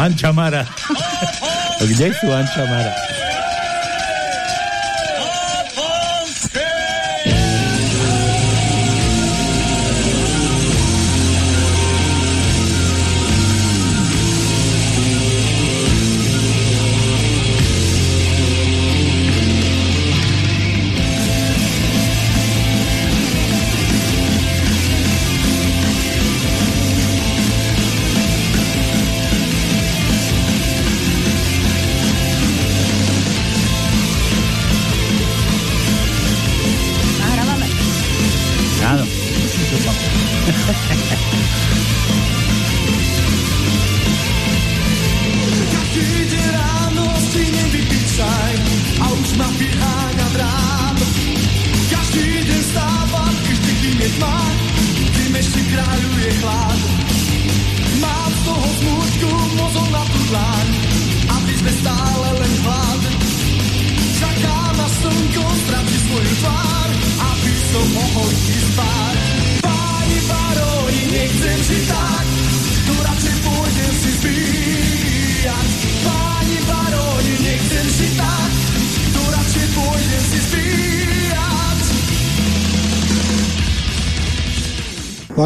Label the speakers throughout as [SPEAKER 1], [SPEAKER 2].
[SPEAKER 1] Anča Mara. Kde sú Anča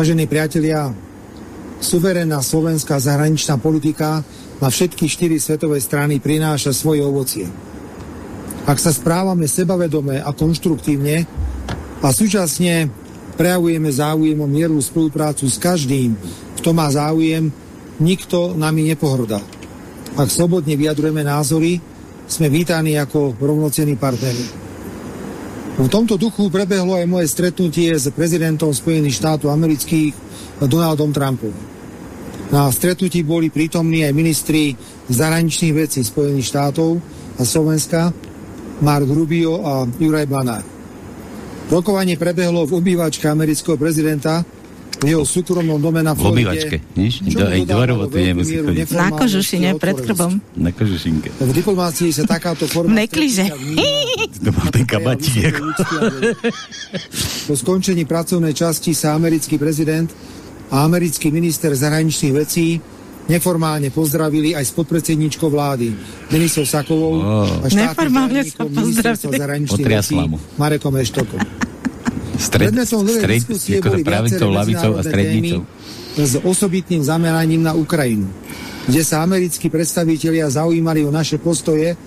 [SPEAKER 2] Vážení priatelia, suverénna slovenská zahraničná politika na všetky štyri svetové strany prináša svoje ovocie. Ak sa správame sebavedome a konštruktívne a súčasne prejavujeme záujem o mieru spoluprácu s každým, kto má záujem, nikto nami nepohrdá. Ak slobodne vyjadrujeme názory, sme vítaní ako rovnocenní partneri. V tomto duchu prebehlo aj moje stretnutie s prezidentom Spojených štátov amerických Donaldom Trumpom. Na stretnutí boli prítomní aj ministri zahraničných vecí Spojených štátov a Slovenska, Mark Rubio a Juraj Banár. Rokovanie prebehlo v obývačke amerického prezidenta jeho súkromnom dome na Floride.
[SPEAKER 1] V obývačke, nič? Do, aj do roboty nemusí chodiť.
[SPEAKER 3] Na kožušine, pred krbom.
[SPEAKER 1] Na kožušinke.
[SPEAKER 2] V diplomácii sa takáto forma...
[SPEAKER 3] Nekliže.
[SPEAKER 1] To mal ten kabatiek.
[SPEAKER 2] Po skončení pracovnej časti sa americký prezident a americký minister zahraničných vecí neformálne pozdravili aj s podpredsedničkou vlády, ministrou Sakovou oh. a štátnym zahraničných vecí Marekom Eštokom.
[SPEAKER 1] Stred, stred, ako pravitou, lavicou a strednicou.
[SPEAKER 2] S osobitným zameraním na Ukrajinu, kde sa americkí predstavitelia zaujímali o naše postoje,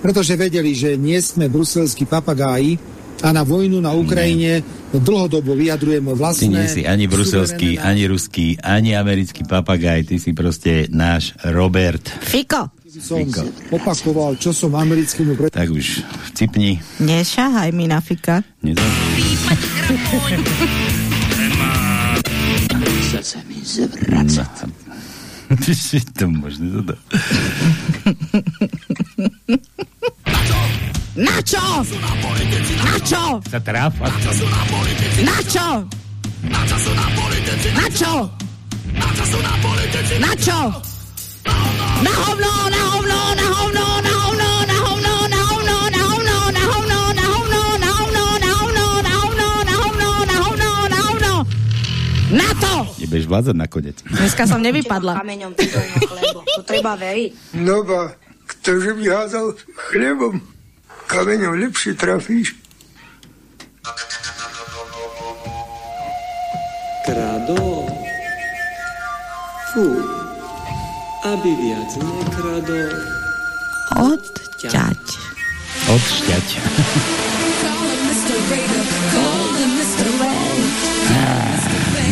[SPEAKER 2] pretože vedeli, že nie sme bruselskí papagáji a na vojnu na Ukrajine nie. dlhodobo vyjadrujeme vlastné...
[SPEAKER 1] Ty nie si ani bruselský, ani ruský, ani americký papagaj, ty si proste náš Robert.
[SPEAKER 3] Fiko!
[SPEAKER 2] Som Fiko. opakoval, čo som americkému...
[SPEAKER 1] Tak už cipni.
[SPEAKER 3] Nešahaj mi na Fika.
[SPEAKER 1] Chce mi zvracať. Ty si to možné toto.
[SPEAKER 3] Na čo? Na čo?
[SPEAKER 1] Sa tráfa.
[SPEAKER 3] Na čo? Na čo? Na čo? Na čo? Na hovno, na hovno, na hovno, na hovno, na hovno, Na to!
[SPEAKER 1] Nebudeš vládzať nakoniec.
[SPEAKER 3] Dneska som nevypadla.
[SPEAKER 4] Kameňom. To treba veriť.
[SPEAKER 5] No ba, ktože by házal chlebom, kameňom lepšie trafíš.
[SPEAKER 6] Kradol. Fú aby viac nekradol.
[SPEAKER 3] Odťať.
[SPEAKER 1] Odšťať.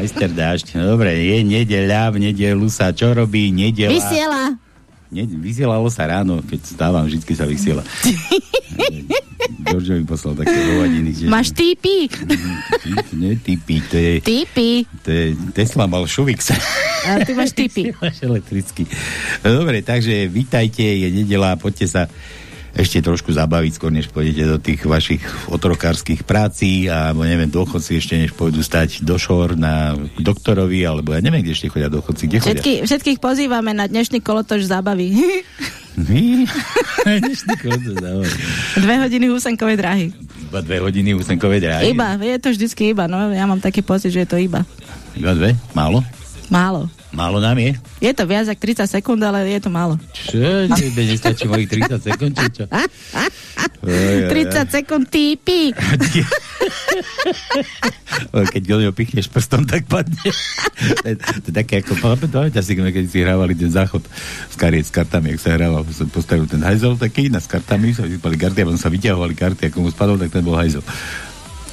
[SPEAKER 1] Majster Dážď. Dobre, je nedeľa, v nedelu sa čo robí? Nedela.
[SPEAKER 3] Vysiela.
[SPEAKER 7] Nie, vysielalo sa ráno, keď stávam, vždy sa vysiela. George mi poslal také hovadiny. Že...
[SPEAKER 3] Máš typy?
[SPEAKER 7] Nie, typy, to je,
[SPEAKER 3] Typy.
[SPEAKER 7] to je Tesla mal Šuvix.
[SPEAKER 3] A ty máš typy.
[SPEAKER 7] Máš elektrický. No, dobre, takže vítajte, je nedela, poďte sa ešte trošku zabaviť, skôr než pôjdete do tých vašich otrokárskych prácí a neviem, dôchodci ešte než pôjdu stať do šor na doktorovi, alebo ja neviem, kde ešte chodia dôchodci, kde chodia?
[SPEAKER 3] Všetky, všetkých pozývame na dnešný kolotoč zábavy.
[SPEAKER 7] Vy? Dnešný koncert, ahoj.
[SPEAKER 3] Dve hodiny húsenkovej dráhy.
[SPEAKER 7] Iba dve hodiny úsenkovej dráhy.
[SPEAKER 3] Iba, je to vždycky iba, no ja mám taký pocit, že je to iba.
[SPEAKER 7] Iba dve? Málo?
[SPEAKER 3] Málo.
[SPEAKER 7] Málo nám je?
[SPEAKER 3] Je to viac ako 30 sekúnd, ale je to málo.
[SPEAKER 7] Čo? Tebe nestačí mojich 30 sekúnd, či čo? Oj, oj, oj.
[SPEAKER 3] 30 sekúnd typy.
[SPEAKER 7] Keď do neho pichneš prstom, tak padne. to, je, také ako, pamätáte si, keď si hrávali ten záchod s kariet s kartami, jak sa hrával, sa postavil ten hajzel taký na s kartami, sa vypali karty a potom sa vyťahovali karty, ako mu spadol, tak ten bol hajzel.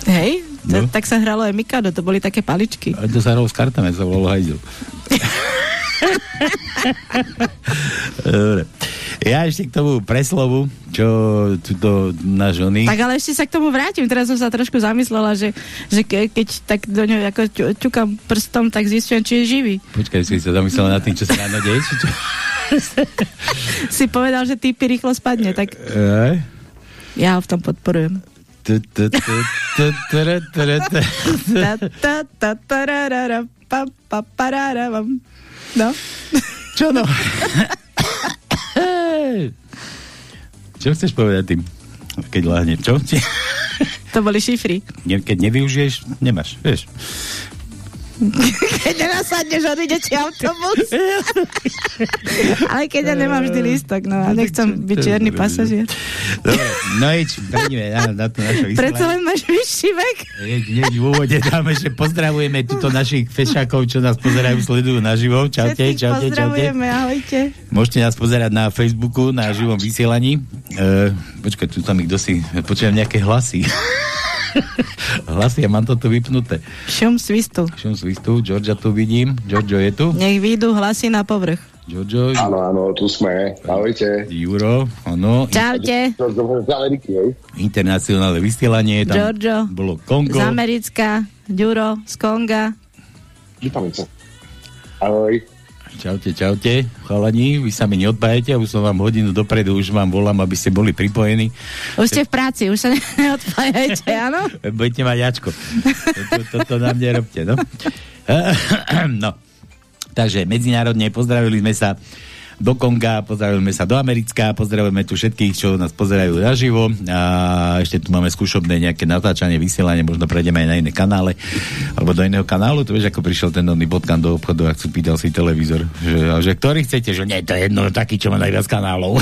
[SPEAKER 3] Hej, to,
[SPEAKER 7] No.
[SPEAKER 3] tak sa hralo aj Mikado, to boli také paličky.
[SPEAKER 7] A to sa hralo s kartami, sa volalo hajzel. Dobre. Ja ešte k tomu preslovu, čo tuto na žony.
[SPEAKER 3] Tak ale ešte sa k tomu vrátim. Teraz som sa trošku zamyslela, že, že ke, keď tak do ňo ako ťu, ťukám prstom, tak zistujem, či je živý.
[SPEAKER 7] Počkaj, si sa zamyslela nad tým, čo sa ráno deje, či čo?
[SPEAKER 3] Si povedal, že typy rýchlo spadne, tak
[SPEAKER 7] Ej.
[SPEAKER 3] ja ho v tom podporujem. No.
[SPEAKER 7] Čo no? Čo chceš povedať tým, keď láhne? Čo?
[SPEAKER 3] To boli šifry.
[SPEAKER 7] Keď nevyužiješ, nemáš, vieš.
[SPEAKER 3] Keď nenasadneš, odíde ti autobus. Ale keď ja nemám vždy lístok, no a nechcem byť čierny pasažier.
[SPEAKER 7] Dobre, no ič, prejdeme na, na to naše
[SPEAKER 3] Preto
[SPEAKER 7] vysielanie.
[SPEAKER 3] len máš vyšší vek.
[SPEAKER 7] Hneď, v úvode dáme, že pozdravujeme tuto našich fešákov, čo nás pozerajú, sledujú naživo. Čaute, čaute, čaute.
[SPEAKER 3] pozdravujeme, ahojte.
[SPEAKER 7] Môžete nás pozerať na Facebooku, na živom vysielaní. E, počkaj, tu tam ich si... Počujem nejaké hlasy. hlasy, ja mám to tu vypnuté.
[SPEAKER 3] Šum svistu.
[SPEAKER 7] Šum svistu, Georgia tu vidím. Giorgio je tu.
[SPEAKER 3] Nech výjdu hlasy na povrch.
[SPEAKER 7] Giorgio,
[SPEAKER 8] Áno, áno, tu sme. Ahojte.
[SPEAKER 7] Juro, ono,
[SPEAKER 3] Čaute.
[SPEAKER 7] Internacionálne vysielanie. Tam
[SPEAKER 3] Giorgio.
[SPEAKER 7] bolo Kongo.
[SPEAKER 3] Z Americka, Ďuro, z Konga.
[SPEAKER 8] Vítam sa. Ahoj.
[SPEAKER 7] Čaute, čaute, chalani, vy sa mi neodpájete, už som vám hodinu dopredu, už vám volám, aby ste boli pripojení.
[SPEAKER 3] Už ste v práci, už sa ne- neodpájajte, áno?
[SPEAKER 7] Budete mať jačko. Toto, toto nám nerobte, no. no. Takže medzinárodne pozdravili sme sa do Konga, pozdravujeme sa do Americka, pozdravujeme tu všetkých, čo nás pozerajú naživo a ešte tu máme skúšobné nejaké natáčanie, vysielanie, možno prejdeme aj na iné kanále alebo do iného kanálu, to vieš, ako prišiel ten oný bodkan do obchodu a chcú pýtal si televízor, že, že ktorý chcete, že nie, to je jedno, taký, čo má najviac kanálov.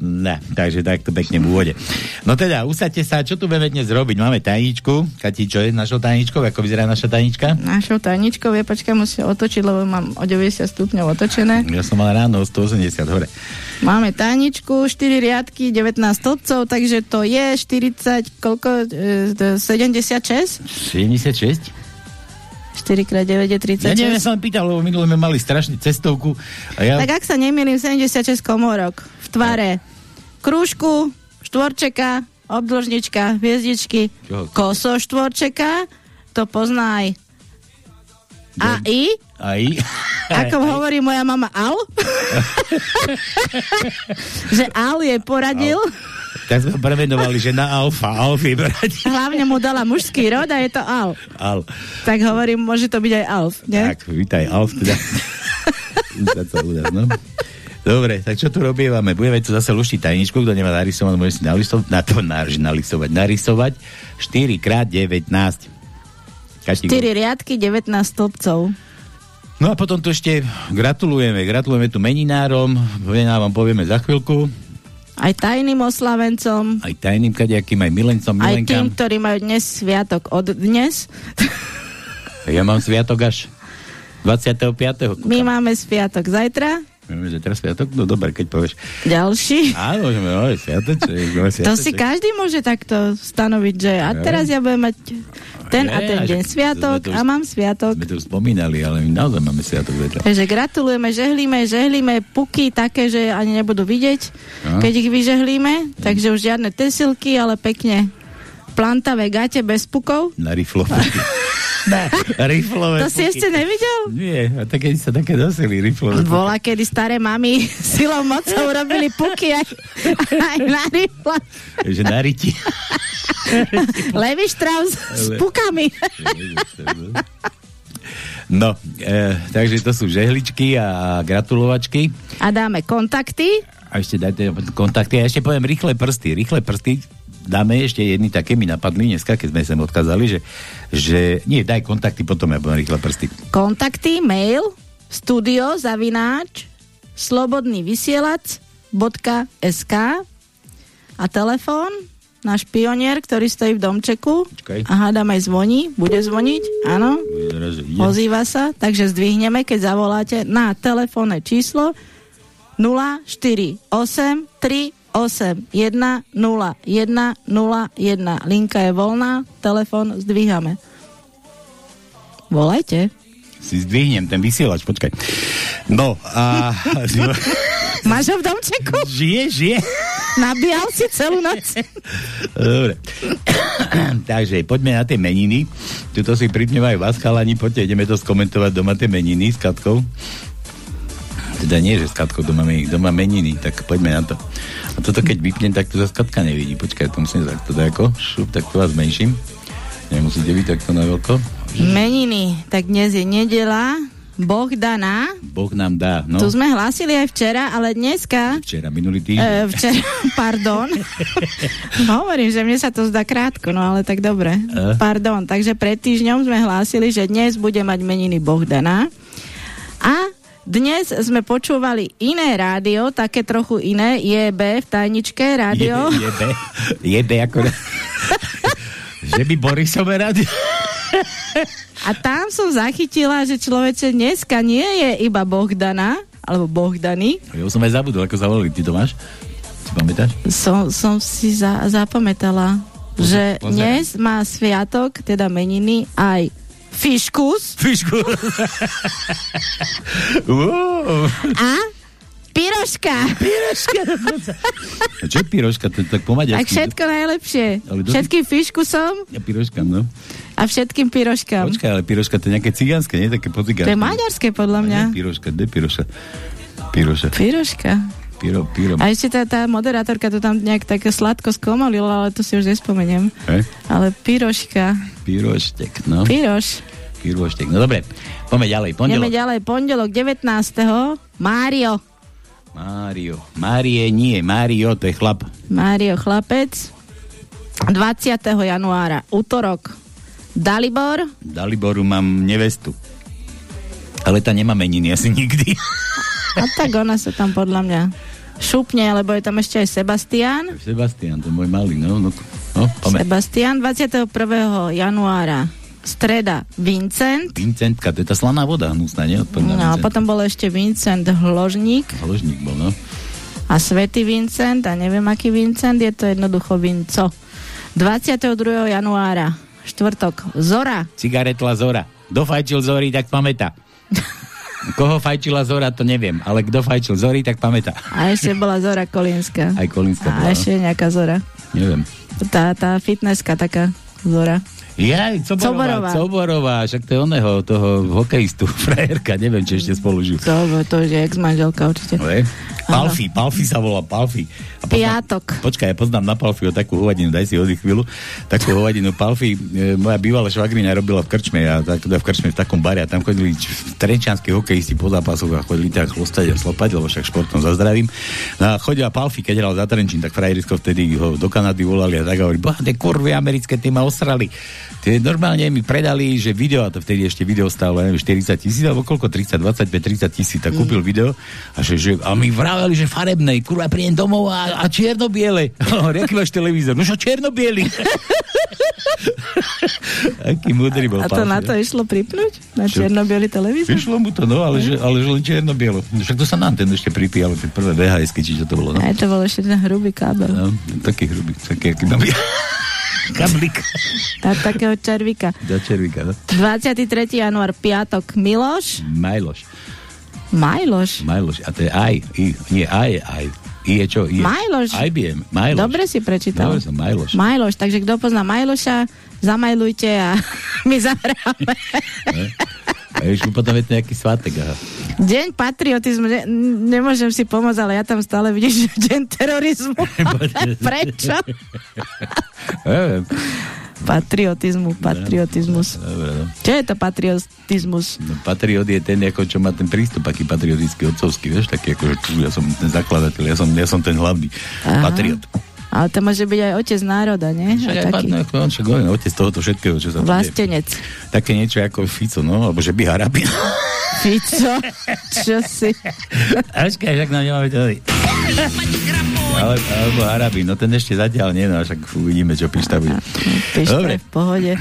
[SPEAKER 7] ne, takže takto pekne v úvode. No teda, usadte sa, čo tu budeme dnes robiť? Máme tajničku. Kati, čo je našou tajničkou? Ako vyzerá naša tajnička?
[SPEAKER 3] Našou tajničkou je, počkaj, musím otočiť, lebo mám o 90 stupňov otočené.
[SPEAKER 7] Ja som mal ráno o 180 hore.
[SPEAKER 3] Máme tajničku, 4 riadky, 19 stĺpcov, takže to je 40, koľko? E, 76?
[SPEAKER 7] 76?
[SPEAKER 3] 4 x 9 je 36.
[SPEAKER 7] Ja neviem, ja som pýtal, lebo minule sme mali strašne cestovku a ja...
[SPEAKER 3] Tak ak sa nemýlim, 76 komórok v tvare krúžku, štvorčeka, obdĺžnička, hviezdičky, koso štvorčeka, to pozná aj a i,
[SPEAKER 7] Aj.
[SPEAKER 3] ako hovorí moja mama Al, že Al jej poradil,
[SPEAKER 7] Tak sme ho premenovali, že na Alfa. Alfy brať.
[SPEAKER 3] hlavne mu dala mužský rod a je to Al.
[SPEAKER 7] Al.
[SPEAKER 3] Tak hovorím, môže to byť aj Alf, nie?
[SPEAKER 7] Tak, vítaj, Alf teda. No. Dobre, tak čo tu robievame? Budeme tu zase luštiť tajničku, kto nemá narysovať, môže si narysovať, na to narysovať, narysovať 4x19. Každý
[SPEAKER 3] 4 riadky, 19 stĺpcov.
[SPEAKER 7] No a potom tu ešte gratulujeme, gratulujeme tu meninárom, mená vám povieme za chvíľku,
[SPEAKER 3] Aj tajným oslavencom,
[SPEAKER 7] aj tajným kadejakým, aj milencom,
[SPEAKER 3] aj tým,
[SPEAKER 7] milenkám.
[SPEAKER 3] ktorí majú dnes sviatok od dnes.
[SPEAKER 7] Ja mám sviatok až 25.
[SPEAKER 3] My máme sviatok zajtra,
[SPEAKER 7] Vieme, že teraz sviatok? No dobre, keď povieš.
[SPEAKER 3] Ďalší.
[SPEAKER 7] Áno, môžeme, no, sviatoček, no,
[SPEAKER 3] To
[SPEAKER 7] sviatoček.
[SPEAKER 3] si každý môže takto stanoviť, že a teraz ja budem mať ten a ten deň
[SPEAKER 7] že-
[SPEAKER 3] sviatok
[SPEAKER 7] to
[SPEAKER 3] a mám sviatok.
[SPEAKER 7] Sme to už spomínali, ale my naozaj máme sviatok zajtra.
[SPEAKER 3] Takže gratulujeme, žehlíme, žehlíme puky také, že ani nebudú vidieť,
[SPEAKER 7] No.
[SPEAKER 3] keď ich vyžehlíme. Takže už žiadne tesilky, ale pekne plantavé gate bez pukov.
[SPEAKER 7] Na riflové. Na riflové
[SPEAKER 3] To si
[SPEAKER 7] puky.
[SPEAKER 3] ešte nevidel?
[SPEAKER 7] Nie, a také sa také nosili riflové. puky.
[SPEAKER 3] Bola, kedy staré mami silou mocou robili puky aj, aj na rifle.
[SPEAKER 7] Že na riti.
[SPEAKER 3] Levi Strauss s pukami.
[SPEAKER 7] No, e, takže to sú žehličky a gratulovačky.
[SPEAKER 3] A dáme kontakty.
[SPEAKER 7] A ešte dajte kontakty. A ešte poviem rýchle prsty. Rýchle prsty dáme ešte jedny také mi napadli dneska, keď sme sem odkázali, že, že nie, daj kontakty, potom ja poviem rýchle prsty.
[SPEAKER 3] Kontakty, mail, studio, zavináč, slobodný vysielač, .sk a telefón, náš pionier, ktorý stojí v domčeku
[SPEAKER 7] Počkaj.
[SPEAKER 3] a hádam aj zvoní, bude zvoniť, áno, ozýva sa, takže zdvihneme, keď zavoláte na telefónne číslo 048 381 0101. Linka je voľná, telefón zdvíhame. Volajte.
[SPEAKER 7] Si zdvihnem ten vysielač, počkaj. No a...
[SPEAKER 3] Máš ho v domčeku?
[SPEAKER 7] žije, žije.
[SPEAKER 3] Nabíjal si celú noc.
[SPEAKER 7] Dobre. Takže poďme na tie meniny. Tuto si pripnevajú vás, chalani, poďte, ideme to skomentovať doma tie meniny s Katkou. Teda nie, že s Katkou doma, doma meniny, tak poďme na to. A toto keď vypnem, tak to zase Katka nevidí. Počkaj, to musím takto dajako. Šup, tak to vás menším. Nemusíte byť takto na veľko.
[SPEAKER 3] Meniny, tak dnes je nedela, Boh daná.
[SPEAKER 7] Boh nám dá. No,
[SPEAKER 3] Tu sme hlásili aj včera, ale dneska...
[SPEAKER 7] včera, minulý týždeň.
[SPEAKER 3] E, včera, pardon. Hovorím, že mne sa to zdá krátko, no ale tak dobre.
[SPEAKER 7] E?
[SPEAKER 3] Pardon, takže pred týždňom sme hlásili, že dnes bude mať meniny Bohdana. A dnes sme počúvali iné rádio, také trochu iné, JB v tajničke rádio.
[SPEAKER 7] Je, jebe, jebe ako... že by Borisové rádio...
[SPEAKER 3] A tam som zachytila, že človeče dneska nie je iba Bohdana, alebo Bohdany.
[SPEAKER 7] Ja som aj zabudol, ako sa volali. Ty to máš? Si pamätáš?
[SPEAKER 3] Som, som si za, zapamätala, že
[SPEAKER 7] pozerám.
[SPEAKER 3] dnes má sviatok, teda meniny, aj Fiškus
[SPEAKER 7] Fišku. Wow.
[SPEAKER 3] a Piroška.
[SPEAKER 7] A čo je pyroška? To je tak po
[SPEAKER 3] Tak
[SPEAKER 7] maďarsky.
[SPEAKER 3] všetko najlepšie.
[SPEAKER 7] Ale to-
[SPEAKER 3] Všetkým Fiškusom
[SPEAKER 7] Ja pyroška, no.
[SPEAKER 3] a všetkým Piroškám.
[SPEAKER 7] Počkaj, ale pyroška to je nejaké cigánske, nie? Také
[SPEAKER 3] To
[SPEAKER 7] podzigánske.
[SPEAKER 3] je maďarské podľa mňa.
[SPEAKER 7] Pyroška, kde pyroša? Pyroša.
[SPEAKER 3] Piroška.
[SPEAKER 7] Pyro, pyro.
[SPEAKER 3] A ešte tá, tá moderátorka to tam nejak také sladko skomolila, ale to si už nespomeniem.
[SPEAKER 7] He?
[SPEAKER 3] Ale Piroška.
[SPEAKER 7] Pyroštek, no.
[SPEAKER 3] Piroš.
[SPEAKER 7] Pyroštek. No dobre, poďme ďalej. Pondelok.
[SPEAKER 3] ďalej. Pondelok 19. Mário.
[SPEAKER 7] Mário. Márie nie, Mário, to je chlap.
[SPEAKER 3] Mário Chlapec. 20. januára, útorok. Dalibor.
[SPEAKER 7] Daliboru mám nevestu. Ale tá nemá meniny asi nikdy.
[SPEAKER 3] A tak ona sa tam podľa mňa šupne, lebo je tam ešte aj Sebastian.
[SPEAKER 7] Sebastian, to je môj malý, no. No, no.
[SPEAKER 3] Sebastian 21. januára. Streda Vincent.
[SPEAKER 7] Vincentka, to je tá slaná voda hnusná, nie? Odpovedná
[SPEAKER 3] No a
[SPEAKER 7] Vincent.
[SPEAKER 3] potom bol ešte Vincent Hložník
[SPEAKER 7] Hložník bol, no.
[SPEAKER 3] a Svetý Vincent a neviem aký Vincent, je to jednoducho Vinco. 22. januára, štvrtok, Zora.
[SPEAKER 7] Cigaretla Zora. Kto fajčil Zory, tak pamätá. Koho fajčila Zora, to neviem, ale kto fajčil Zory, tak pamätá.
[SPEAKER 3] A ešte bola Zora Kolínska.
[SPEAKER 7] Aj Kolinská
[SPEAKER 3] A
[SPEAKER 7] bola,
[SPEAKER 3] ešte nejaká Zora.
[SPEAKER 7] no. Neviem.
[SPEAKER 3] Tá, tá fitnesska taká Zora.
[SPEAKER 7] Jaj, Coborová,
[SPEAKER 3] Coborová.
[SPEAKER 7] Coborová, však to je oného, toho hokejistu, frajerka, neviem, či ešte spolu žijú.
[SPEAKER 3] To, to je ex-manželka určite.
[SPEAKER 7] No, Palfi, Palfi sa volá, Palfi. A poznám-
[SPEAKER 3] Piatok.
[SPEAKER 7] Počkaj, ja poznám na Palfiho takú hovadinu, daj si hodí chvíľu. Takú hovadinu Palfi, e, moja bývalá švagrina robila v krčme, a tak, teda v krčme v takom bare a tam chodili trenčianskí hokejisti po zápasoch a chodili tak chlostať a slopať, lebo však športom zazdravím. No a chodila Palfi, keď hral za Trenčín, tak frajerisko vtedy ho do Kanady volali a tak hovorí, boha, tie kurvy americké, tie ma osrali. Tie normálne mi predali, že video, a to vtedy ešte video stálo, neviem, 40 tisíc, alebo koľko, 30, 25, 30 tisíc, tak kúpil video a že, že a mi vravel, rozprávali, že farebnej, kurva, príjem domov a, a čierno-biele. Hovorí, aký máš televízor? No čo čierno-biely? Aký múdry bol.
[SPEAKER 3] A to
[SPEAKER 7] pán,
[SPEAKER 3] na to išlo pripnúť? Na
[SPEAKER 7] Čo?
[SPEAKER 3] čierno-bielý televízor?
[SPEAKER 7] Vyšlo mu to, no, ale že, ale že len čierno-bielo. No, Však to sa nám ten ešte pripíjalo, tie prvé VHS, či čo to bolo, no.
[SPEAKER 3] Aj to bol ešte ten hrubý kábel.
[SPEAKER 7] no taký hrubý, taký, aký mám ja. Kablik.
[SPEAKER 3] A takého červíka.
[SPEAKER 7] Do červíka, no.
[SPEAKER 3] 23. január, piatok, Miloš.
[SPEAKER 7] Majloš.
[SPEAKER 3] Majloš.
[SPEAKER 7] Majloš. A to je aj. I, nie, aj je aj. I je čo? I je.
[SPEAKER 3] Majloš.
[SPEAKER 7] IBM. Majloš.
[SPEAKER 3] Dobre si prečítal.
[SPEAKER 7] Dobre som, Majloš.
[SPEAKER 3] Majloš, takže kto pozná Majloša, zamajlujte a my zahráme.
[SPEAKER 7] A už potom je to nejaký svátek. Aha.
[SPEAKER 3] Deň patriotizmu, ne, nemôžem si pomôcť, ale ja tam stále vidím, že deň terorizmu. Prečo?
[SPEAKER 7] Neviem.
[SPEAKER 3] Patriotizmu, patriotizmus.
[SPEAKER 7] Dobre, no.
[SPEAKER 3] Čo je to patriotizmus?
[SPEAKER 7] no. Patriot je ten, ako, čo má ten prístup, aký patriotický, otcovský, vieš, taký ako, ja som ten zakladateľ, ja som, ja som ten hlavný
[SPEAKER 3] Aha.
[SPEAKER 7] patriot.
[SPEAKER 3] Ale to môže byť aj otec národa, nie?
[SPEAKER 7] Však aj
[SPEAKER 3] taký
[SPEAKER 7] padne, ako on, však on je otec tohoto všetkého, čo sa
[SPEAKER 3] vlastenec.
[SPEAKER 7] Také niečo ako Fico, no, alebo že by Harabin.
[SPEAKER 3] Fico? Čo si?
[SPEAKER 7] Ačkaj, však nám nemáme to ale, alebo Harabin, no ten ešte zatiaľ nie, no však uvidíme, čo pišta bude.
[SPEAKER 3] Píšte
[SPEAKER 7] Dobre.
[SPEAKER 3] v pohode.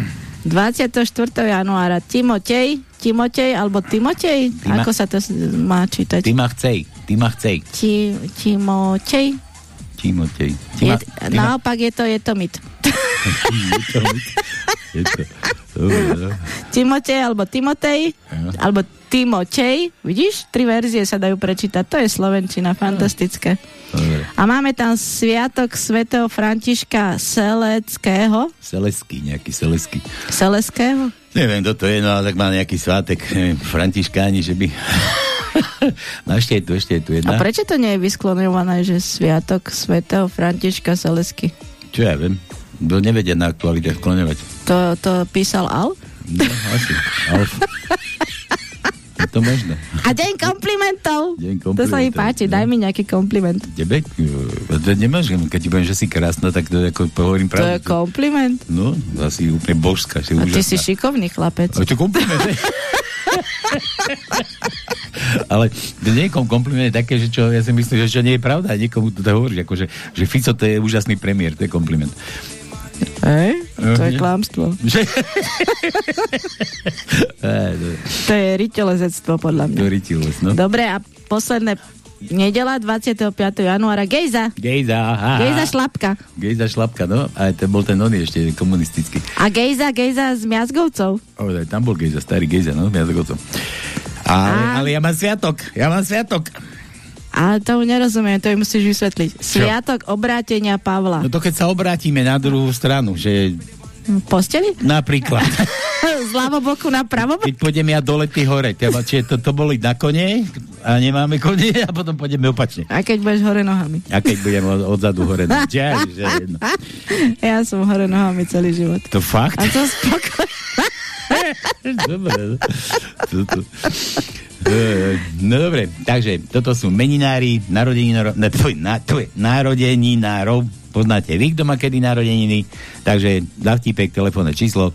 [SPEAKER 3] 24. januára Timotej, Timotej alebo Timotej?
[SPEAKER 7] Tima-
[SPEAKER 3] Ako sa to má čítať?
[SPEAKER 7] Ty ma chcej, ty ma chcej.
[SPEAKER 3] Ti, Timotej?
[SPEAKER 7] Timotej. Ty
[SPEAKER 3] Je, naopak je to, je to mit.
[SPEAKER 7] je to, dobre, no.
[SPEAKER 3] Timotej alebo Timotej,
[SPEAKER 7] Áno.
[SPEAKER 3] alebo Timotej. Vidíš? Tri verzie sa dajú prečítať. To je Slovenčina, fantastické.
[SPEAKER 7] Dobre.
[SPEAKER 3] A máme tam sviatok svätého Františka Seleckého.
[SPEAKER 7] Seleský, nejaký Seleský.
[SPEAKER 3] Seleského?
[SPEAKER 7] Neviem, kto to je, no ale tak má nejaký svátek, neviem, františkáni, že by... no ešte je tu, ešte je tu
[SPEAKER 3] A
[SPEAKER 7] jedna.
[SPEAKER 3] prečo to nie je vysklonované, že sviatok svätého Františka Selesky?
[SPEAKER 7] Čo ja viem? Kto nevedia na aktualitách skloňovať.
[SPEAKER 3] To, to písal Al?
[SPEAKER 7] No, asi. Alf. Je to možné.
[SPEAKER 3] A deň komplimentov!
[SPEAKER 7] Deň
[SPEAKER 3] To sa mi
[SPEAKER 7] komplimentov,
[SPEAKER 3] páči,
[SPEAKER 7] no.
[SPEAKER 3] daj mi nejaký kompliment.
[SPEAKER 7] Tebe? To nemáš, keď ti poviem, že si krásna, tak to ako pohovorím
[SPEAKER 3] To je
[SPEAKER 7] pravdu.
[SPEAKER 3] kompliment.
[SPEAKER 7] No, asi úplne božská, si
[SPEAKER 3] A ty si šikovný chlapec.
[SPEAKER 7] Ale to kompliment. Ale to nie je kom- kompliment je také, že čo, ja si myslím, že čo nie je pravda, a niekomu to hovoríš, akože, že Fico to je úžasný premiér, to je kompliment.
[SPEAKER 3] Hej? To je.
[SPEAKER 7] Á, no,
[SPEAKER 3] To je rytelezectvo, podľa mňa.
[SPEAKER 7] to rytilec, no.
[SPEAKER 3] Dobre, a posledné nedela 25. januára. Gejza.
[SPEAKER 7] Gejza, aha.
[SPEAKER 3] Gejza šlapka.
[SPEAKER 7] Gejza šlapka, no. A to bol ten oný ešte komunistický.
[SPEAKER 3] A Gejza, Gejza z Miazgovcov.
[SPEAKER 7] O, tam bol Gejza, starý Gejza, no, ako to. Ale,
[SPEAKER 3] A-
[SPEAKER 7] ale ja mám sviatok, ja mám sviatok.
[SPEAKER 3] A to nerozumiem, to mi musíš vysvetliť. Sviatok obrátenia Pavla.
[SPEAKER 7] No to keď sa obrátime na druhú stranu, že
[SPEAKER 3] posteli?
[SPEAKER 7] napríklad,
[SPEAKER 3] Z ľavoboku na pravoboku?
[SPEAKER 7] keď pôjdem ja dole, ty hore, teba, čiže to, to boli na kone a nemáme kone a potom pôjdeme opačne.
[SPEAKER 3] A keď budeš hore nohami?
[SPEAKER 7] A keď budem od, odzadu hore, no, že, že jedno.
[SPEAKER 3] Ja som hore nohami celý život.
[SPEAKER 7] To fakt?
[SPEAKER 3] A som spokojná.
[SPEAKER 7] Dobre. No. Toto. Eh, No dobre, takže toto sú meninári, narodeninárov, ne, tvoj, na, tvoj, narodeninárov, poznáte vy, kto má kedy narodeniny, takže zavtípek, telefónne číslo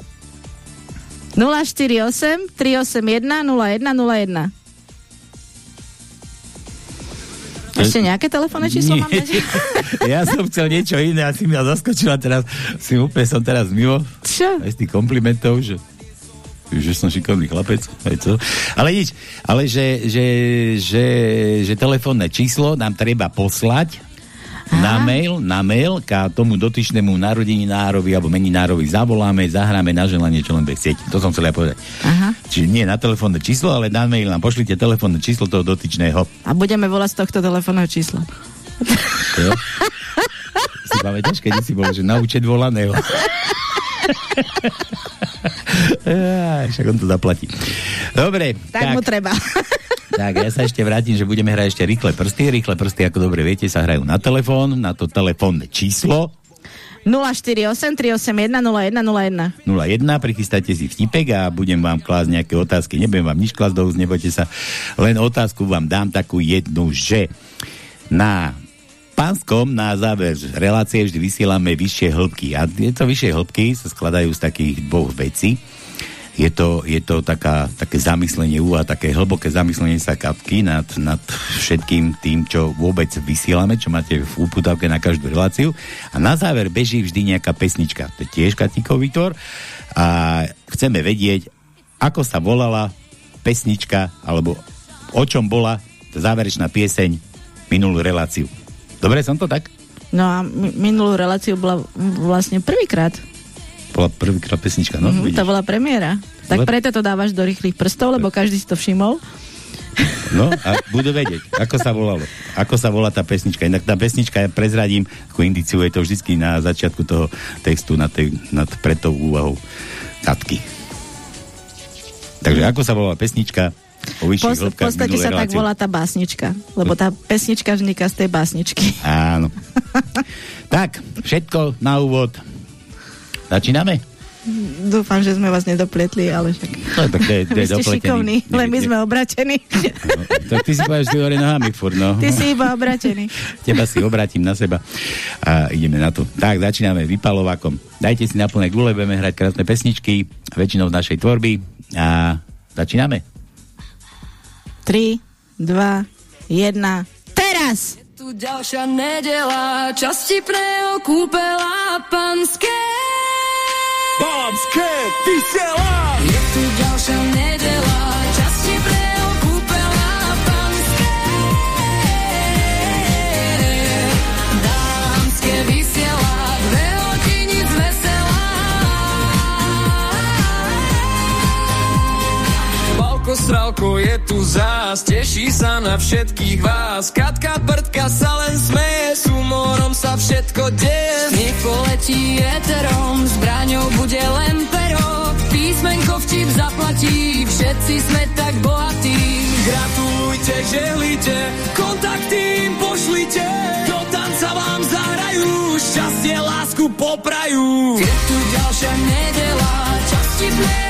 [SPEAKER 3] 048 381 0101. Ešte nejaké telefónne číslo mám dať?
[SPEAKER 7] ja som chcel niečo iné a si ma zaskočila teraz, si úplne som teraz mimo,
[SPEAKER 3] Čo?
[SPEAKER 7] aj z tých komplimentov, že že som šikovný chlapec, aj co. Ale nič, ale že, že, že, že telefónne číslo nám treba poslať na mail, na mail, ka tomu dotyčnému narodeninárovi alebo meninárovi zavoláme, zahráme na želanie, čo len bude chcieť. To som chcel ja povedať.
[SPEAKER 3] Aha.
[SPEAKER 7] Čiže nie na telefónne číslo, ale na mail nám pošlite telefónne číslo toho dotyčného.
[SPEAKER 3] A budeme volať z tohto telefónneho čísla.
[SPEAKER 7] Jo? si pamätáš, keď si bol, že na účet volaného. Á, Však on to zaplatí. Dobre,
[SPEAKER 3] Tak, tak mu treba.
[SPEAKER 7] tak ja sa ešte vrátim, že budeme hrať ešte rýchle prsty. Rýchle prsty, ako dobre viete, sa hrajú na telefón, na to telefónne číslo
[SPEAKER 3] 048 381 0101.
[SPEAKER 7] 01, prichystajte si vtipek a budem vám klásť nejaké otázky. Nebudem vám nič klásť do nebojte sa. Len otázku vám dám takú jednu, že na pánskom na záver relácie vždy vysielame vyššie hĺbky. A tieto vyššie hĺbky sa skladajú z takých dvoch vecí. Je to, je to taká, také zamyslenie úva, také hlboké zamyslenie sa kapky nad, nad všetkým tým, čo vôbec vysielame, čo máte v úputavke na každú reláciu. A na záver beží vždy nejaká pesnička. To je tiež výtvor. A chceme vedieť, ako sa volala pesnička, alebo o čom bola tá záverečná pieseň minulú reláciu. Dobre som to tak?
[SPEAKER 3] No a mi- minulú reláciu bola vlastne prvýkrát.
[SPEAKER 7] Bola prvýkrát pesnička, no? Vidíš.
[SPEAKER 3] to bola premiéra. Tak
[SPEAKER 7] Lep-
[SPEAKER 3] preto to dávaš do rýchlych prstov, lebo každý si to všimol.
[SPEAKER 7] No a budú vedieť, ako sa volalo. Ako sa volá tá pesnička. Inak tá pesnička, ja prezradím, ako indiciu je to vždy na začiatku toho textu, nad, tej, nad pred tou úvahou Katky. Takže ako sa volá pesnička o
[SPEAKER 3] Pos, v podstate sa tak
[SPEAKER 7] relácie?
[SPEAKER 3] volá tá básnička, lebo tá pesnička vzniká z tej básničky.
[SPEAKER 7] Áno. tak, všetko na úvod. Začíname?
[SPEAKER 3] Dúfam, že sme vás nedopletli, ale však...
[SPEAKER 7] No, tak je,
[SPEAKER 3] Vy
[SPEAKER 7] je
[SPEAKER 3] ste šikovní, len my sme obratení.
[SPEAKER 7] No, tak ty si povieš, že ty hore nohami furt, no.
[SPEAKER 3] Ty si iba obratený.
[SPEAKER 7] Teba si obrátim na seba a ideme na to. Tak, začíname vypalovákom. Dajte si na plné gule, budeme hrať krásne pesničky, väčšinou z našej tvorby a začíname.
[SPEAKER 3] 3, 2, 1, teraz!
[SPEAKER 1] Tu ďalšia nedela, časti preho kúpela panské.
[SPEAKER 9] Babské vysiela!
[SPEAKER 1] Je tu ďalšia nedela,
[SPEAKER 9] Strálko je tu zás, teší sa na všetkých vás. Katka Brtka sa len smeje, s humorom sa všetko deje.
[SPEAKER 1] Smiech poletí éterom, zbraňou bude len pero. Písmenko vtip zaplatí, všetci sme tak bohatí.
[SPEAKER 9] Gratulujte, žehlite, kontakty im pošlite. Do tanca vám zahrajú, šťastie, lásku poprajú.
[SPEAKER 1] Je tu ďalšia nedela, časti preho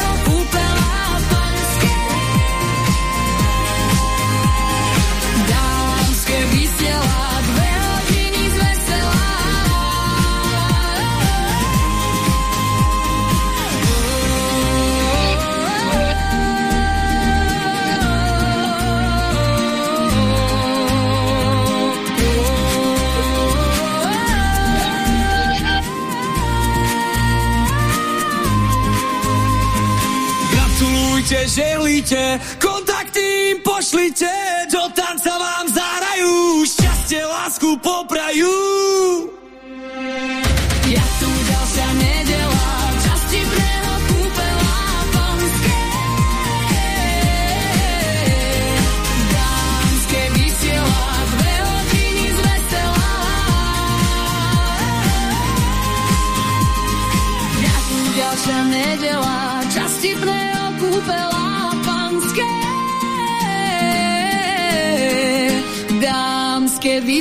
[SPEAKER 9] Gratulujte, žehlite, kontakty im pošlite. Do tanca vám zahrajú, šťastie, lásku poprajú.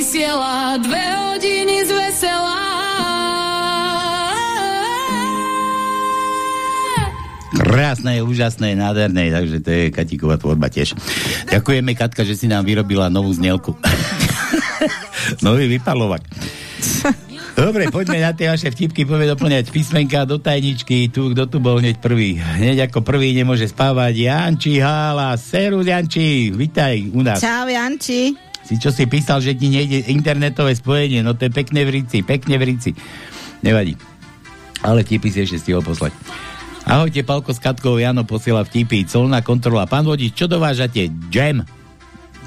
[SPEAKER 1] Vysiela, dve hodiny z vesela.
[SPEAKER 7] Krásne, úžasné, nádherné, takže to je Katíková tvorba tiež. Ďakujeme, Katka, že si nám vyrobila novú znelku. Nový vypalovak. Dobre, poďme na tie vaše vtipky, poďme doplňať písmenka do tajničky. Tu, kto tu bol hneď prvý? Hneď ako prvý nemôže spávať. Janči Hála, serus Janči, vitaj u nás.
[SPEAKER 3] Čau, Janči.
[SPEAKER 7] Si čo si písal, že ti nejde internetové spojenie, no to je pekné v rici, pekne v rici. Nevadí. Ale vtipy si ešte stihol poslať. Ahojte, Palko s Katkou, Jano posiela vtipy, colná kontrola. Pán vodič, čo dovážate? Jam.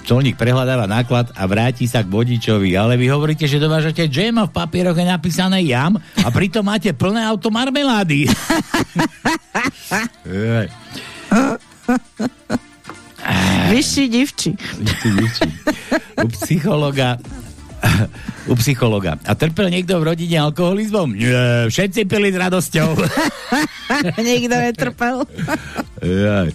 [SPEAKER 7] Colník prehľadáva náklad a vráti sa k vodičovi, ale vy hovoríte, že dovážate jam a v papieroch je napísané jam a pritom máte plné auto marmelády.
[SPEAKER 3] Vyšší divči.
[SPEAKER 7] Ty diči. U psychologa u psychologa. A trpel niekto v rodine alkoholizmom? Nie, všetci pili s radosťou.
[SPEAKER 3] Nikto netrpel.
[SPEAKER 7] Jaj.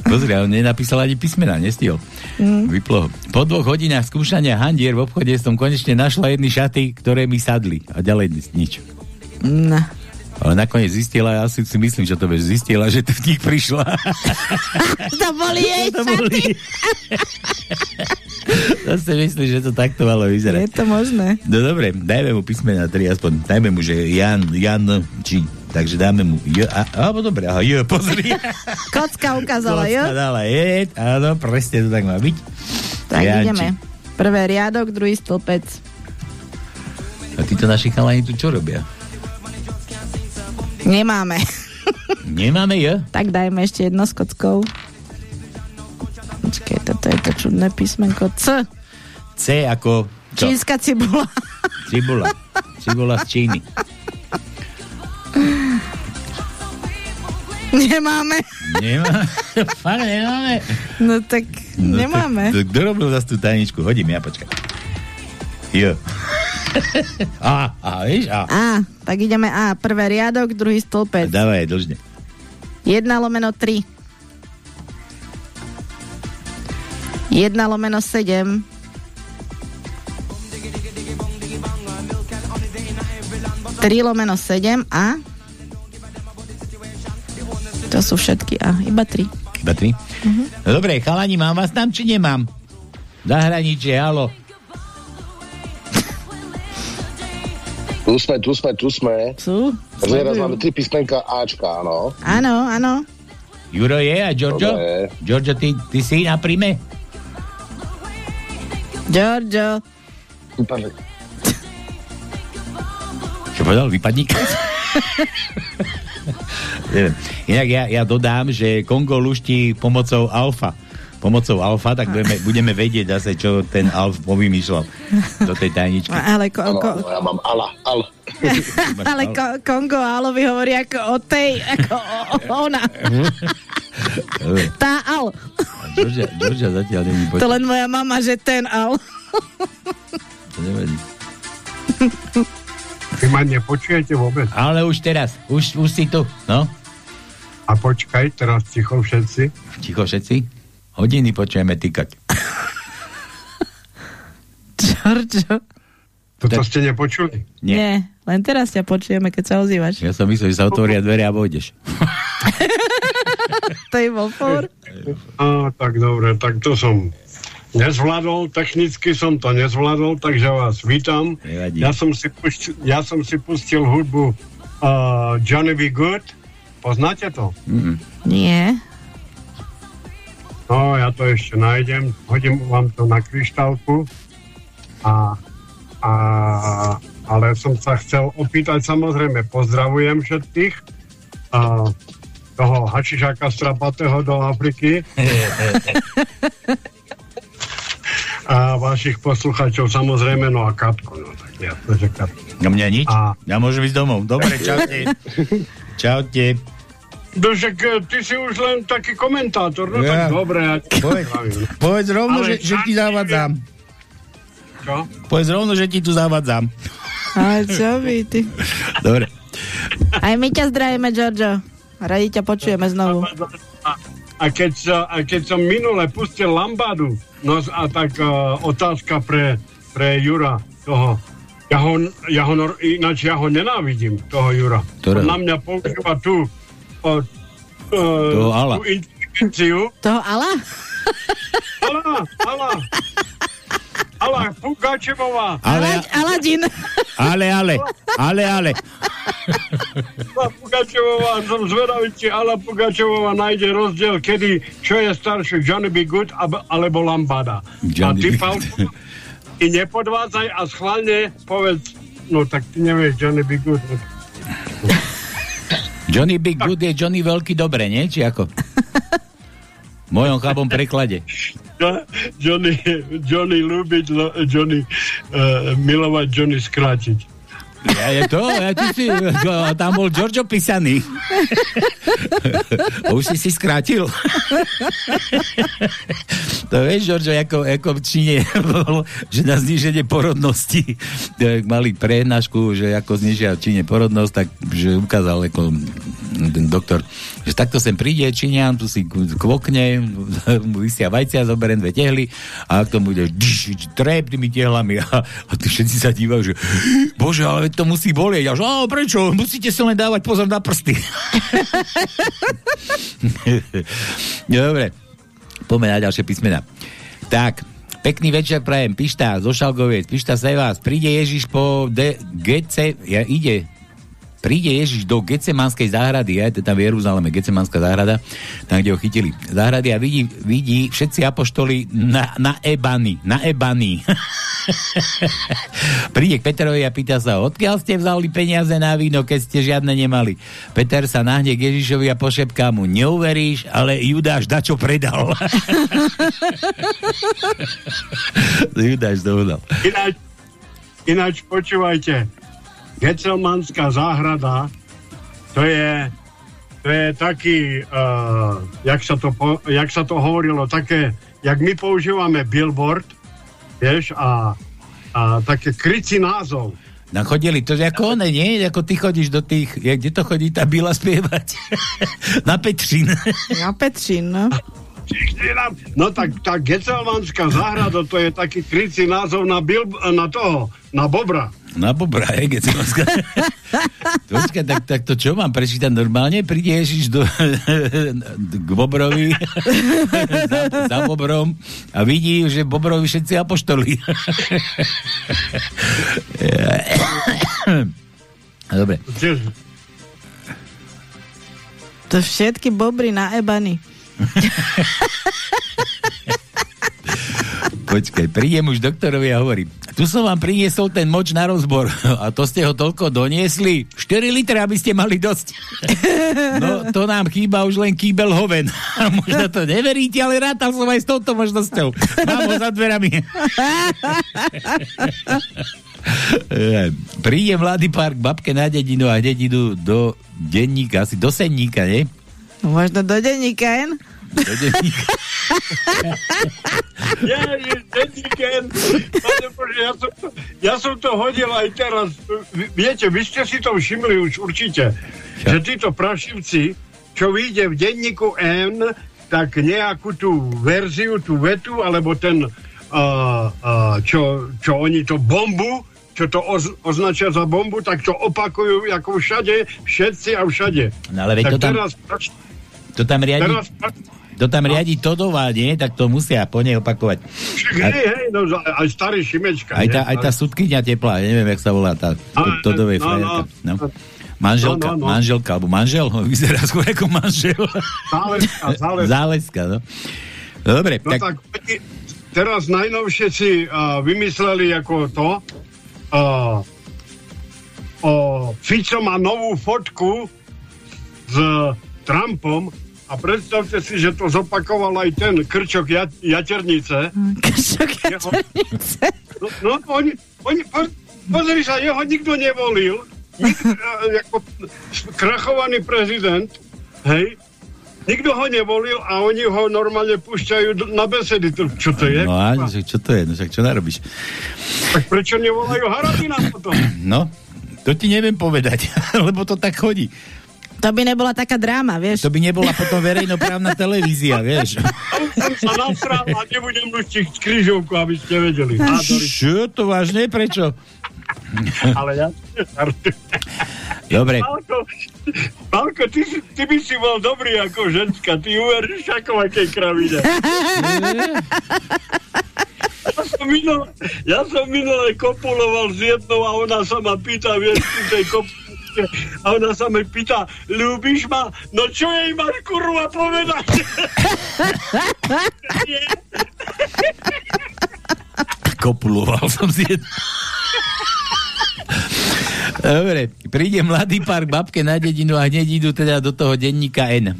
[SPEAKER 7] Pozri, on nenapísal ani písmena, nestihol. Mm. Vyplo. Po dvoch hodinách skúšania handier v obchode som konečne našla jedny šaty, ktoré mi sadli. A ďalej ni- nič.
[SPEAKER 3] No.
[SPEAKER 7] Ale nakoniec zistila, ja si, si myslím, že to vieš, zistila, že to v nich prišla.
[SPEAKER 3] To boli jej
[SPEAKER 7] to boli. to si myslím, že to takto malo
[SPEAKER 3] Je
[SPEAKER 7] vyzerať.
[SPEAKER 3] to možné.
[SPEAKER 7] No dobre, dajme mu písmena 3 aspoň. Dajme mu, že Jan, Jan, či Takže dáme mu J, a, alebo dobre, aha, J, pozri.
[SPEAKER 3] Kocka ukázala, jo?
[SPEAKER 7] Kocka dala J, áno, presne to tak má byť.
[SPEAKER 3] Tak
[SPEAKER 7] Janči.
[SPEAKER 3] ideme. Prvé riadok, druhý stĺpec.
[SPEAKER 7] A títo naši chalani tu čo robia?
[SPEAKER 3] Nemáme.
[SPEAKER 7] Nemáme J?
[SPEAKER 3] tak dajme ešte jedno s kockou. Počkej, toto je to čudné písmenko. C.
[SPEAKER 7] C ako čo?
[SPEAKER 3] Čínska cibula.
[SPEAKER 7] Cibula. Cibula z Číny.
[SPEAKER 3] Nemáme.
[SPEAKER 7] Nemá? Fakt nemáme?
[SPEAKER 3] No tak
[SPEAKER 7] No,
[SPEAKER 3] nemáme.
[SPEAKER 7] Tak, kto robil zase tú tajničku? Hodím ja, počkaj. Jo. a, a, vieš? A.
[SPEAKER 3] A, tak ideme A. Prvé riadok, druhý stĺpec.
[SPEAKER 7] Dávaj dlžne.
[SPEAKER 3] 1 lomeno 3. 1 lomeno 7. Tri lomeno 7 a to sú všetky A, iba 3.
[SPEAKER 7] Iba tri?
[SPEAKER 3] Mhm.
[SPEAKER 7] No dobre, chalani, mám vás tam, či nemám? Zahraničie, halo.
[SPEAKER 8] Tu sme, tu sme, tu sme.
[SPEAKER 3] Sú?
[SPEAKER 8] Takže teraz máme tri písmenka Ačka, áno.
[SPEAKER 3] Áno, áno.
[SPEAKER 7] Juro je a Giorgio?
[SPEAKER 8] Dobre.
[SPEAKER 7] Giorgio, ty, ty si na príjme?
[SPEAKER 3] Giorgio.
[SPEAKER 8] Vypadli.
[SPEAKER 7] Čo povedal? Vypadni? Neviem. Inak ja, ja dodám, že Kongo luští pomocou alfa. Pomocou alfa, tak budeme, budeme vedieť zase, čo ten alf povymýšľal do tej tajničky.
[SPEAKER 3] Ale, ko, ko,
[SPEAKER 8] ja mám ala, ala.
[SPEAKER 3] ale ko, Kongo Álovi hovorí ako o tej, ako o, o, ona. Tá Al.
[SPEAKER 7] Georgia, Georgia zatiaľ není
[SPEAKER 3] To
[SPEAKER 7] počuť.
[SPEAKER 3] len moja mama, že ten Al.
[SPEAKER 7] To nevadí.
[SPEAKER 10] Vy ma nepočujete vôbec.
[SPEAKER 7] Ale už teraz, už, už si tu, no.
[SPEAKER 10] A počkaj, teraz ticho všetci.
[SPEAKER 7] Ticho všetci. Hodiny počujeme týkať.
[SPEAKER 3] Giorgio.
[SPEAKER 10] Toto
[SPEAKER 7] Tak-
[SPEAKER 10] ste nepočuli?
[SPEAKER 7] Nie.
[SPEAKER 3] Nie, len teraz ťa počujeme, keď sa ozývaš.
[SPEAKER 7] Ja som myslel, že sa otvoria dvere a vojdeš.
[SPEAKER 3] To je bol for.
[SPEAKER 10] Á, tak dobre, tak to som nezvládol, technicky som to nezvládol, takže vás vítam.
[SPEAKER 7] Nevadí.
[SPEAKER 10] Ja som si pustil, ja som si pustil hudbu uh, Johnny B. Good. Poznáte to?
[SPEAKER 7] Mm.
[SPEAKER 3] Nie.
[SPEAKER 10] No, ja to ešte nájdem, hodím vám to na kryštálku. A, a, ale som sa chcel opýtať, samozrejme, pozdravujem všetkých. A, toho hačišáka strapatého do Afriky. a vašich posluchačov samozrejme, no a Katko, no tak jasne, že Katko.
[SPEAKER 7] Na mňa nič?
[SPEAKER 10] A-
[SPEAKER 7] Ja môžem ísť domov. Dobre, čaute. čaute.
[SPEAKER 10] No, však e, ty si už len taký komentátor, no
[SPEAKER 7] Ja.
[SPEAKER 10] tak dobre, ja ti
[SPEAKER 7] Povedz, povedz rovno,
[SPEAKER 10] Ale
[SPEAKER 7] že, že ti zavadzám.
[SPEAKER 10] Čo?
[SPEAKER 7] Povedz rovno, že ti tu zavadzám.
[SPEAKER 3] Ale čo by ty?
[SPEAKER 7] Dobre.
[SPEAKER 3] Aj my ťa zdravíme, Giorgio. Radi ťa počujeme znovu.
[SPEAKER 10] A, a, keď, sa, a keď som minule pustil Lambadu, no a tak uh, otázka pre, pre Jura, toho, ja ho, ja ho, nor- ináč ja ho nenávidím, toho Jura.
[SPEAKER 7] Ktorého?
[SPEAKER 10] On na mňa používa tú, uh,
[SPEAKER 7] Toho Ala.
[SPEAKER 10] tú inteligenciu.
[SPEAKER 3] Toho Ala?
[SPEAKER 10] Ala, Ala, Ala, Pugačevová.
[SPEAKER 7] Ale,
[SPEAKER 3] Alad- Aladin.
[SPEAKER 7] ale, ale, ale, ale.
[SPEAKER 10] Ala Pugačevová, som zvedavý, či Ala Pugačevová nájde rozdiel, kedy, čo je staršie, Johnny B. Good alebo Lambada.
[SPEAKER 7] Johnny
[SPEAKER 10] a ty,
[SPEAKER 7] B.
[SPEAKER 10] Pavko, ty nepodvádzaj a schválne povedz, no tak ty nevieš Johnny B. Good.
[SPEAKER 7] Johnny Big Good je Johnny Veľký dobre, nie? Či ako? V mojom chabom preklade.
[SPEAKER 10] Jo- Johnny, Johnny ľúbiť, Johnny uh, milovať, Johnny skrátiť.
[SPEAKER 7] Ja, je to, ja ty si, tam bol Giorgio písaný. Už si si skrátil. to vieš, Giorgio, ako, ako v Číne bolo, že na zníženie porodnosti mali prednášku, že ako znižia v Číne porodnosť, tak že ukázal ako ten doktor, že takto sem príde Číňan, tu si kvokne, mu vysia vajcia, zoberiem dve tehly a ak to bude trep tými tehlami a, a tí všetci sa dívajú, že bože, ale to musí bolieť. A že, a prečo? Musíte si len dávať pozor na prsty. Dobre, poďme na ďalšie písmena. Tak, pekný večer prajem, Pišta zo Šalgoviec, Pišta sa vás, príde Ježiš po D- GC, ja, ide, príde Ježiš do Getsemanskej záhrady, aj tam v Jeruzaleme, Getsemanská záhrada, tam, kde ho chytili záhrady a vidí, vidí všetci apoštoli na, na ebany, na ebany. príde k Peterovi a pýta sa, odkiaľ ste vzali peniaze na víno, keď ste žiadne nemali. Peter sa nahne k Ježišovi a pošepká mu, neuveríš, ale Judáš dačo predal. Judáš dohodal.
[SPEAKER 10] Ináč, ináč počúvajte, Getselmanská záhrada, to je, to je taký, uh, jak, sa to po, jak sa to hovorilo, také, jak my používame billboard, vieš, a, a také krycí názov.
[SPEAKER 7] No chodili, to je ako one, nie? Ako ty chodíš do tých, jak, kde to chodí tá Bila spievať? Na Petřín.
[SPEAKER 3] Na Petřín, no.
[SPEAKER 10] No tak tá Getselmanská záhrada, to je taký krycí názov na, bil, na toho, na Bobra.
[SPEAKER 7] Na Bobra, je, Getselmanská. Počkaj, tak, tak to čo mám prečítať normálne? Príde Ježiš do, k Bobrovi za, za Bobrom a vidí, že Bobrovi všetci apoštoli. Dobre.
[SPEAKER 3] To všetky bobry na ebany.
[SPEAKER 7] Počkaj, prídem už doktorovi a hovorím, tu som vám priniesol ten moč na rozbor a to ste ho toľko doniesli. 4 litre, aby ste mali dosť. No, to nám chýba už len kýbel hoven. Možno to neveríte, ale rátal som aj s touto možnosťou. Mám ho za dverami. Príde mladý pár k babke na dedinu a idú do denníka, asi do senníka, nie?
[SPEAKER 3] No, možno do denníka, jen?
[SPEAKER 7] Do denníka.
[SPEAKER 10] Pane Bože, ja som, to, ja som to hodil aj teraz. Viete, vy ste si to všimli už určite, že títo prašivci, čo vyjde v denníku N, tak nejakú tú verziu, tú vetu, alebo ten, uh, uh, čo, čo oni to bombu, čo to oz, označia za bombu, tak to opakujú ako všade, všetci a všade.
[SPEAKER 7] No ale veď
[SPEAKER 10] tak
[SPEAKER 7] to tam,
[SPEAKER 10] teraz,
[SPEAKER 7] to tam riadi,
[SPEAKER 10] teraz,
[SPEAKER 7] to tam riadi Todová, nie? Tak to musia po nej opakovať.
[SPEAKER 10] hej, hej, no, aj starý Šimečka.
[SPEAKER 7] Aj
[SPEAKER 10] nie?
[SPEAKER 7] tá, aj tá sudkynia teplá, neviem, jak sa volá tá to, Todovej
[SPEAKER 10] no,
[SPEAKER 7] frajerka.
[SPEAKER 10] no.
[SPEAKER 7] No. Manželka,
[SPEAKER 10] No, no, no.
[SPEAKER 7] manželka, alebo manžel, vyzerá skôr ako manžel.
[SPEAKER 10] Záleska, záleska.
[SPEAKER 7] Záleska, no. Dobre,
[SPEAKER 10] No
[SPEAKER 7] tak,
[SPEAKER 10] tak, teraz najnovšie si uh, vymysleli ako to, uh, Fico má novú fotku s Trumpom a predstavte si, že to zopakoval aj ten Krčok ja- Jaternice.
[SPEAKER 3] Krčok
[SPEAKER 10] Jeho- No, no oni, oni, po- pozri sa, jeho nikto nevolil. Nik, uh, ako krachovaný prezident, hej, nikto ho nevolil a oni ho normálne púšťajú na besedy. To, čo to je?
[SPEAKER 7] no a že čo to je, no však čo narobíš?
[SPEAKER 10] Tak prečo nevolajú Harabina potom?
[SPEAKER 7] No, to ti neviem povedať, lebo to tak chodí.
[SPEAKER 3] To by nebola taká dráma, vieš.
[SPEAKER 7] To by nebola potom verejnoprávna televízia, vieš.
[SPEAKER 10] Som sa nasral a nebudem luštiť križovku, aby ste vedeli.
[SPEAKER 7] Čo to vážne? Prečo?
[SPEAKER 10] Ale ja...
[SPEAKER 7] Dobre,
[SPEAKER 10] Palko ty, ty by si bol dobrý ako ženská, ty uveríš ako akej kravine. Ja som minule, ja som minule kopuloval s jednou a ona sa ma pýta, vieš, tu tej kopulke, a ona sa ma pýta, ľúbiš ma? No čo jej máš kurva povedať?
[SPEAKER 7] Kopuloval som si jedno. Dobre, príde mladý pár k babke na dedinu a hneď idú teda do toho denníka N.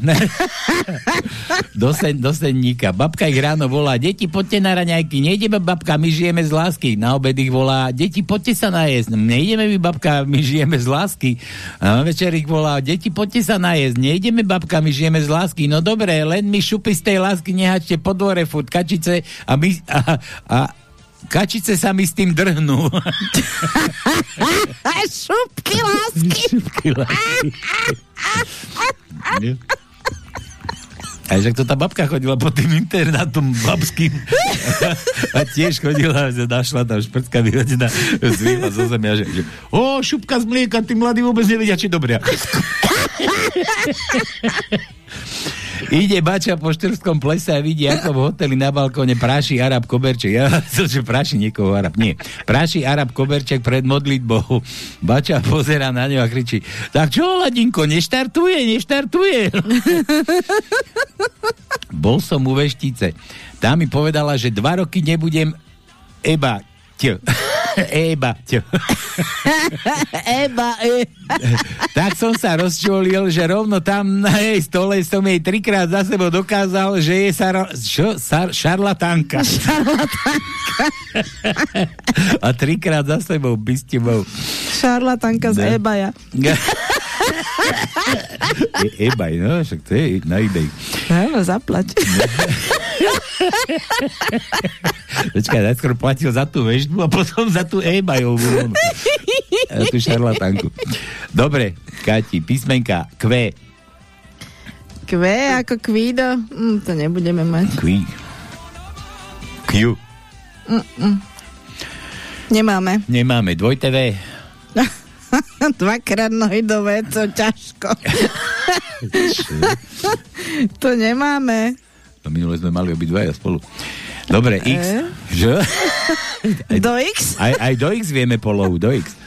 [SPEAKER 7] do, sen, do senníka. Babka ich ráno volá, deti, poďte na raňajky. Nejdeme, babka, my žijeme z lásky. Na obed ich volá, deti, poďte sa najesť. Nejdeme my, babka, my žijeme z lásky. A na večer ich volá, deti, poďte sa najesť. Nejdeme, babka, my žijeme z lásky. No dobre, len mi šupy z tej lásky nehačte po dvore furt kačice a my... A, a, Kačice sa mi s tým drhnú.
[SPEAKER 3] Šupky lásky.
[SPEAKER 7] Šupky lásky. A však to tá babka chodila po tým internátom babským. A tiež chodila, že našla tam šprcka vyhodená, zvýva zo zemia, že, že o, šupka z mlieka, tí mladí vôbec nevedia, či dobrá. Ide bača po štrskom plese a vidí, ako v hoteli na balkóne práši Arab Koberček. Ja som, že práši niekoho Arab. Nie. Práši Arab Koberček pred modlitbou. Bača pozera na ňo a kričí, tak čo, Ladinko, neštartuje, neštartuje. Bol som u veštice. Tá mi povedala, že dva roky nebudem eba ť. Eba
[SPEAKER 3] e.
[SPEAKER 7] tak som sa rozčulil, že rovno tam na jej stole som jej trikrát za sebou dokázal, že je sar, čo? Sar, šarlatánka.
[SPEAKER 3] Šarlatánka.
[SPEAKER 7] A trikrát za sebou by ste bol.
[SPEAKER 3] Šarlatánka z ebaja.
[SPEAKER 7] E, ebaj, no, však to je na ebay.
[SPEAKER 3] Áno, zaplať.
[SPEAKER 7] Počkaj, najskôr platil za tú vežbu a potom za tú ebajovú. Tú šarlatánku. Dobre, Kati, písmenka Q.
[SPEAKER 3] Q ako kvído? Mm, to nebudeme mať.
[SPEAKER 7] Q. Q.
[SPEAKER 3] Mm-mm. Nemáme.
[SPEAKER 7] Nemáme. Dvojte V.
[SPEAKER 3] Dvakrát nohydové, to ťažko. to nemáme.
[SPEAKER 7] No minule sme mali obidvaja spolu. Dobre, X.
[SPEAKER 3] E?
[SPEAKER 7] Že?
[SPEAKER 3] Do X?
[SPEAKER 7] Aj, aj do X vieme polohu, do X.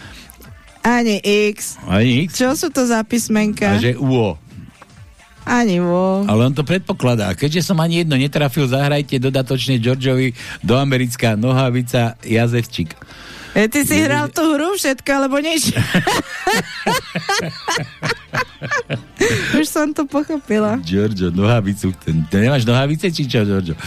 [SPEAKER 3] Ani X.
[SPEAKER 7] Ani X.
[SPEAKER 3] Čo sú to za písmenka?
[SPEAKER 7] A že UO.
[SPEAKER 3] Ani vo.
[SPEAKER 7] Ale on to predpokladá. Keďže som ani jedno netrafil, zahrajte dodatočne Georgeovi do americká nohavica Jazevčík.
[SPEAKER 3] E, ty si hral tú hru všetko, alebo nič? Už som to pochopila.
[SPEAKER 7] Giorgio, nohavicu. Ten, ty nemáš nohavice, či čo, Giorgio?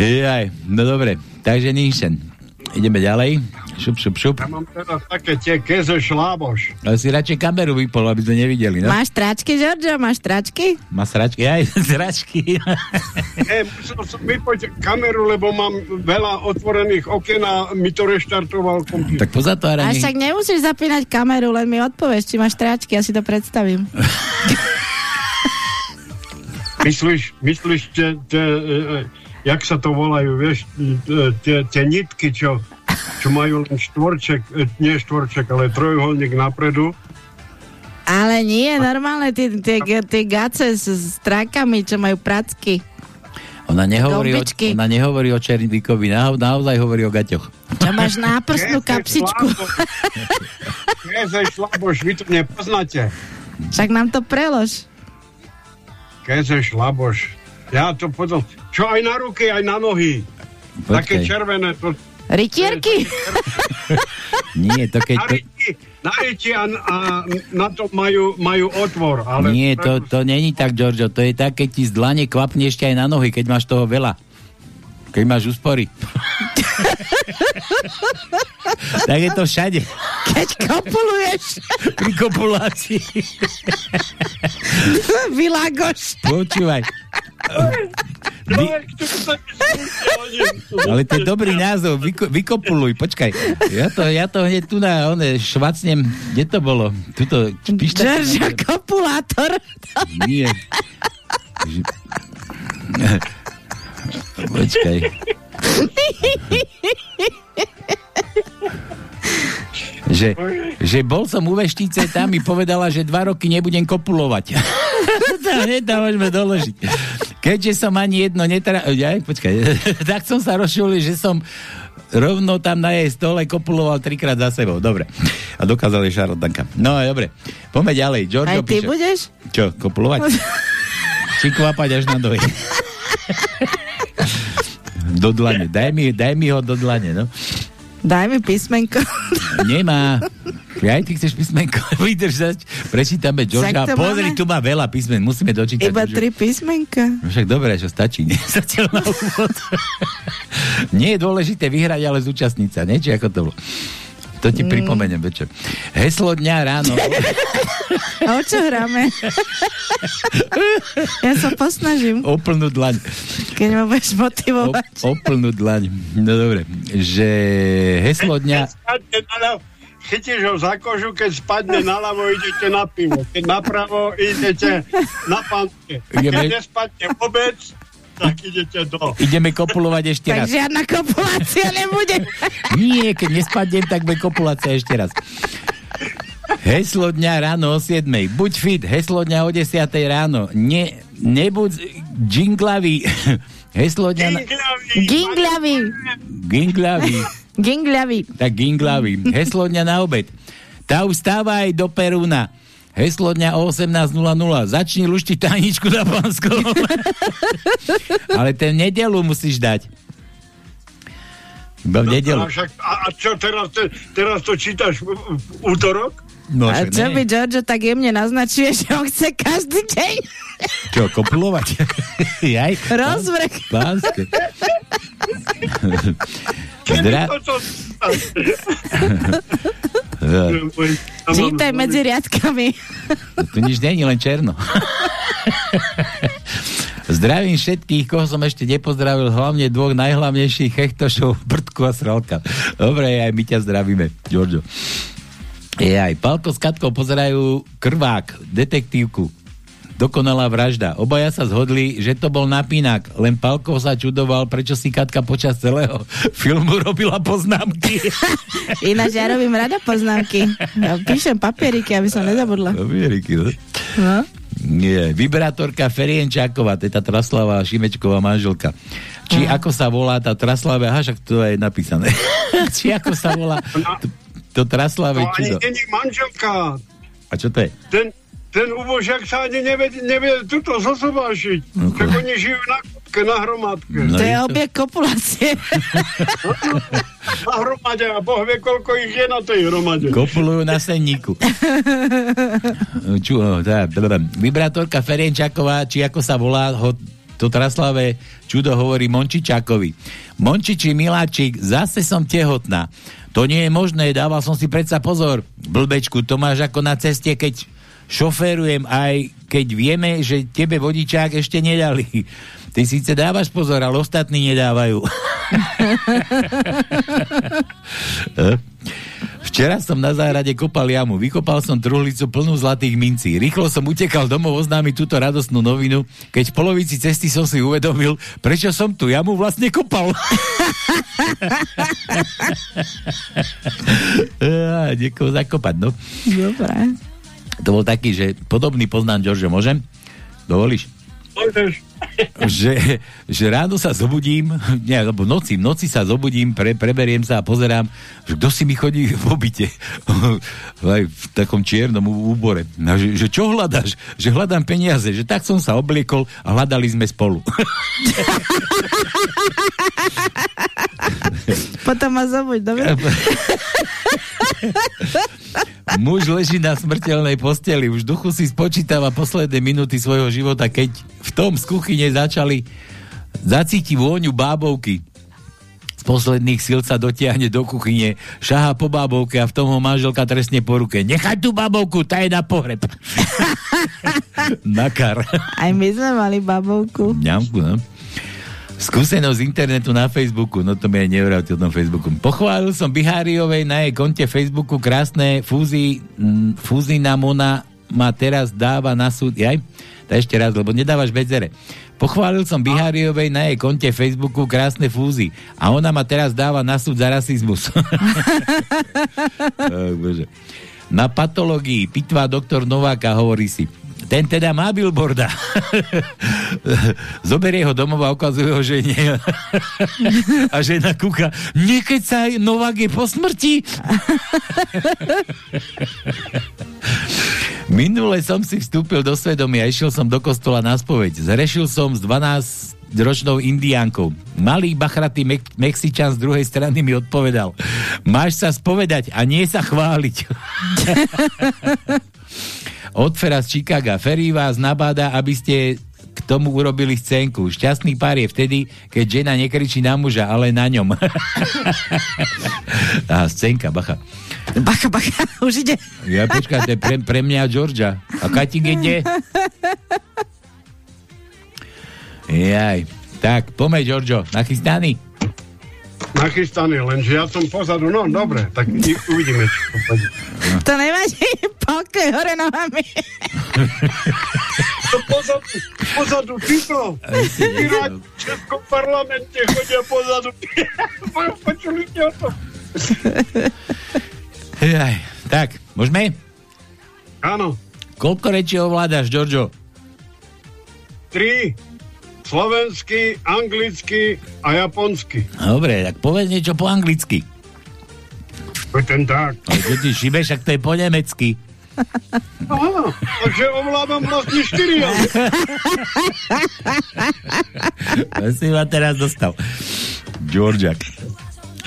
[SPEAKER 7] Jaj, no dobre. Takže Ninšen. Ideme ďalej. Šup, šup, šup.
[SPEAKER 10] Ja mám teraz také tie keze šláboš.
[SPEAKER 7] Ale si radšej kameru vypol, aby sme nevideli, no?
[SPEAKER 3] Máš tračky, Giorgio? Máš tračky?
[SPEAKER 7] Má sračky? Aj, sračky.
[SPEAKER 10] E, musel som vypoť kameru, lebo mám veľa otvorených okien a mi to reštartoval počítač.
[SPEAKER 7] tak pozatvára.
[SPEAKER 3] A však nemusíš zapínať kameru, len mi odpovieš, či máš tračky, ja si to predstavím.
[SPEAKER 10] Myslíš, myslíš, že, že, e, e, jak sa to volajú, vieš, e, tie, tie nitky, čo, čo majú len štvorček, e, nie štvorček, ale trojuholník napredu.
[SPEAKER 3] Ale nie, normálne tie, tie, tie gace s, s trákami, čo majú pracky.
[SPEAKER 7] Ona nehovorí, o, ona nehovorí o Černvíkovi, na, naozaj hovorí o gaťoch.
[SPEAKER 3] Čo máš náprstnú kapsičku.
[SPEAKER 10] Keze šlaboš, vy to nepoznáte.
[SPEAKER 3] Však nám to prelož.
[SPEAKER 10] Keze šlaboš. Ja to potom, čo aj na ruky, aj na nohy. Také
[SPEAKER 7] Počkaj.
[SPEAKER 10] červené, to
[SPEAKER 3] Rytierky?
[SPEAKER 7] Nie, to keď...
[SPEAKER 10] na
[SPEAKER 7] To,
[SPEAKER 10] na ryti a, a na to majú, majú otvor. Ale
[SPEAKER 7] nie, to, to není tak, Giorgio. To je tak, keď ti z dlane kvapne ešte aj na nohy, keď máš toho veľa. Keď máš úspory. tak je to všade.
[SPEAKER 3] Keď kopuluješ.
[SPEAKER 7] Pri kopulácii.
[SPEAKER 3] Vylagoš.
[SPEAKER 7] Počúvaj. Vy, ale to je dobrý názov. Vyko, vykopuluj, počkaj. Ja to, ja to hneď tu na one švacnem. Kde to bolo? Tuto pišta.
[SPEAKER 3] Georgia kopulátor.
[SPEAKER 7] Nie. Počkaj. Že, že bol som u veštice, tam mi povedala, že dva roky nebudem kopulovať. to hneď tam môžeme doložiť. Keďže som ani jedno netra... Ja, počkaj, tak som sa rozšulil, že som rovno tam na jej stole kopuloval trikrát za sebou. Dobre. A dokázal je šarlatanka. No, dobre. Poďme ďalej. Giorgio
[SPEAKER 3] Aj ty
[SPEAKER 7] píše.
[SPEAKER 3] budeš?
[SPEAKER 7] Čo, kopulovať? Či kvapať až na dohy? Do dlane. Daj mi, daj mi ho do dlane, no.
[SPEAKER 3] Daj mi písmenko.
[SPEAKER 7] Nemá. Aj ty chceš písmenko vydržať. Prečítame Georgia. Pozri,
[SPEAKER 3] máme.
[SPEAKER 7] tu má veľa písmen. Musíme dočítať.
[SPEAKER 3] Iba
[SPEAKER 7] Georgia.
[SPEAKER 3] tri písmenka.
[SPEAKER 7] No Však dobre, že stačí. Na úvod. Nie je dôležité vyhrať, ale zúčastniť sa. Nie? Či ako to bolo? To ti
[SPEAKER 3] Mm.
[SPEAKER 7] pripomeniem večer. Heslo dňa ráno.
[SPEAKER 3] A o čo hráme? ja sa posnažím,
[SPEAKER 7] Oplnú dlaň.
[SPEAKER 3] keď ma budeš
[SPEAKER 7] O,
[SPEAKER 3] motivovať.
[SPEAKER 7] oplnú dlaň. No dobre. Že heslo dňa...
[SPEAKER 10] Chytíš ho za kožu, keď spadne naľavo, idete na pivo. Keď napravo, idete na panke. Keď nespadne vôbec, tak idete do.
[SPEAKER 7] Ideme kopulovať ešte
[SPEAKER 3] Tak
[SPEAKER 7] raz.
[SPEAKER 3] žiadna kopulácia nebude.
[SPEAKER 7] Nie, keď nespadnem, tak bude kopulácia ešte raz. Heslo dňa ráno o 7. Buď fit, heslo dňa o 10. ráno. Ne, Nebuď džinglavý. Heslo dňa... Na...
[SPEAKER 3] Gingľavý.
[SPEAKER 7] Ginglavý.
[SPEAKER 3] Gingľavý.
[SPEAKER 7] Tak ginglavý. Heslo dňa na obed. Tá vstávaj do Perúna. Heslo dňa o 18.00. Začni luštiť tajničku na Pánskom. Ale ten nedelu musíš dať. Iba v nedelu.
[SPEAKER 10] A, však, a, a čo teraz, te, teraz to čítaš v, v útorok?
[SPEAKER 7] No,
[SPEAKER 3] A čo
[SPEAKER 7] nie.
[SPEAKER 3] by Giorgio tak jemne naznačuje, že on chce každý deň
[SPEAKER 7] Čo, kopulovať? Jaj?
[SPEAKER 3] rozvrh.
[SPEAKER 7] Pánske.
[SPEAKER 10] Kedy
[SPEAKER 7] Zdra...
[SPEAKER 3] Čítaj medzi riadkami.
[SPEAKER 7] Tu nič není, len černo. Zdravím všetkých, koho som ešte nepozdravil, hlavne dvoch najhlavnejších chechtošov, Brtku a Sralka. Dobre, aj my ťa zdravíme, Giorgio. Je aj Palko s Katkou pozerajú Krvák, detektívku. Dokonalá vražda. Obaja sa zhodli, že to bol napínak, len Palko sa čudoval, prečo si Katka počas celého filmu robila poznámky.
[SPEAKER 3] Ináč ja robím rada poznámky. Ja píšem papieriky, aby som nezabudla.
[SPEAKER 7] Domieriky, no?
[SPEAKER 3] No.
[SPEAKER 7] Nie, vibrátorka Ferienčáková, to je tá Traslava Šimečková manželka. Či ako sa volá tá Traslava, aha, však to je napísané. Či ako sa volá to, to Traslave
[SPEAKER 10] to ani není manželka.
[SPEAKER 7] A čo to je?
[SPEAKER 10] Ten, ten ubožiak sa ani nevie, nevie tuto zosobášiť.
[SPEAKER 7] No
[SPEAKER 10] Tak oni žijú na kúpke, na hromádke.
[SPEAKER 7] No
[SPEAKER 3] To je objekt kopulácie.
[SPEAKER 10] Na hromade a Boh vie, koľko ich je na tej hromade.
[SPEAKER 7] Kopulujú na senníku. Ču, oh, tá, blablabla. vibrátorka Ferienčáková, či ako sa volá, ho to Traslave čudo hovorí Mončičákovi. Mončiči, miláčik, zase som tehotná. To nie je možné, dával som si predsa pozor. Blbečku, to máš ako na ceste, keď šoférujem, aj keď vieme, že tebe vodičák ešte nedali. Ty síce dávaš pozor, ale ostatní nedávajú. Včera som na záhrade kopal jamu. Vykopal som truhlicu plnú zlatých mincí. Rýchlo som utekal domov oznámiť túto radostnú novinu, keď v polovici cesty som si uvedomil, prečo som tú jamu vlastne kopal. Á, Niekoho zakopať, no.
[SPEAKER 3] Dobre.
[SPEAKER 7] To bol taký, že podobný poznám, George, môžem? Dovolíš?
[SPEAKER 10] Môžeš.
[SPEAKER 7] že, že ráno sa zobudím, nie, alebo v noci, noci sa zobudím, pre, preberiem sa a pozerám, že kto si mi chodí v obyte, aj v takom čiernom úbore. A že, že čo hľadáš? Že hľadám peniaze, že tak som sa obliekol a hľadali sme spolu.
[SPEAKER 3] Potom ma zobuď, dobre?
[SPEAKER 7] Muž leží na smrteľnej posteli, už duchu si spočítava posledné minúty svojho života, keď tom z kuchyne začali zacíti vôňu bábovky. Z posledných síl sa dotiahne do kuchyne, šaha po bábovke a v tom ho manželka trestne po ruke. Nechaj tú bábovku, tá je na pohreb. Nakar.
[SPEAKER 3] Aj my sme mali babovku.
[SPEAKER 7] Ňamku, no. Skúsenosť z internetu na Facebooku, no to mi aj nevravte o tom Facebooku. Pochválil som Biháriovej na jej konte Facebooku krásne fúzi, fúzina Mona ma teraz dáva na súd. Jaj? To ešte raz, lebo nedávaš bedzere. Pochválil som Biháriovej na jej konte Facebooku krásne fúzy a ona ma teraz dáva na súd za rasizmus. Ach, bože. Na patológii pitvá doktor Nováka hovorí si, ten teda má billboarda. Zoberie ho domov a ukazuje ho žene. a žena kúka, niekedy sa Novák je po smrti. Minule som si vstúpil do svedomia išiel som do kostola na spoveď. Zrešil som s 12 ročnou indiánkou. Malý bachratý Mek- Mexičan z druhej strany mi odpovedal. Máš sa spovedať a nie sa chváliť. Od Fera z Chicaga. Ferry vás nabáda, aby ste tomu urobili scénku. Šťastný pár je vtedy, keď žena nekričí na muža, ale na ňom. Á, scénka, bacha.
[SPEAKER 3] Bacha, bacha, už ide.
[SPEAKER 7] Ja počkaj, to je pre, pre mňa Georgia. A Katik ide? Jaj. Tak, pomeď, Giorgio, nachystaný?
[SPEAKER 10] Nachystaný, lenže ja som pozadu, no dobre, tak uvidíme, čo to bude.
[SPEAKER 3] To nevadí, pokoj hore nohami.
[SPEAKER 10] To pozadu, pozadu, títo, Piráti v Českom parlamente chodia pozadu. Počuli ste o tom?
[SPEAKER 7] Jaj. Tak, môžeme?
[SPEAKER 10] Áno.
[SPEAKER 7] Koľko rečí ovládaš, Giorgio?
[SPEAKER 10] tri. Slovensky, anglicky a japonsky.
[SPEAKER 7] Dobre, tak povedz niečo po anglicky.
[SPEAKER 10] Ten tak.
[SPEAKER 7] Ale ty šibeš, ak to je po nemecky.
[SPEAKER 10] Aha, takže ovládam vlastne štyri jazyky.
[SPEAKER 7] To si ma teraz dostal. Georgiak.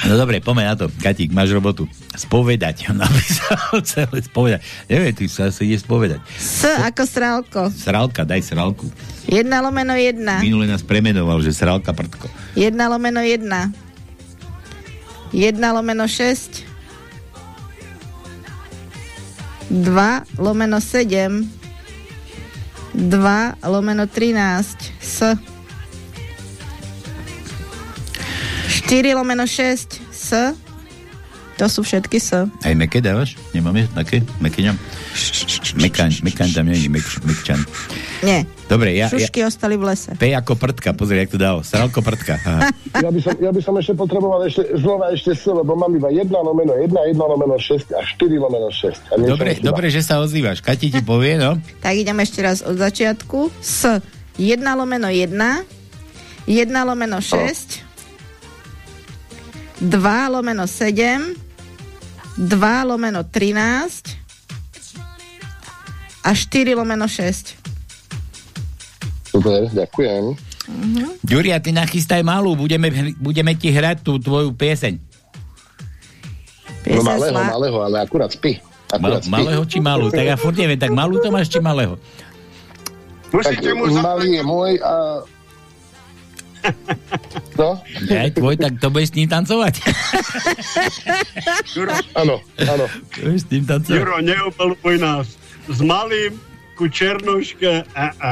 [SPEAKER 7] No dobre, poďme na to. Katík, máš robotu. Spovedať. Napísal celé spovedať. Neviem, ty sa asi ide spovedať.
[SPEAKER 3] S ako srálko.
[SPEAKER 7] Sralka, daj sralku.
[SPEAKER 3] 1 lomeno 1.
[SPEAKER 7] Minule nás premenoval, že sralka prdko.
[SPEAKER 3] 1 lomeno 1. 1 lomeno 6. 2 lomeno 7. 2 lomeno 13. S. 4 lomeno 6. S. To sú všetky S.
[SPEAKER 7] Aj meké dávaš? Nemáme také? Mekyňam? Mekaň, mekaň tam je, mek, mekčan.
[SPEAKER 3] Nie.
[SPEAKER 7] Dobre, ja, ja,
[SPEAKER 3] Šušky ostali v lese.
[SPEAKER 7] P ako prdka, pozri, jak to dalo. Sralko prdka.
[SPEAKER 8] Ja by, som, ja by som ešte potreboval ešte, znova ešte S, lebo mám iba 1 lomeno 1, 1 lomeno 6 a 4 lomeno 6. A niečo
[SPEAKER 7] Dobre, dobre, že sa ozývaš. Kati ti povie, no?
[SPEAKER 3] Tak idem ešte raz od začiatku. S 1 lomeno 1, 1 lomeno 6, 2 lomeno 7, 2 lomeno 13 a 4 lomeno 6.
[SPEAKER 8] Super, ďakujem.
[SPEAKER 7] Ďuria, ty nachystaj malú, budeme, budeme ti hrať tú tvoju pieseň.
[SPEAKER 8] No
[SPEAKER 3] Pieseň
[SPEAKER 8] malého,
[SPEAKER 3] slá-
[SPEAKER 8] malého, ale akurát spí.
[SPEAKER 7] Mal,
[SPEAKER 8] Akurát spí.
[SPEAKER 7] malého či malú? Tak ja furt neviem, tak malú to máš či malého?
[SPEAKER 8] Tak
[SPEAKER 10] Musíte mu
[SPEAKER 8] malý je môj a... No,
[SPEAKER 7] Aj tvoj, tak to budeš s ním tancovať.
[SPEAKER 10] Juro,
[SPEAKER 8] áno, áno.
[SPEAKER 7] budeš s ním tancovať.
[SPEAKER 10] Juro, neopaluj nás. S malým ku Černoške a, a.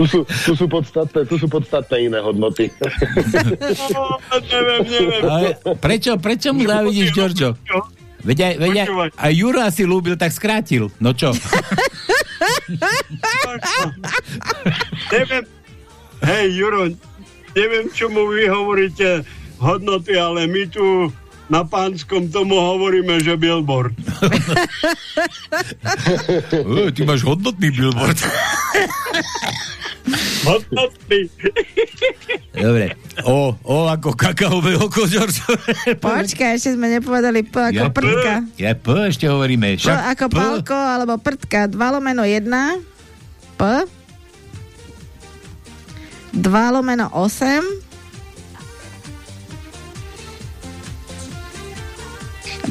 [SPEAKER 8] Tu sú, tu sú podstatné, tu sú podstatné iné hodnoty.
[SPEAKER 10] O, neviem, neviem.
[SPEAKER 7] Ale prečo, prečo mu závidíš, Giorgio? Veď aj, veď aj, aj Juro asi ľúbil, tak skrátil. No čo?
[SPEAKER 10] neviem, hej, Juro, neviem, čomu vy hovoríte hodnoty, ale my tu na pánskom tomu hovoríme, že billboard.
[SPEAKER 7] Ty máš hodnotný billboard.
[SPEAKER 10] Hodnoty.
[SPEAKER 7] Dobre. O, o ako kakaové oko.
[SPEAKER 3] Počkaj, ešte sme nepovedali P ako
[SPEAKER 7] Ja-
[SPEAKER 3] prdka.
[SPEAKER 7] Ja P ešte hovoríme.
[SPEAKER 3] P ako
[SPEAKER 7] P.
[SPEAKER 3] palko alebo prdka. 2 lomeno 1. P. 2 lomeno 8.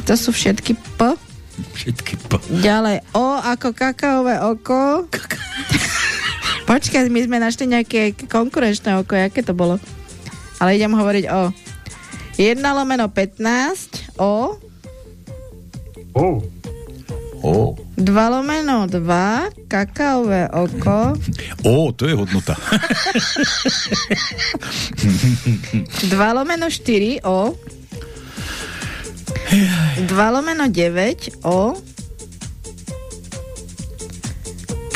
[SPEAKER 3] To sú všetky P.
[SPEAKER 7] Všetky P.
[SPEAKER 3] Ďalej O ako kakaové oko. Počkaj, my sme našli nejaké konkurenčné oko, aké to bolo. Ale idem hovoriť o 1 lomeno 15 O.
[SPEAKER 10] Oh,
[SPEAKER 7] O.
[SPEAKER 3] 2 lomeno 2 kakaové oko.
[SPEAKER 7] O, to je hodnota.
[SPEAKER 3] 2 lomeno 4 O. 2 lomeno 9 O.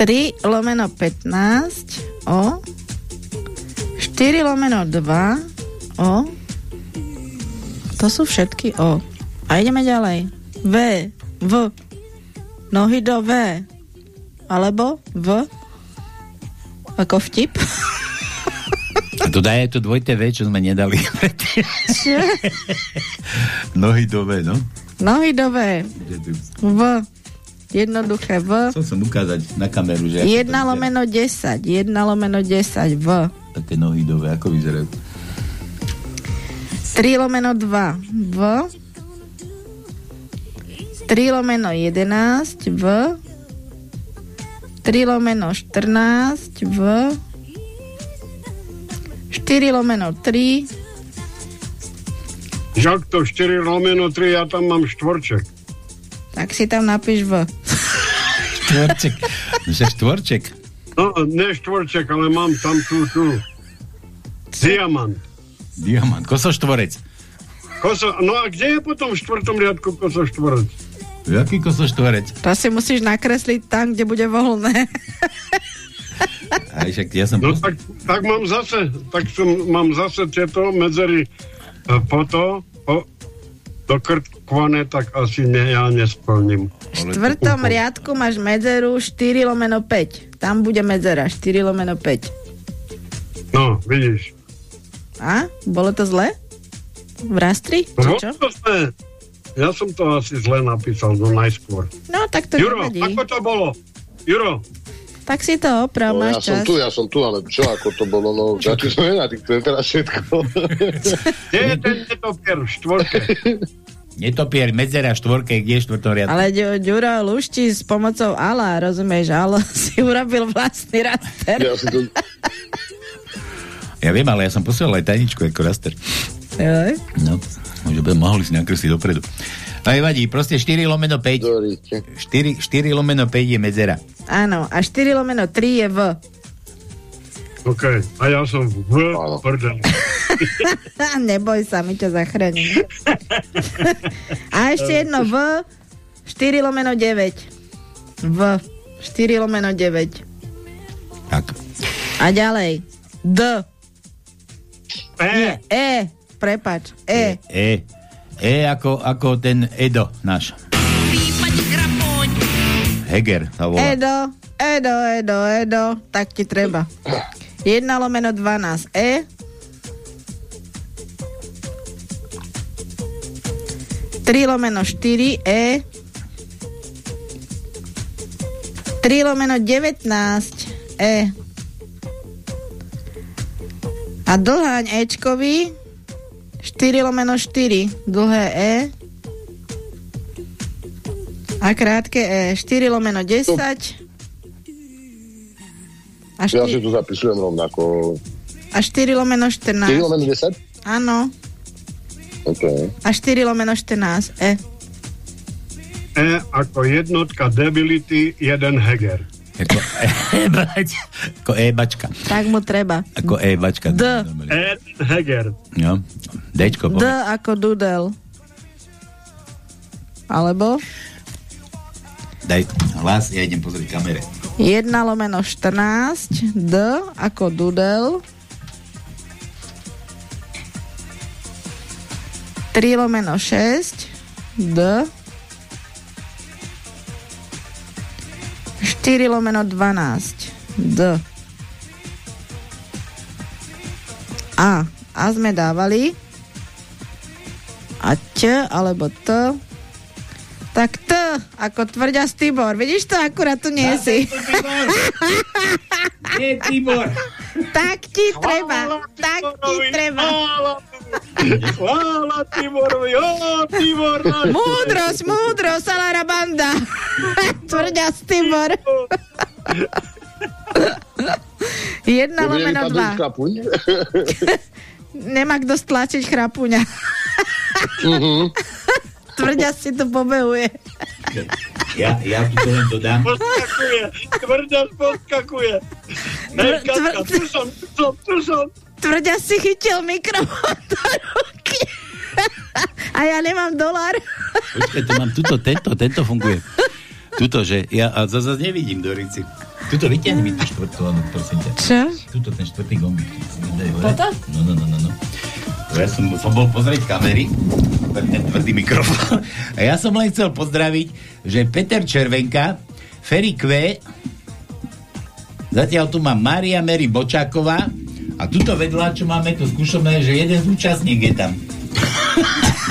[SPEAKER 3] 3 lomeno 15 O. 4 lomeno 2 O. To sú všetky O. A ideme ďalej. V. V. Nohy do V. Alebo V. Ako vtip.
[SPEAKER 7] A to daj aj to dvojité V, čo sme nedali. Nohy do V, no.
[SPEAKER 3] Nohy do V. V. Jednoduché V.
[SPEAKER 7] Chcel som ukázať na kameru, že...
[SPEAKER 3] 1 lomeno 10. 1 lomeno 10. V.
[SPEAKER 7] Také nohy do V, ako vyzerajú.
[SPEAKER 3] 3 lomeno 2. V. 3 lomeno 11. V. 3 lomeno 14. V. 4 lomeno 3.
[SPEAKER 10] Žak to 4 lomeno 3, ja tam mám štvorček.
[SPEAKER 3] Tak si tam napíš V.
[SPEAKER 7] Štvorček. Že štvorček.
[SPEAKER 10] No, ne štvorček, ale mám tam tú, tú. Diamant.
[SPEAKER 7] Diamant. Kosoštvorec.
[SPEAKER 10] Koso, no a kde je potom v štvrtom riadku kosoštvorec?
[SPEAKER 7] Jaký kosoštvorec?
[SPEAKER 3] To si musíš nakresliť tam, kde bude voľné.
[SPEAKER 7] Aj však ja som...
[SPEAKER 10] No tak, tak mám zase, tak som, mám zase tieto medzery e, po to, po, do krtkvane, tak asi ne, ja nesplním.
[SPEAKER 3] V štvrtom riadku máš medzeru 4 lomeno 5. Tam bude medzera 4 lomeno 5.
[SPEAKER 10] No, vidíš.
[SPEAKER 3] A? Bolo to zle? V rastri?
[SPEAKER 10] No,
[SPEAKER 3] Či čo?
[SPEAKER 10] to sme, ja som to asi zle napísal, no najskôr.
[SPEAKER 3] No, tak to
[SPEAKER 10] Juro,
[SPEAKER 3] nevadí.
[SPEAKER 10] ako to bolo? Juro,
[SPEAKER 3] Tak si to oprav,
[SPEAKER 8] No, ja
[SPEAKER 3] máš
[SPEAKER 8] som
[SPEAKER 3] čas.
[SPEAKER 8] tu, ja som tu, ale čo, ako to bolo, no, začali sme na tých, to je teraz všetko.
[SPEAKER 10] kde je ten netopier v štvorke?
[SPEAKER 7] Netopier, medzera, štvorke, kde je štvrtom riadku?
[SPEAKER 3] Ale Ďu- Ďuro lušti s pomocou Ala, rozumieš? Alo si urobil vlastný raster.
[SPEAKER 8] Ja si to,
[SPEAKER 7] Ja viem, ale ja som posielal aj tajničku ako raster.
[SPEAKER 3] Joj.
[SPEAKER 7] No, že by mohli si nakresliť dopredu. No nevadí, proste 4 lomeno 5. 4, 4 lomeno 5 je medzera.
[SPEAKER 3] Áno, a 4 lomeno 3 je V.
[SPEAKER 10] OK, a ja som v prdel.
[SPEAKER 3] Neboj sa, my ťa zachránime. a ešte jedno V, 4 lomeno 9. V, 4 lomeno 9.
[SPEAKER 7] Tak.
[SPEAKER 3] A ďalej. D.
[SPEAKER 10] E.
[SPEAKER 3] Nie, E. Prepač, E.
[SPEAKER 7] E. E ako, ako ten Edo náš. Heger sa volá.
[SPEAKER 3] Edo, Edo, Edo, Edo. Tak ti treba. 1 lomeno 12. E. 3 lomeno 4. E. 3 lomeno 19. E. A dlháň Ečkový 4 lomeno 4. Dlhé E. A krátke E. 4 lomeno 10. A
[SPEAKER 8] ja
[SPEAKER 3] 4,
[SPEAKER 8] si to zapisujem rovnako.
[SPEAKER 3] a 4 lomeno
[SPEAKER 8] 4
[SPEAKER 3] 14.
[SPEAKER 8] lomeno 10?
[SPEAKER 3] Áno.
[SPEAKER 8] OK.
[SPEAKER 3] A 4 lomeno 14. E.
[SPEAKER 10] E ako jednotka debility, jeden Heger.
[SPEAKER 7] Ako ebač, ako ebačka.
[SPEAKER 3] Tak mu treba.
[SPEAKER 7] Ako ebačka.
[SPEAKER 3] D.
[SPEAKER 10] E Heger.
[SPEAKER 7] No. Dčko,
[SPEAKER 3] D ako Dudel. Alebo
[SPEAKER 7] Daj hlas, ja idem pozrieť kamere.
[SPEAKER 3] 1 lomeno 14. D ako Dudel. 3 lomeno 6. D. 4 lomeno 12. D. A. A sme dávali. A T alebo T. Tak T ako tvrďa Tibor. Vidíš to? Akurát tu nie si.
[SPEAKER 7] Je Tibor.
[SPEAKER 3] tak ti treba. Tak ti treba.
[SPEAKER 10] Chvála Tiborovi, ó, Tibor.
[SPEAKER 3] Múdrosť, múdrosť, Salara banda. tvrďa Tibor. Jedna lomeno dva. Nemá kto stlačiť chrapuňa. Tvrďa si tu pobehuje.
[SPEAKER 7] Ja, ja tu to len dodám.
[SPEAKER 10] Poskakuje, tvrďač poskakuje. Hej,
[SPEAKER 3] Tvr- tvr-
[SPEAKER 10] tu som, tu som, tu som.
[SPEAKER 3] Tvrďa si chytil mikrofón do ruky. A ja nemám dolár.
[SPEAKER 7] Počkaj, tu mám tuto, tento, tento funguje. Tuto, že ja a zase nevidím Dorici. Tuto vyťahni mi tú štvrtú, prosím ťa.
[SPEAKER 3] Čo?
[SPEAKER 7] Tuto ten štvrtý gombík.
[SPEAKER 3] Toto?
[SPEAKER 7] No, no, no, no, no. Ja som, som bol pozrieť kamery, ten tvrdý mikrofón. A ja som len chcel pozdraviť, že Peter Červenka, Ferry Kve, zatiaľ tu mám Mária Mary Bočáková a tuto vedľa, čo máme tu skúšané, že jeden zúčastník je tam.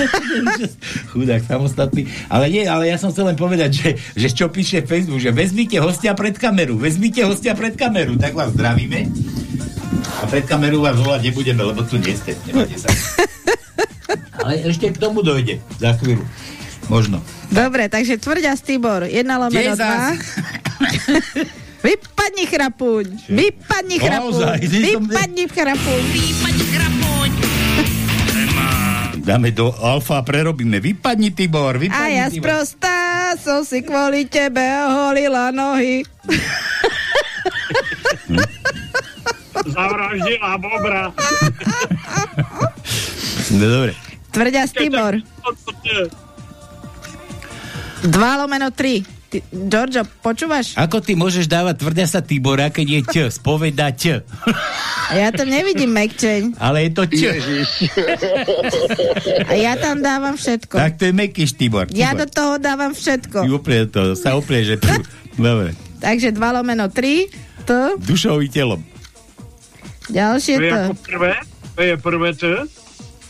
[SPEAKER 7] Chudák samostatný. Ale nie, ale ja som chcel len povedať, že, že čo píše Facebook, že vezmite hostia pred kameru, vezmite hostia pred kameru, tak vás zdravíme. A pred kameru vás volať nebudeme, lebo tu nie ste, sa. Ale ešte k tomu dojde za chvíľu. Možno.
[SPEAKER 3] Dobre, takže tvrďa Tibor. Jedna lomeno
[SPEAKER 7] Kde zas?
[SPEAKER 3] 2. Vypadni chrapuň. Vypadni chrapuň. Vypadni chrapuň. Vypadni chrapuň.
[SPEAKER 7] Dáme do alfa a prerobíme. Vypadni, Tibor, vypadni,
[SPEAKER 3] A ja
[SPEAKER 7] Tibor.
[SPEAKER 3] sprostá som si kvôli tebe oholila nohy.
[SPEAKER 10] Zavraždila bobra.
[SPEAKER 7] No dobre.
[SPEAKER 3] Tvrďa Tibor. 2 lomeno 3. Ty, Giorgio, počúvaš?
[SPEAKER 7] Ako ty môžeš dávať tvrdia sa Tibora, keď je ť, spoveda ť.
[SPEAKER 3] Ja tam nevidím mekčeň.
[SPEAKER 7] Ale je to č.
[SPEAKER 3] A ja tam dávam všetko.
[SPEAKER 7] Tak to je mekyš Tibor.
[SPEAKER 3] Ja do toho dávam všetko.
[SPEAKER 7] Úplne to, sa úplne, že... Dobre.
[SPEAKER 3] Takže 2 lomeno 3, to,
[SPEAKER 7] Dušou i telom.
[SPEAKER 3] Ďalšie
[SPEAKER 10] To je
[SPEAKER 3] to.
[SPEAKER 10] ako prvé? To je prvé T?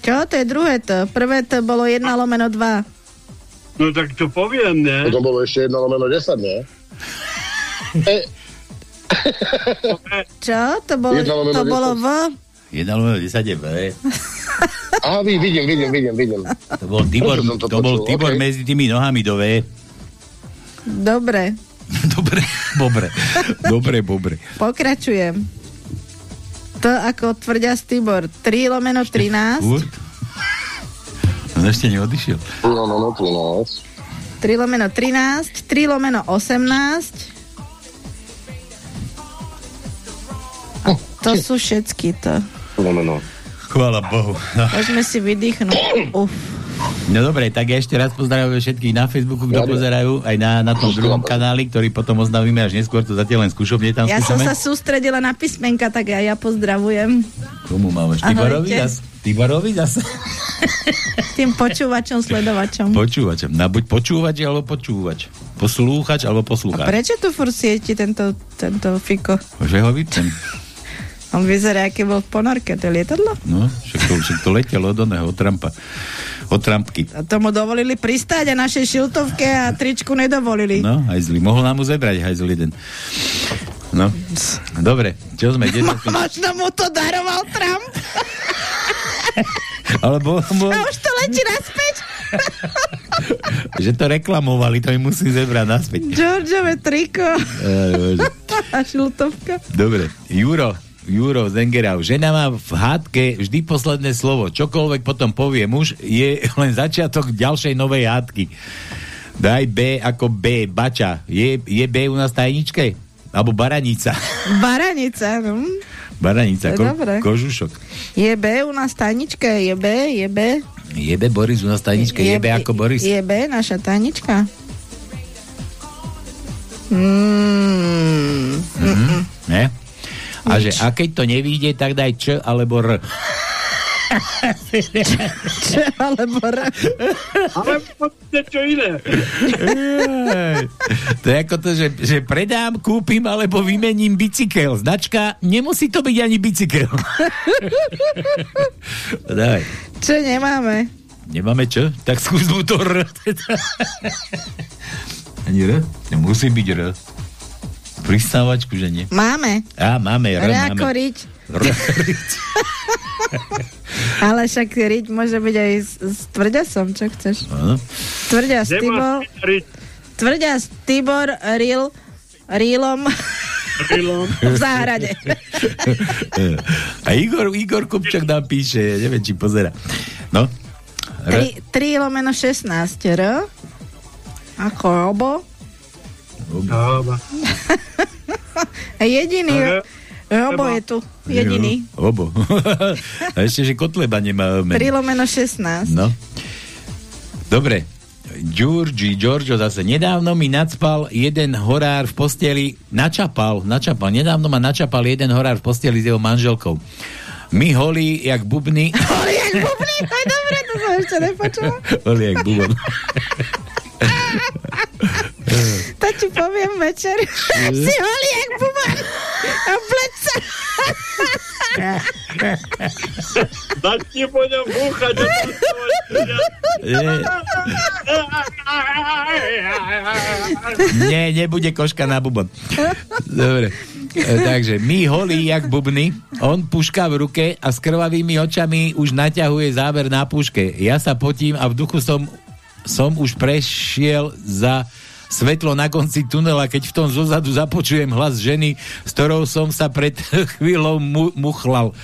[SPEAKER 3] Čo? To je druhé to. Prvé to bolo 1 lomeno 2.
[SPEAKER 10] No tak to poviem, ne?
[SPEAKER 8] Potom bolo ešte 1 lomeno 10, nie? E,
[SPEAKER 3] Čo? To bolo, to bolo v...
[SPEAKER 7] 1 lomeno 10 je B.
[SPEAKER 8] aha, vidím, vidím, vidím, vidím.
[SPEAKER 7] To bol Tibor, to,
[SPEAKER 8] to
[SPEAKER 7] bol
[SPEAKER 8] počul?
[SPEAKER 7] Tibor
[SPEAKER 8] OK.
[SPEAKER 7] medzi tými nohami do V.
[SPEAKER 3] Dobre,
[SPEAKER 7] Dobre, bobre. Dobre, bobre.
[SPEAKER 3] pokračujem. To ako tvrdia Tibor. 3 lomeno 13.
[SPEAKER 7] Furt? On ešte neodišiel.
[SPEAKER 8] 1 lomeno 13.
[SPEAKER 3] 3 lomeno 13. 3 lomeno 18. A to sú všetky to.
[SPEAKER 8] Lomeno.
[SPEAKER 7] Chvála Bohu.
[SPEAKER 3] Môžeme si vydýchnuť. Uf.
[SPEAKER 7] No dobre, tak ja ešte raz pozdravujem všetkých na Facebooku, kto
[SPEAKER 8] Ja-
[SPEAKER 7] pozerajú, aj na, na tom druhom kanáli, ktorý potom oznamíme až neskôr, to zatiaľ len skúšobne tam
[SPEAKER 3] Ja som
[SPEAKER 7] skúšame.
[SPEAKER 3] sa sústredila na písmenka, tak ja, ja pozdravujem
[SPEAKER 7] Komu máme? Tiborovi zas? Tiborovi zas?
[SPEAKER 3] tým počúvačom, sledovačom.
[SPEAKER 7] Počúvač. Na buď počúvač, alebo počúvač. Poslúchač, alebo
[SPEAKER 3] A
[SPEAKER 7] poslúchač.
[SPEAKER 3] prečo tu furt sieti tento, tento fiko?
[SPEAKER 7] Že ho vypnem.
[SPEAKER 3] On vyzerá, aký bol v ponorke, to lietadlo?
[SPEAKER 7] No, však to, však to letelo od oného, od Trumpa. Od Trumpky.
[SPEAKER 3] A tomu dovolili pristáť a našej šiltovke a tričku nedovolili.
[SPEAKER 7] No, hajzli. Mohol nám mu zebrať hajzl jeden. No, dobre. Čo sme?
[SPEAKER 3] Možno mu to daroval Trump
[SPEAKER 7] Alebo, bo,
[SPEAKER 3] a už to letí naspäť.
[SPEAKER 7] že to reklamovali, to im musí zebrať naspäť.
[SPEAKER 3] Georgeove triko a šiltovka.
[SPEAKER 7] Dobre, Juro, Juro Zengerau. Žena má v hádke vždy posledné slovo. Čokoľvek potom povie muž, je len začiatok ďalšej novej hádky. Daj B ako B, bača. Je, je B u nás tajničke? Alebo baranica.
[SPEAKER 3] Baranica, no.
[SPEAKER 7] Baranica,
[SPEAKER 3] je
[SPEAKER 7] ko, kožušok.
[SPEAKER 3] Je B u nás tajnička, je B, je B.
[SPEAKER 7] Je B Boris u nás tajničke, je, B ako Boris.
[SPEAKER 3] Je B naša tajnička. Mm.
[SPEAKER 7] Mhm. Ne? A, že, a keď to nevíde, tak daj Č alebo R.
[SPEAKER 3] Čo, alebo R.
[SPEAKER 10] Ale poďte čo iné.
[SPEAKER 7] To je ako to, že, že predám, kúpim alebo vymením bicykel. Značka, nemusí to byť ani bicykel. No, Daj.
[SPEAKER 3] Čo nemáme?
[SPEAKER 7] Nemáme čo? Tak skús mu to R. Ani R? Nemusí byť R. Pristávačku, že nie.
[SPEAKER 3] Máme.
[SPEAKER 7] Á, máme R.
[SPEAKER 3] R
[SPEAKER 7] máme.
[SPEAKER 3] riť.
[SPEAKER 7] R.
[SPEAKER 3] Ale však riť môže byť aj s, s tvrďasom, čo chceš.
[SPEAKER 7] Áno.
[SPEAKER 3] Tvrďas Tibor,
[SPEAKER 10] riť
[SPEAKER 3] tvrďas Tibor, Ril, Rílom
[SPEAKER 10] krilom.
[SPEAKER 3] v záhrade.
[SPEAKER 7] A Igor, Igor Kupčak nám píše, neviem, či pozera. No. R.
[SPEAKER 3] 3, 3 lomeno 16, R. Ako obo. A jediný,
[SPEAKER 10] R.
[SPEAKER 3] obo je tu, jediný.
[SPEAKER 7] Obo. A ešte, že Kotleba nemá
[SPEAKER 3] 3
[SPEAKER 7] meno.
[SPEAKER 3] lomeno 16.
[SPEAKER 7] No. Dobre. Giorgi, Giorgio zase. Nedávno mi nadspal jeden horár v posteli. Načapal, načapal. Nedávno ma načapal jeden horár v posteli s jeho manželkou. My holí, jak bubny.
[SPEAKER 3] Ale jak bubný, to je dobré, to som ešte nepočula.
[SPEAKER 7] holí, jak bubon.
[SPEAKER 3] Ti poviem večer. si holý jak buban. A pleca.
[SPEAKER 10] Tak ti budem búchať. a
[SPEAKER 7] Nie, nie, nebude koška na bubon. Dobre. E, takže my holí jak bubny, on puška v ruke a s krvavými očami už naťahuje záver na puške. Ja sa potím a v duchu som, som už prešiel za svetlo na konci tunela, keď v tom zozadu započujem hlas ženy, s ktorou som sa pred chvíľou mu- muchlal.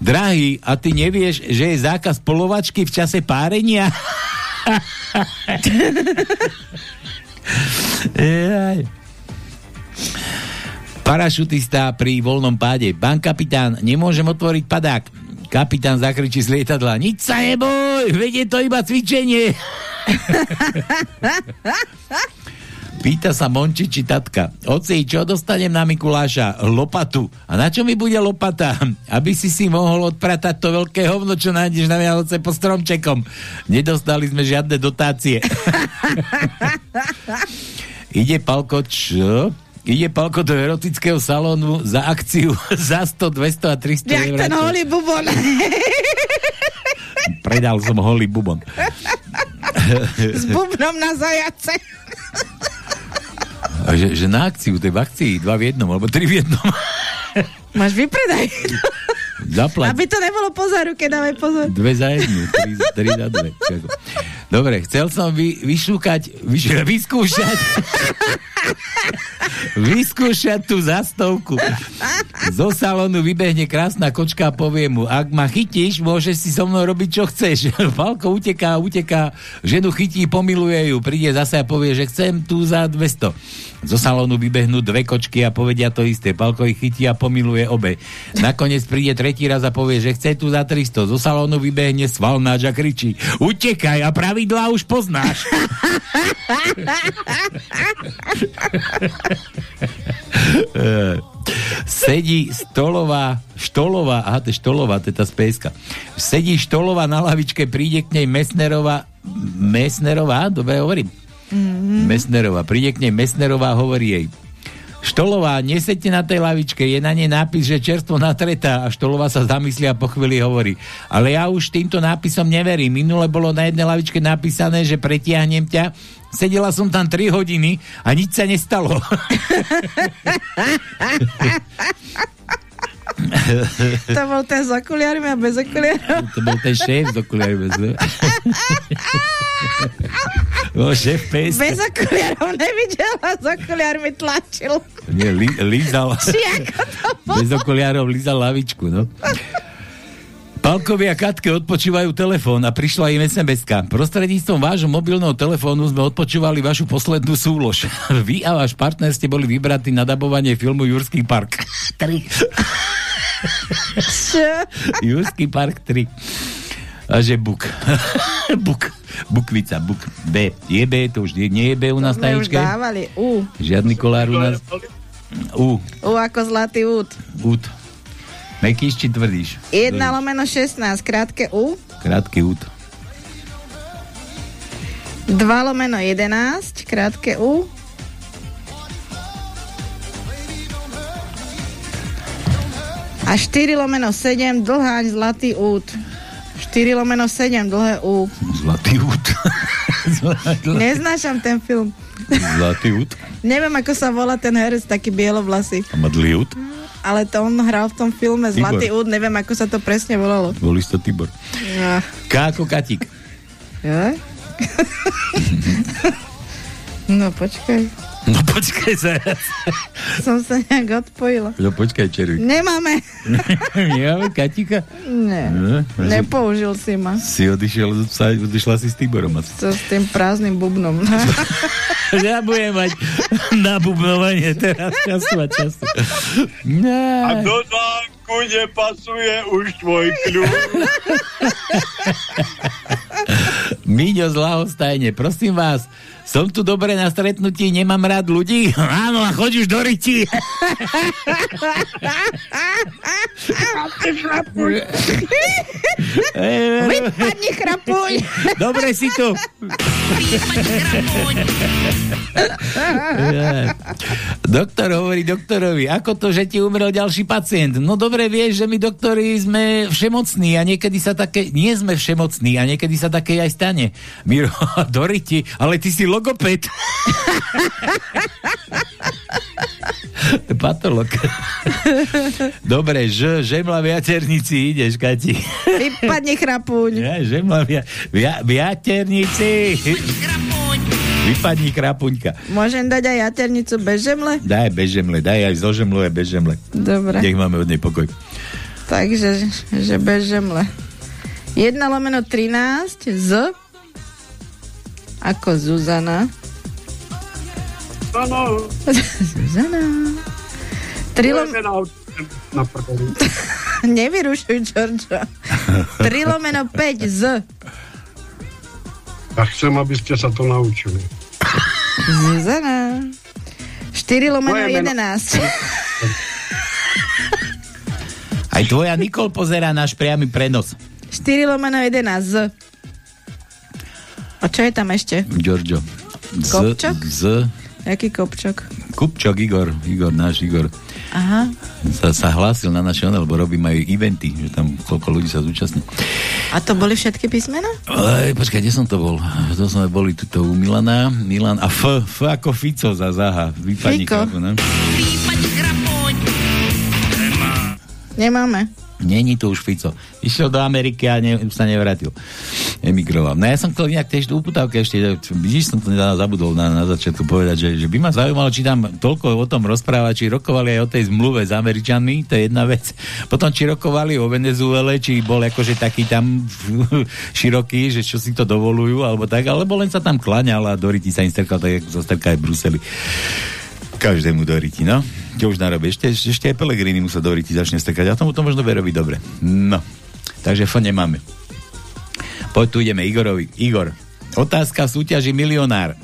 [SPEAKER 7] Drahý, a ty nevieš, že je zákaz polovačky v čase párenia? Jaj. Parašutista pri voľnom páde. Pán kapitán, nemôžem otvoriť padák. Kapitán zakričí z lietadla. Nič sa neboj, vedie to iba cvičenie. Pýta sa Monči či tatka. Oci, čo dostanem na Mikuláša? Lopatu. A na čo mi bude lopata? Aby si si mohol odpratať to veľké hovno, čo nájdeš na Vianoce pod stromčekom. Nedostali sme žiadne dotácie. Ide Palko, čo? Ide Palko do erotického salónu za akciu za 100, 200 a 300
[SPEAKER 3] Jak
[SPEAKER 7] eur.
[SPEAKER 3] ten holý bubon.
[SPEAKER 7] Predal som holý bubon.
[SPEAKER 3] S bubnom na zajace.
[SPEAKER 7] Že, že na akciu, to je v akcii, dva v jednom, alebo tri v jednom.
[SPEAKER 3] Máš vypredaj.
[SPEAKER 7] Zaplať.
[SPEAKER 3] Aby to nebolo po záruke, dávaj pozor.
[SPEAKER 7] Dve za jednu, tri, tri za dve. Dobre, chcel som vy, vyšúkať, vyš, vyskúšať vyskúšať tú zastovku. Zo salónu vybehne krásna kočka a povie mu, ak ma chytíš, môžeš si so mnou robiť, čo chceš. Falko uteká, uteká, ženu chytí, pomiluje ju, príde zase a povie, že chcem tu za 200. Zo salónu vybehnú dve kočky a povedia to isté. Palko ich chytí a pomiluje obe. Nakoniec príde tretí raz a povie, že chce tu za 300. Zo salónu vybehne svalnáč a kričí Utekaj a pravidlá už poznáš. Sedí stolová, štolová, aha, to je štolová, to je tá spejska. Sedí štolová na lavičke, príde k nej Mesnerová, Mesnerová, dobre hovorím? Mm-hmm. Mesnerová, príde k nej Mesnerová, hovorí jej, Štolová, nesedte na tej lavičke, je na nej nápis, že čerstvo natretá a Štolová sa zamyslí a po chvíli hovorí. Ale ja už týmto nápisom neverím. Minule bolo na jednej lavičke napísané, že pretiahnem ťa. Sedela som tam 3 hodiny a nič sa nestalo.
[SPEAKER 3] To bol ten s okuliarmi a bez okuliarov.
[SPEAKER 7] to bol ten šéf z okuliarmi. Bol šéf PSK.
[SPEAKER 3] Bez okuliarov nevidela, s okuliarmi tlačil.
[SPEAKER 7] Nie, li, lízal.
[SPEAKER 3] Či ako to bolo?
[SPEAKER 7] Bez okuliarov lízal lavičku, no. Palkovi a Katke odpočívajú telefón a prišla im sms Prostredníctvom vášho mobilného telefónu sme odpočúvali vašu poslednú súlož. Vy a váš partner ste boli vybratí na dabovanie filmu Jurský park 3. Jurský park 3. Že buk. buk. Bukvica, buk. B. Je B, to už nie, nie je B u nás na
[SPEAKER 3] Sme už
[SPEAKER 7] Ičke?
[SPEAKER 3] dávali. U.
[SPEAKER 7] Žiadny kolár u nás. U.
[SPEAKER 3] U ako zlatý út.
[SPEAKER 7] Út. Mekýš či tvrdíš?
[SPEAKER 3] 1 lomeno 16, krátke U.
[SPEAKER 7] Krátky út.
[SPEAKER 3] 2 lomeno 11, krátke U. A 4 lomeno 7, dlhá zlatý út. 4 lomeno 7, dlhé U.
[SPEAKER 7] Zlatý út.
[SPEAKER 3] Neznášam ten film.
[SPEAKER 7] Zlatý út.
[SPEAKER 3] Neviem, ako sa volá ten herec, taký bielovlasý.
[SPEAKER 7] A má dlhý út?
[SPEAKER 3] Ale to on hral v tom filme
[SPEAKER 7] Tibor.
[SPEAKER 3] Zlatý út, neviem, ako sa to presne volalo.
[SPEAKER 7] Volí to Tibor.
[SPEAKER 3] Ja.
[SPEAKER 7] K ako Katík.
[SPEAKER 3] Ja? no počkaj,
[SPEAKER 7] No počkaj sa.
[SPEAKER 3] som sa nejak odpojila.
[SPEAKER 7] No počkaj, čeruj.
[SPEAKER 3] Nemáme.
[SPEAKER 7] Nemáme Katíka?
[SPEAKER 3] Ne.
[SPEAKER 7] Ne?
[SPEAKER 3] Nepoužil si ma.
[SPEAKER 7] Si odišiel, odišla si s Tiborom.
[SPEAKER 3] To s tým prázdnym bubnom.
[SPEAKER 7] Ja budem mať nabubnovanie teraz času a času. No.
[SPEAKER 11] A do zámku nepasuje už tvoj kľúč.
[SPEAKER 7] Míňo z Lahostajne, prosím vás, som tu dobre na stretnutí, nemám rád ľudí? Áno, a choď už do ryti.
[SPEAKER 3] Vypadni chrapuň.
[SPEAKER 7] Dobre si tu. Doktor hovorí doktorovi, ako to, že ti umrel ďalší pacient? No dobre vieš, že my doktori sme všemocní a niekedy sa také, nie sme všemocní a niekedy sa také aj stane. Miro, Doriti, ale ty si logoped. Patolog. Dobre, že žemla v jaternici ideš, Kati.
[SPEAKER 3] Vypadni chrapuň.
[SPEAKER 7] Ja, žemla v, ja, v, ja, v jaternici. Vypadni krapuňka.
[SPEAKER 3] Môžem dať aj jaternicu bez žemle?
[SPEAKER 7] Daj bez žemle, daj aj zo žemlu, aj bez žemle.
[SPEAKER 3] Dobre.
[SPEAKER 7] Nech máme od nej pokoj.
[SPEAKER 3] Takže, že bez žemle. 1 lomeno 13 z ako Zuzana.
[SPEAKER 10] Áno.
[SPEAKER 3] Zuzana. 3 lom...
[SPEAKER 10] Na.
[SPEAKER 3] Nevyrušuj, Georgia. 3 lomeno 5 z
[SPEAKER 10] Ja chcem, aby ste sa to naučili.
[SPEAKER 3] Zuzana. 4 lomeno
[SPEAKER 10] Moje meno.
[SPEAKER 3] 11.
[SPEAKER 7] Aj tvoja Nikol pozerá náš priamy prenos.
[SPEAKER 3] 4 lomeno 11 z. A čo je tam ešte?
[SPEAKER 7] Giorgio. Z,
[SPEAKER 3] Kopčok?
[SPEAKER 7] Z,
[SPEAKER 3] Jaký kopčok?
[SPEAKER 7] Kupčok Igor, Igor, náš Igor.
[SPEAKER 3] Aha.
[SPEAKER 7] Sa, sa hlásil na naše lebo robím aj eventy, že tam koľko ľudí sa zúčastní.
[SPEAKER 3] A to boli všetky písmena?
[SPEAKER 7] Ej, počkaj, kde som to bol? To sme boli tuto u Milana. Milan a F, F ako Fico za Zaha. Vypadni
[SPEAKER 3] Fico.
[SPEAKER 7] chrapu, ne?
[SPEAKER 3] Nemáme.
[SPEAKER 7] Není to už Fico. Išiel do Ameriky a ne, sa nevrátil. Emigroval. No ja som chcel nejak tiež uputávke ešte, vidíš, som to nedávno zabudol na, na začiatku povedať, že, že by ma zaujímalo, či tam toľko o tom rozpráva, či rokovali aj o tej zmluve s Američanmi, to je jedna vec. Potom, či rokovali o Venezuele, či bol akože taký tam široký, že čo si to dovolujú, alebo tak, alebo len sa tam klaňal a do ryti sa im strkal, tak ako sa strká aj v Bruseli. Každému do ryti, no. Čo už narobí? Ešte, ešte, aj Pelegrini mu do ryti začne strkať. A tomu to možno vie robiť dobre. No. Takže F nemáme. Poď tu ideme Igorovi. Igor, otázka v súťaži milionár.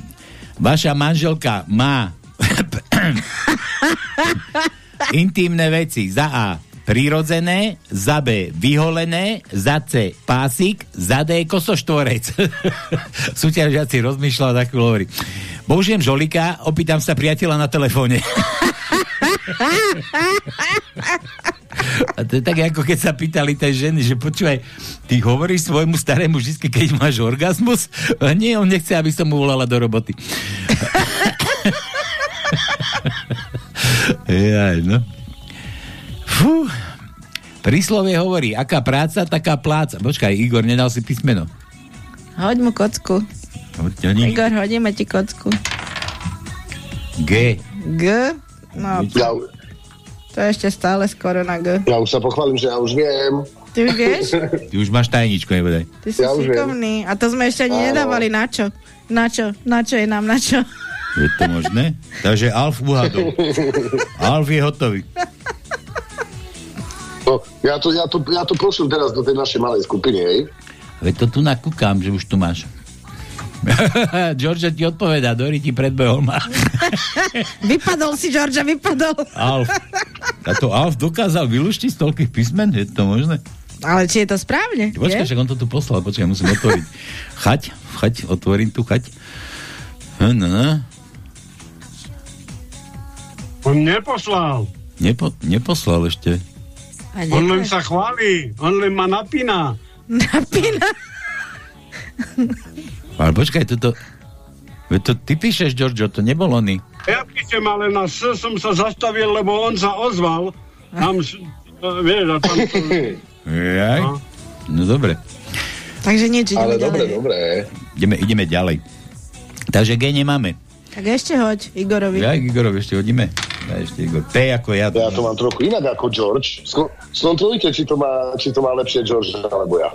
[SPEAKER 7] Vaša manželka má intimné veci za A prirodzené, za B vyholené, za C pásik, za D kosoštvorec. Súťažiaci rozmýšľal tak hovorí. Použijem žolika, opýtam sa priateľa na telefóne. A to je tak, ako keď sa pýtali tej ženy, že počúvaj, ty hovoríš svojmu starému vždy, keď máš orgazmus? A nie, on nechce, aby som mu volala do roboty. Jaj, no. Fú. Príslovie hovorí, aká práca, taká pláca. Počkaj, Igor, nedal si písmeno.
[SPEAKER 3] Hoď mu kocku.
[SPEAKER 7] Oni.
[SPEAKER 3] Igor, hodíme ti kocku.
[SPEAKER 7] G.
[SPEAKER 3] G. No,
[SPEAKER 8] Ja,
[SPEAKER 3] to je ešte stále skoro na G.
[SPEAKER 8] ja už sa pochválim, že ja už viem.
[SPEAKER 3] Ty už vieš?
[SPEAKER 7] Ty už máš tajničku, nebodaj.
[SPEAKER 3] Ty si
[SPEAKER 8] Ja
[SPEAKER 3] šikovný. A to sme ešte ani
[SPEAKER 8] Áno.
[SPEAKER 3] nedávali na čo. Na čo? Na čo je nám na čo?
[SPEAKER 7] Je to možné? Takže Alf uhadol. Alf je hotový.
[SPEAKER 8] No, ja, to, ja, to, ja to pošlem teraz do tej našej malej skupiny, hej.
[SPEAKER 7] Veď to tu nakúkam, že už tu máš. George ti odpovedá, Dori ti predbehol ma.
[SPEAKER 3] Vypadol si, Georgia, vypadol.
[SPEAKER 7] Alf. A to Alf dokázal vylúštiť z toľkých písmen? Je to možné?
[SPEAKER 3] Ale či je to správne?
[SPEAKER 7] Počkaj, však on to tu poslal, počkaj, musím otvoriť. Chať, chať, otvorím tu chať. No, no, no.
[SPEAKER 10] On neposlal.
[SPEAKER 7] Nepo, neposlal ešte.
[SPEAKER 10] On len sa chválí. On len ma napína.
[SPEAKER 3] Napína.
[SPEAKER 7] Ale počkaj, toto... To ty píšeš, Giorgio, to nebol oný.
[SPEAKER 10] Ja píšem, ale na S som sa zastavil, lebo on sa ozval. Tam, to, vieš, a tam to,
[SPEAKER 7] Jaj?
[SPEAKER 10] No.
[SPEAKER 7] No dobre.
[SPEAKER 3] Takže nič, ideme
[SPEAKER 8] Ale
[SPEAKER 3] ďalej.
[SPEAKER 8] dobre, dobre.
[SPEAKER 7] Ideme, ideme ďalej. Takže G nemáme.
[SPEAKER 3] Tak ešte hoď Igorovi.
[SPEAKER 7] Ja Igorov ešte hodíme. Ja ešte Igor. T ako ja.
[SPEAKER 8] Ja to mám trochu inak ako George. Sko- skontrolujte, či to, má, či to má lepšie George alebo ja.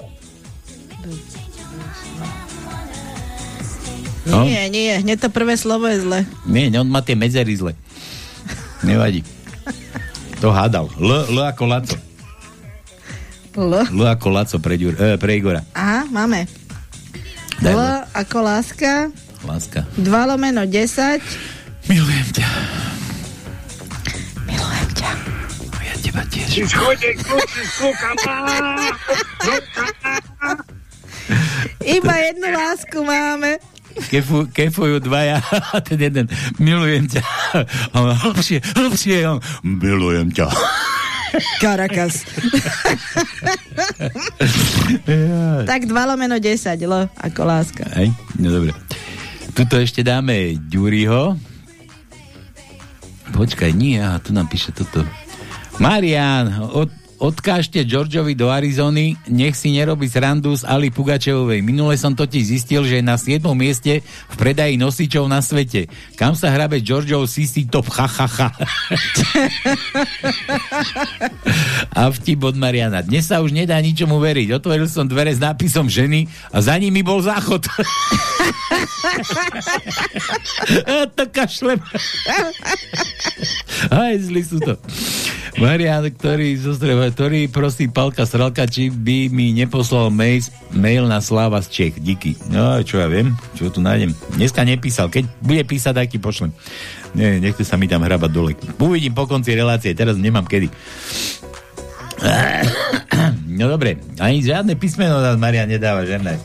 [SPEAKER 7] No?
[SPEAKER 3] Nie, nie, hneď to prvé slovo je zle.
[SPEAKER 7] Nie, on má tie medzery zle. Nevadí. To hádal. L, L ako Laco.
[SPEAKER 3] L.
[SPEAKER 7] L ako Laco pre, Ďur, e, pre Igora.
[SPEAKER 3] Aha, máme.
[SPEAKER 7] Daj
[SPEAKER 3] L
[SPEAKER 7] L.
[SPEAKER 3] ako láska.
[SPEAKER 7] Láska.
[SPEAKER 3] 2 lomeno 10.
[SPEAKER 7] Milujem ťa.
[SPEAKER 3] Milujem ťa.
[SPEAKER 7] Ja teba tiež.
[SPEAKER 10] kľúči.
[SPEAKER 3] Iba jednu lásku máme.
[SPEAKER 7] Kefu, kefujú dvaja a ten jeden milujem ťa. A on hlbšie, hlbšie. a on, Milujem ťa.
[SPEAKER 3] Karakas. tak 2 lomeno 10, L ako láska.
[SPEAKER 7] Hej, no dobre. Tuto ešte dáme Ďuriho. Počkaj, nie, aha, tu nám píše toto. Marian, od, odkážte Georgeovi do Arizony, nech si nerobí srandu z Ali Pugačevovej. Minule som totiž zistil, že je na 7. mieste v predaji nosičov na svete. Kam sa hrabe Georgeov CC Top, ha, ha, ha. A vtip od Mariana. Dnes sa už nedá ničomu veriť. Otvoril som dvere s nápisom ženy a za nimi bol záchod. To kašlem. Aj, zli sú to. Marian, ktorý, zostreva, ktorý prosí Palka Sralka, či by mi neposlal mail, mail na Sláva z Čech. Díky. No, čo ja viem, čo tu nájdem. Dneska nepísal. Keď bude písať, tak ti pošlem. Nie, nechce sa mi tam hrabať dole. Uvidím po konci relácie, teraz nemám kedy. No dobre, ani žiadne písmeno nás Marian nedáva, žiadne.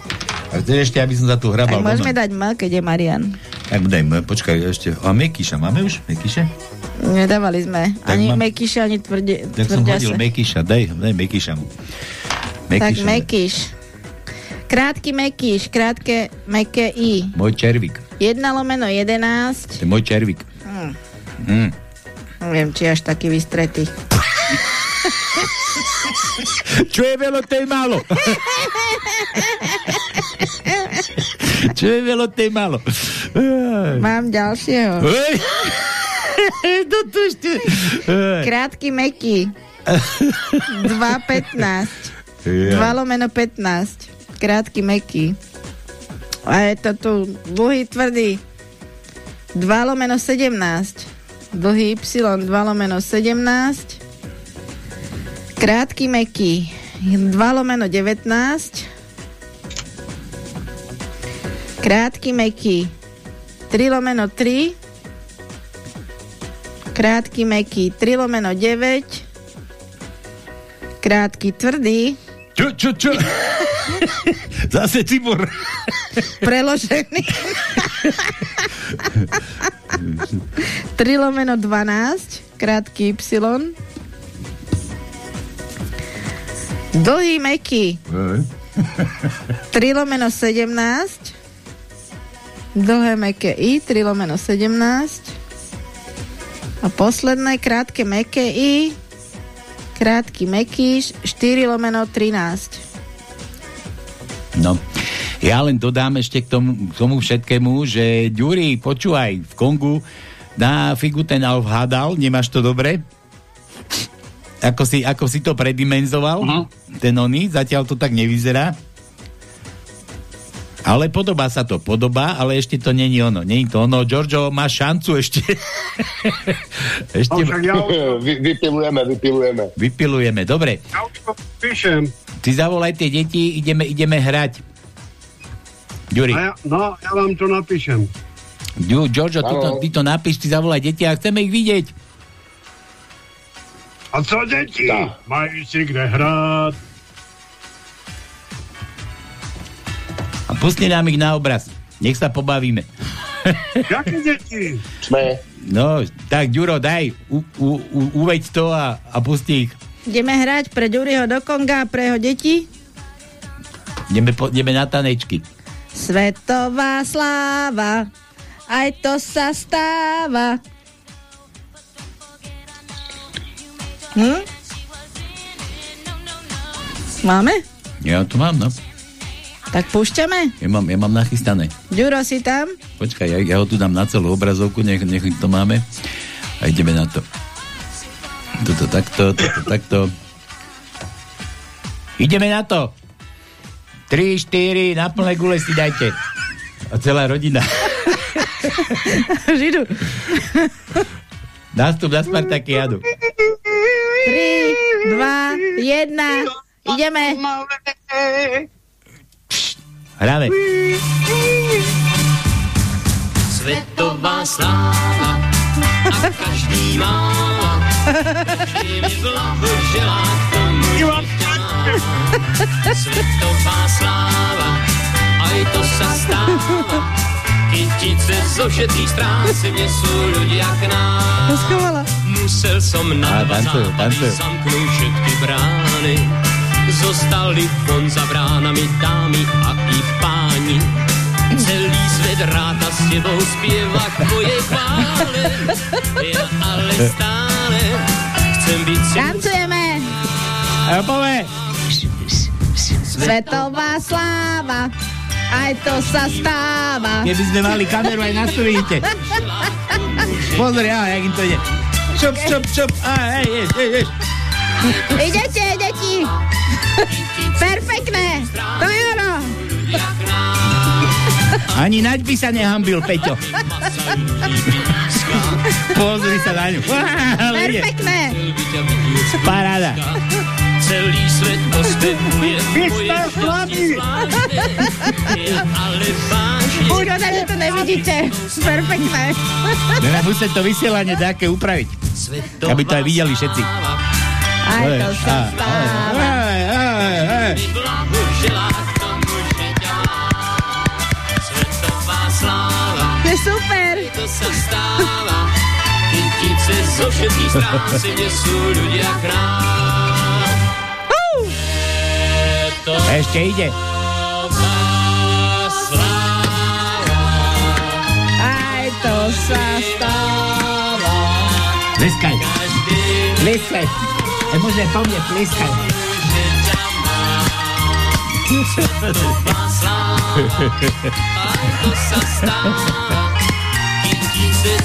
[SPEAKER 7] A chceš ešte, aby som za tu hrabal?
[SPEAKER 3] Tak môžeme dať M, keď je Marian.
[SPEAKER 7] Tak daj, M, počkaj, ešte. A Mekyša, máme už Mekyše?
[SPEAKER 3] Nedávali sme.
[SPEAKER 7] Tak
[SPEAKER 3] ani
[SPEAKER 7] mám-
[SPEAKER 3] Mekyša, ani tvrdie,
[SPEAKER 7] Tak som hodil
[SPEAKER 3] tvrdiaše.
[SPEAKER 7] Mekyša, daj, daj Mekyša mu.
[SPEAKER 3] Tak. Mekyš. Krátky Mekyš, krátke meké I.
[SPEAKER 7] Môj červík.
[SPEAKER 3] 1 lomeno 11.
[SPEAKER 7] To je môj červík.
[SPEAKER 3] Hm.
[SPEAKER 7] Hm.
[SPEAKER 3] Neviem, či až taký vystretý.
[SPEAKER 7] Čo je veľa, to je málo. Čo je veľa, to je málo.
[SPEAKER 3] Mám ďalšieho.
[SPEAKER 7] To tu ešte...
[SPEAKER 3] Krátky meký. 2,15. 2
[SPEAKER 7] Ja.
[SPEAKER 3] lomeno 15. Krátky meký. A je to tu dlhý tvrdý. 2 lomeno 17. Dlhý Y 2 lomeno 17. Krátky meký. 2 lomeno 19. Krátky meký. 3 lomeno 3. Krátky meký. 3 lomeno 9. Krátky tvrdý.
[SPEAKER 7] Čo, čo, čo? Zase Cibor.
[SPEAKER 3] Preložený. 3 lomeno 12, krátky Y. Dlhý meký. 3 lomeno 17. Dlhé meké I, 3 lomeno 17. A posledné krátke meké I, krátky mekýš, 4 lomeno 13.
[SPEAKER 7] No, ja len dodám ešte k tomu, k tomu všetkému, že Ďuri, počúvaj, v Kongu na figu ten Alf hádal, nemáš to dobre? Ako si, ako si to predimenzoval, uh-huh. ten oný, zatiaľ to tak nevyzerá. Ale podobá sa to, podobá, ale ešte to není ono, není to ono. Giorgio, má šancu ešte. ešte
[SPEAKER 10] No, však ja už,
[SPEAKER 8] Vy, vypilujeme, vypilujeme.
[SPEAKER 7] vypilujeme, dobre.
[SPEAKER 10] ja už to píšem.
[SPEAKER 7] Ty zavolaj tie deti, ideme, ideme hrať. Ďuri.
[SPEAKER 10] Ja, no, ja vám to napíšem.
[SPEAKER 7] Ju, Giorgio, ty to, ty to napíš, ty zavolaj deti a chceme ich vidieť.
[SPEAKER 10] A co deti? Mají si kde hrát.
[SPEAKER 7] Pusti nám ich na obraz. Nech sa pobavíme.
[SPEAKER 10] Jaké deti?
[SPEAKER 8] Sme.
[SPEAKER 7] No, tak Ďuro, daj, u, u, u, uveď to a, a pusti ich.
[SPEAKER 3] Ideme hrať pre Ďuriho do Konga a pre jeho deti.
[SPEAKER 7] Ideme, po, ideme na tanečky.
[SPEAKER 3] Svetová sláva, aj to sa stáva. Hm? Máme?
[SPEAKER 7] Ja to mám, no.
[SPEAKER 3] Tak púšťame?
[SPEAKER 7] Ja mám, ja mám nachystané.
[SPEAKER 3] Ďuro si tam?
[SPEAKER 7] Počkaj, ja, ja ho tu dám na celú obrazovku, nech, nech to máme. A ideme na to. Toto takto, toto takto. Ideme na to. 3, 4, na plné gule si dajte. A celá rodina.
[SPEAKER 3] Židu.
[SPEAKER 7] Nástup na Spartakiadu.
[SPEAKER 3] 3, 2, 1. Ideme.
[SPEAKER 7] Hráme.
[SPEAKER 9] Světová sláva a každý má každý mi blahoželá k tomu. Světová sláva a i to sa stáva kytice zožetý strán si vnesú ľudia k nám. Musel som na
[SPEAKER 7] Á,
[SPEAKER 9] dva
[SPEAKER 7] tancujú,
[SPEAKER 9] západy
[SPEAKER 7] tancujú.
[SPEAKER 9] zamknúť všetky brány. Zostali von za bránami dámy a i páni. Celý svet ráta s tebou spieva k tvojej chvále. Ja ale stále chcem byť
[SPEAKER 3] Tancujeme.
[SPEAKER 7] A povie.
[SPEAKER 3] Svetová sláva, aj to sa stáva.
[SPEAKER 7] Keby sme mali kameru aj na stolíte. Pozri, á, jak im to ide. Šup, šup, šup. Á, ej, ej, ej, ej.
[SPEAKER 3] Idete, deti. Perfektné. To je ono.
[SPEAKER 7] Ani naď by sa nehambil, Peťo. Pozri sa na ňu.
[SPEAKER 3] Perfektné.
[SPEAKER 7] Paráda.
[SPEAKER 9] Celý svet ospevuje
[SPEAKER 10] Vy
[SPEAKER 9] moje
[SPEAKER 10] ste
[SPEAKER 9] šťastie zvláštne. Ja ale vážne
[SPEAKER 3] Úroda, že to nevidíte. Perfektné.
[SPEAKER 7] Teda musieť to vysielanie nejaké upraviť. Aby to aj videli všetci.
[SPEAKER 3] Aj to sa stáva. Je super.
[SPEAKER 9] to sa stáva. Kytice zo všetkých strán si nesú ľudia krám. To
[SPEAKER 7] Ešte ide.
[SPEAKER 3] Aj to sa stáva.
[SPEAKER 7] Tleskaj. Tleskaj. A môže po mne tleskaj.
[SPEAKER 9] To sa stáva.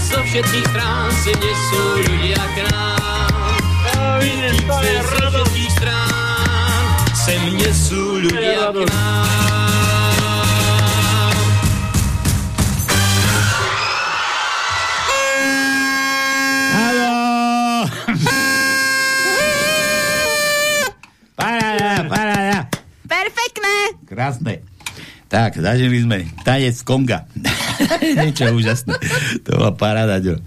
[SPEAKER 9] Zo všetkých strán si nesú ľudia krám. Kytice zo všetkých strán sem nesú ľudia krám.
[SPEAKER 7] Haló! Krásne. Tak, zažili sme tanec Konga. Niečo úžasné. To bola paráda, čo.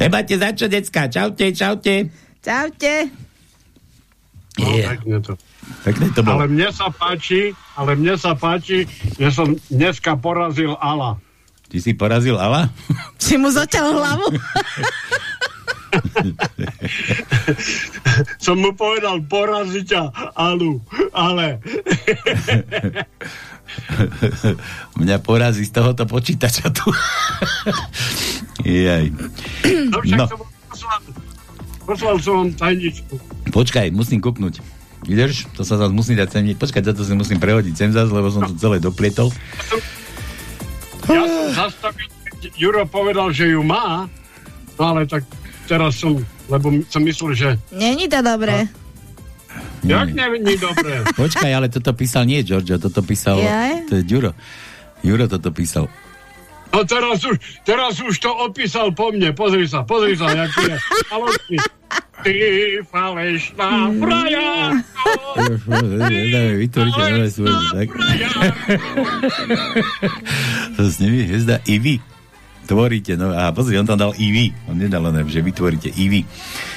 [SPEAKER 7] Nemáte za čo, decka. Čaute, čaute.
[SPEAKER 3] Čaute.
[SPEAKER 10] No, pekne to.
[SPEAKER 7] pekne to bolo.
[SPEAKER 10] Ale mne sa páči, ale mne sa páči, že som dneska porazil Ala.
[SPEAKER 7] Ty si porazil Ala?
[SPEAKER 3] Si mu zoťal hlavu?
[SPEAKER 10] som mu povedal, poraziť ťa, Alu, ale
[SPEAKER 7] Mňa porazí z tohoto počítača tu. Jaj.
[SPEAKER 10] no
[SPEAKER 7] No.
[SPEAKER 10] som poslal, poslal som vám tajničku.
[SPEAKER 7] Počkaj, musím kúknuť. Ideš? To sa zase musí dať semniť. Počkaj, toto si musím prehodiť sem zase, lebo som to celé doplietol.
[SPEAKER 10] Ja som zastavil, Juro povedal, že ju má, no ale tak teraz som, lebo som myslel, že
[SPEAKER 3] Není to dobré.
[SPEAKER 10] jak není dobré.
[SPEAKER 7] Počkaj, ale toto písal nie Giorgio, toto písal...
[SPEAKER 3] Jaj.
[SPEAKER 7] To je Juro. Juro toto písal.
[SPEAKER 10] No teraz už, teraz už to opísal po mne, pozri sa, pozri sa, jaký je. Falešný. Ty falešná fraja.
[SPEAKER 7] Dáme vytvoriť nové svoje, to s nimi hviezda i vy. Tvoríte, no a pozri, on tam dal i vy. On nedal len, že vytvoríte i vy.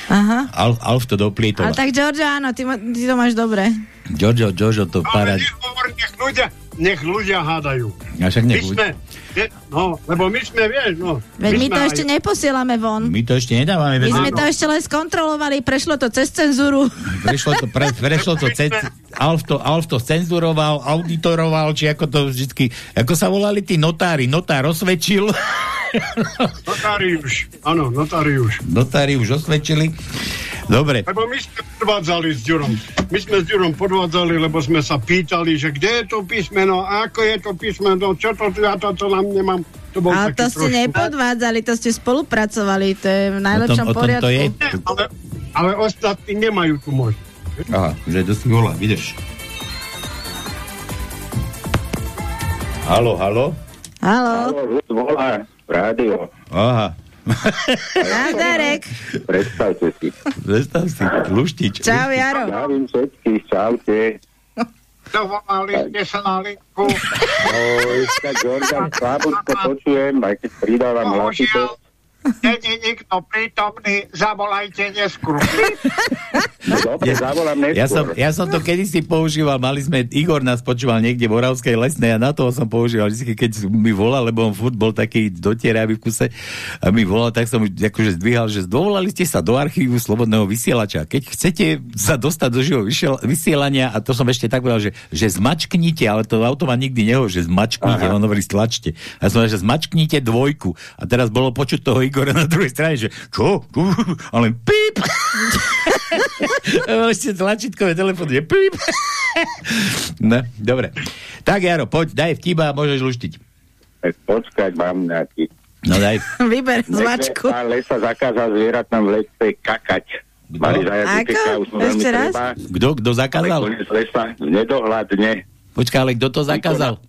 [SPEAKER 3] Aha.
[SPEAKER 7] Alf, Alf to doplietol.
[SPEAKER 3] Ale tak Giorgio, áno, ty, ma, ty to máš dobre.
[SPEAKER 7] Giorgio, Giorgio to parad.
[SPEAKER 10] nech, ľudia, nech ľudia hádajú.
[SPEAKER 7] A však
[SPEAKER 10] My
[SPEAKER 7] nech,
[SPEAKER 10] sme, je, no, lebo my sme, vieš, no.
[SPEAKER 3] Veď my
[SPEAKER 10] sme
[SPEAKER 3] to
[SPEAKER 10] aj-
[SPEAKER 3] ešte neposielame von.
[SPEAKER 7] my to ešte nedávame.
[SPEAKER 3] My sme to ešte len skontrolovali, prešlo to cez cenzúru.
[SPEAKER 7] Prešlo to, pre, prešlo to cez, Alf to, Alf to cenzuroval, auditoroval, či ako to vždycky, ako sa volali tí notári, notár osvedčil,
[SPEAKER 10] Notáriuš, áno, notáriuš.
[SPEAKER 7] notári už osvedčili. Dobre,
[SPEAKER 10] Lebo my sme podvádzali s Ďurom. My sme s Ďurom podvádzali, lebo sme sa pýtali, že kde je to písmeno, ako je to písmeno, čo to, ja to, to nám nemám. To bol
[SPEAKER 3] Ale to ste
[SPEAKER 10] trošku-
[SPEAKER 3] nepodvádzali, to ste spolupracovali, to je v najlepšom
[SPEAKER 7] o tom, o tom
[SPEAKER 3] poriadku.
[SPEAKER 7] to je.
[SPEAKER 10] Nie, ale, ale ostatní nemajú tu možnosť.
[SPEAKER 7] Aha, že to si volá, vidíš. Halo, halo?
[SPEAKER 3] Halo,
[SPEAKER 12] volá rádio.
[SPEAKER 7] Aha,
[SPEAKER 3] Nazdarek.
[SPEAKER 12] Predstavte si.
[SPEAKER 7] predstav si, luštič.
[SPEAKER 3] Čau, Jaro.
[SPEAKER 12] Zdravím všetkých, čaute.
[SPEAKER 10] Dovolali ste sa na linku.
[SPEAKER 12] Ahoj, tak Jordan, slabúčko počujem, aj keď pridávam hlasitosť.
[SPEAKER 10] Není nikto prítomný, zavolajte neskôr.
[SPEAKER 12] Dobre, zavolám neskôr.
[SPEAKER 7] Ja som, ja som to kedysi používal, mali sme, Igor nás počúval niekde v Oravskej lesnej a na toho som používal vždy, keď mi volal, lebo on furt bol taký dotieravý v kuse a mi volal, tak som akože zdvíhal, že dovolali ste sa do archívu Slobodného vysielača. Keď chcete sa dostať do živého vysiel- vysielania, a to som ešte tak povedal, že, že zmačknite, ale to automat nikdy nehovorí, že zmačknite, on hovorí stlačte. A ja som že zmačknite dvojku. A teraz bolo počuť toho Igora na druhej strane, že čo? Ale píp! Ešte tlačítkové telefóny, je píp. no, dobre. Tak, Jaro, poď, daj vtiba a môžeš luštiť.
[SPEAKER 12] Počkať, mám nejaký.
[SPEAKER 7] No daj.
[SPEAKER 3] Vyber zvačku.
[SPEAKER 12] Pán Lesa zakázal zvieratám v lese kakať. Mali veľmi
[SPEAKER 3] Ešte raz?
[SPEAKER 7] Kto, kto
[SPEAKER 12] Ale
[SPEAKER 7] zakázal?
[SPEAKER 12] koniec lesa nedohľadne.
[SPEAKER 7] Počkaj, ale kto to zakázal?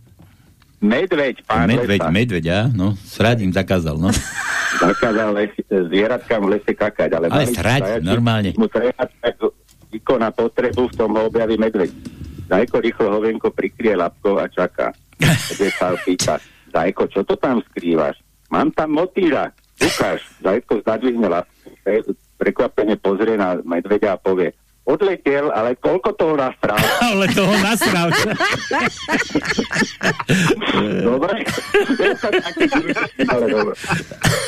[SPEAKER 12] Medveď, pán
[SPEAKER 7] Medveď,
[SPEAKER 12] Lesa.
[SPEAKER 7] medveď, á? No, srad im zakázal, no.
[SPEAKER 12] zakázal les, zvieratkám v lese kakať. Ale,
[SPEAKER 7] Ale
[SPEAKER 12] zajaci
[SPEAKER 7] normálne.
[SPEAKER 12] Mu treba vykoná potrebu, v tom ho objaví medveď. Zajko rýchlo hovenko prikrie labkou a čaká. Medveď sa pýta, Zajko, čo to tam skrývaš? Mám tam motýľa. Ukáž. Zajko zadvihne labku, pre- prekvapene pozrie na medveďa a povie, odletel, ale koľko toho nastral?
[SPEAKER 7] Ale toho nasral.
[SPEAKER 12] Dobre. ale dobre.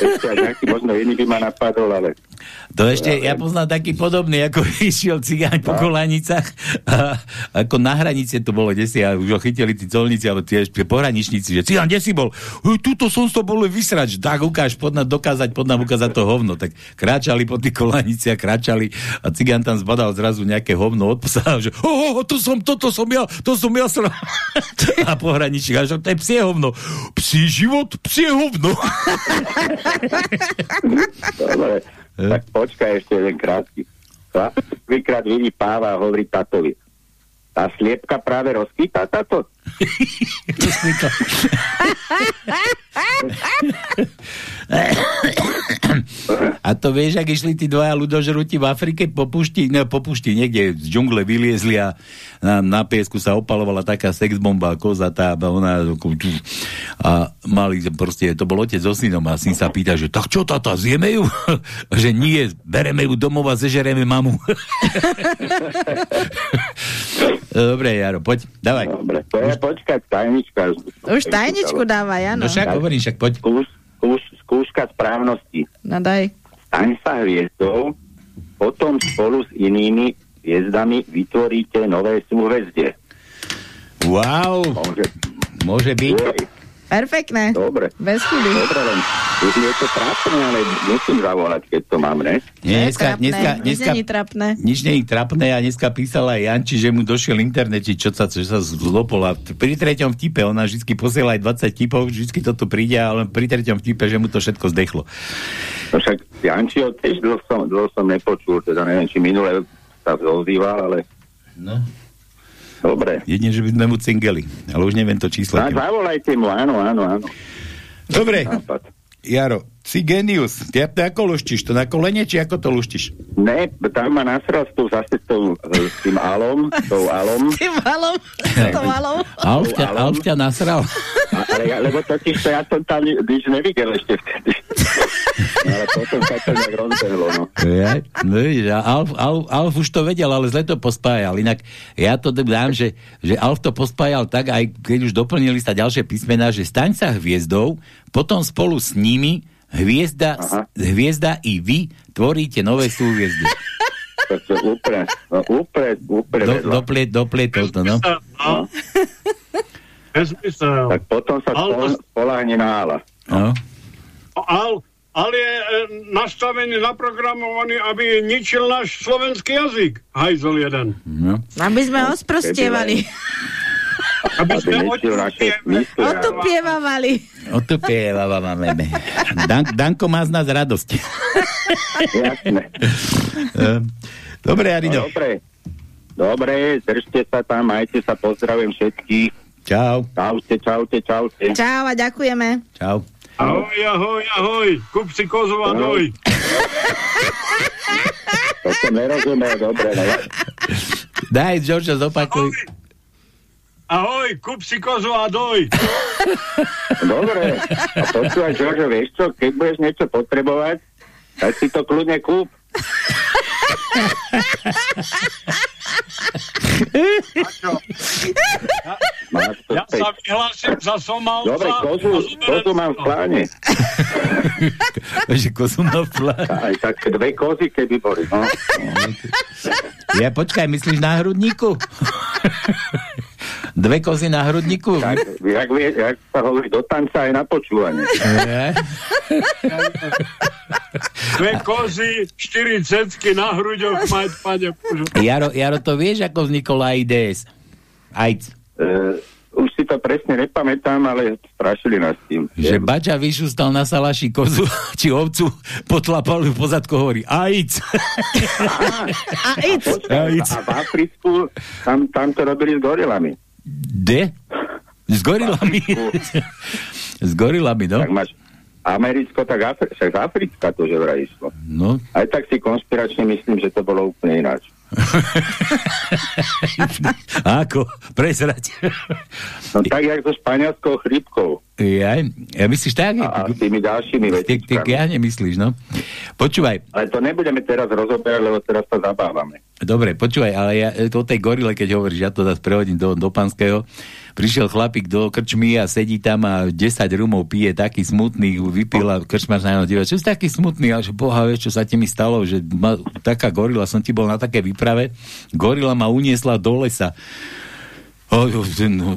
[SPEAKER 12] Ešte nejaký možno iný by ma napadol, ale
[SPEAKER 7] To ešte, ja poznám taký podobný, ako išiel cigáň po kolanicách a ako na hranice to bolo desi a už ho chytili tí colníci, alebo tie pohraničníci, že cigán, kde si bol? Hej, tuto som to bol vysrať, tak ukáž, pod nám dokázať, pod nám ukázať to hovno. Tak kráčali po tých kolaniciach, kráčali a cigán tam zbadal zrazu nejaké hovno od psa, že oh, oh, to som, toto som ja, to som ja sra. a pohraničník, že to je psie hovno. Psí život, psie hovno.
[SPEAKER 12] Dobre, tak počkaj ešte jeden krátky. Chlap prvýkrát vidí páva a hovorí tatovi. Tá sliepka práve rozkýta táto?
[SPEAKER 7] A to vieš, ak išli tí dvaja ľudožruti v Afrike po pušti, ne, po pušti niekde z džungle vyliezli a na, na piesku sa opalovala taká sexbomba kozatá a ona a mali proste, to bol otec so synom a syn sa pýta, že tak čo tata, zjeme ju? Že nie, bereme ju domov a zežereme mamu. Dobre, Jaro, poď, dávaj.
[SPEAKER 12] Dobre, to je počkať, tajnička.
[SPEAKER 3] Už tajničku dávaj, áno.
[SPEAKER 7] No však, hovorím, však poď.
[SPEAKER 12] Skúš, skúš, skúška správnosti.
[SPEAKER 3] No daj.
[SPEAKER 12] Staň sa hviezdou, potom spolu s inými hviezdami vytvoríte nové súhvezdie.
[SPEAKER 7] Wow,
[SPEAKER 12] Môže,
[SPEAKER 7] môže byť.
[SPEAKER 12] Jej,
[SPEAKER 3] Perfektné.
[SPEAKER 12] dobre.
[SPEAKER 3] Bez chyby.
[SPEAKER 12] Dobre, len už je to trápne, ale musím zavolať, keď to mám, ne?
[SPEAKER 7] Nie, dneska, dneska,
[SPEAKER 3] Nič
[SPEAKER 7] dneska,
[SPEAKER 3] není trapné.
[SPEAKER 7] nič nie je trapné a dneska písala aj Janči, že mu došiel internet, či čo sa, čo sa zlopol a pri treťom vtipe, ona vždy posiela aj 20 tipov, vždy to tu príde, ale pri treťom vtipe, že mu to všetko zdechlo.
[SPEAKER 12] No však Jančiho tiež dlho som, dlho som nepočul, teda neviem, či minule sa ozýval, ale
[SPEAKER 7] No.
[SPEAKER 12] Dobre.
[SPEAKER 7] Jedine, že by sme mu cingeli, ale už neviem to číslo.
[SPEAKER 12] No, zavolajte mu, áno, áno, áno.
[SPEAKER 7] Dobre,
[SPEAKER 12] Nápad.
[SPEAKER 7] Jaro, si genius. Ty to ako luštiš? To na kolene, či ako to luštiš?
[SPEAKER 12] Ne, tam ma nasral s tou zase s, tou, s tým alom, s tou alom.
[SPEAKER 3] Ty malom. To malom.
[SPEAKER 7] Alf ťa,
[SPEAKER 12] Alom.
[SPEAKER 7] Alf ťa nasral.
[SPEAKER 12] A, ale ja, lebo totiž to ja som tam ni- nič nevidel ešte vtedy. No, ale potom sa to nejak rozbehlo, no.
[SPEAKER 7] Ja, no Alf, Alf, Alf už to vedel, ale zle to pospájal. Inak ja to dám, že, že Alf to pospájal tak, aj keď už doplnili sa ďalšie písmená, že staň sa hviezdou, potom spolu s nimi hviezda, hviezda i vy tvoríte nové súhviezdie.
[SPEAKER 12] To je úplne, no, úplne, úplne
[SPEAKER 7] Do,
[SPEAKER 12] vedľa.
[SPEAKER 7] dopliet, doplietol to, no.
[SPEAKER 10] No. Nezmysel.
[SPEAKER 12] Tak potom sa spol, spolahne na ala.
[SPEAKER 7] no.
[SPEAKER 10] Al, Al je e, nastavený, naprogramovaný, aby ničil náš slovenský jazyk. Hajzel jeden.
[SPEAKER 7] no.
[SPEAKER 3] Aby sme ho sprostievali.
[SPEAKER 10] Aby
[SPEAKER 12] Aby.
[SPEAKER 3] Otupievavali.
[SPEAKER 7] Otupievávame. Dan, Danko má z nás radosť.
[SPEAKER 12] Jasné.
[SPEAKER 7] Dobre, Arido.
[SPEAKER 12] Dobre. Dobre, držte sa tam, majte sa, pozdravujem všetkých.
[SPEAKER 7] Čau.
[SPEAKER 12] Čaute, čaute, čaute.
[SPEAKER 3] Čau a ďakujeme.
[SPEAKER 7] Čau.
[SPEAKER 10] Ahoj, ahoj, ahoj. Kup si kozu a doj.
[SPEAKER 12] To som nerozumel, dobre.
[SPEAKER 7] Daj, George, zopakuj.
[SPEAKER 10] Ahoj, kup si kozu a doj.
[SPEAKER 12] dobre. A počúvaj, Žožo, vieš čo, keď budeš niečo potrebovať, tak si to kľudne kúp.
[SPEAKER 10] Ja sa vyhlásim za somalca.
[SPEAKER 12] Dobre, kozu, kozu mám v pláne.
[SPEAKER 7] Že kozu má v pláne.
[SPEAKER 12] Aj tak dve kozy, keby boli. No.
[SPEAKER 7] Ja počkaj, myslíš na hrudníku? Dve kozy na hrudníku?
[SPEAKER 12] Tak, jak, vie, jak sa hovorí do tanca aj na počúvanie.
[SPEAKER 10] Dve kozy, štyri cecky na hruďoch mať, pane.
[SPEAKER 7] Jaro, Jaro, to vieš, ako vznikol AIDS? AIDS.
[SPEAKER 12] Uh, už si to presne nepamätám, ale strašili nás tým.
[SPEAKER 7] Že Bača vyšustal na salaši kozu, či ovcu, potlapal ju pozadko, hovorí AIDS.
[SPEAKER 3] A ic.
[SPEAKER 12] Počkaj,
[SPEAKER 7] AIDS.
[SPEAKER 12] a v Africku tam, tam to robili s gorilami.
[SPEAKER 7] De? S gorilami. S gorilami, no?
[SPEAKER 12] Tak máš Americko, tak Afri- však Africka to že vraj.
[SPEAKER 7] No,
[SPEAKER 12] Aj tak si konspiračne myslím, že to bolo úplne ináč.
[SPEAKER 7] ako? Prezrať.
[SPEAKER 12] No tak, jak so španielskou chrípkou
[SPEAKER 7] Ja, ja myslíš tak?
[SPEAKER 12] a, a s tými ďalšími
[SPEAKER 7] Ty, ty
[SPEAKER 12] vecičkami.
[SPEAKER 7] ja nemyslíš, no. Počúvaj,
[SPEAKER 12] Ale to nebudeme teraz rozoberať, lebo teraz sa zabávame.
[SPEAKER 7] Dobre, počúvaj, ale ja e, o tej gorile, keď hovoríš, ja to zase prehodím do, do panského. Prišiel chlapík do krčmy a sedí tam a 10 rumov pije, taký smutný, vypil a krčmáš na díva. Čo si taký smutný? A boha, vieš, čo sa ti mi stalo? Že ma, taká gorila, som ti bol na také výprave. Gorila ma uniesla do lesa. Ten o,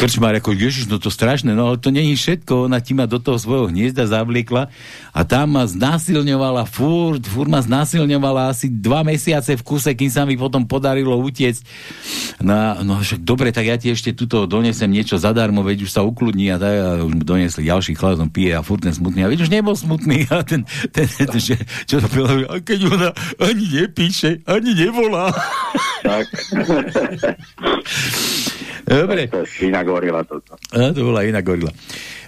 [SPEAKER 7] krčmár ako, ježiš, no to strašné, no ale to není všetko, ona ti ma do toho svojho hniezda zavliekla a tam ma znásilňovala furt, furt ma znásilňovala asi dva mesiace v kuse, kým sa mi potom podarilo utiecť. No, no však dobre, tak ja ti ešte tuto donesem niečo zadarmo, veď už sa ukludní a, tak, a už mu donesli ďalší chlap, on pije a furt ten smutný. A veď už nebol smutný a ten, ten, ten, ten že, čo to bylo, a keď ona ani nepíše, ani nevolá.
[SPEAKER 12] Tak.
[SPEAKER 7] Dobre.
[SPEAKER 12] To je iná gorila toto.
[SPEAKER 7] A to bola iná gorila.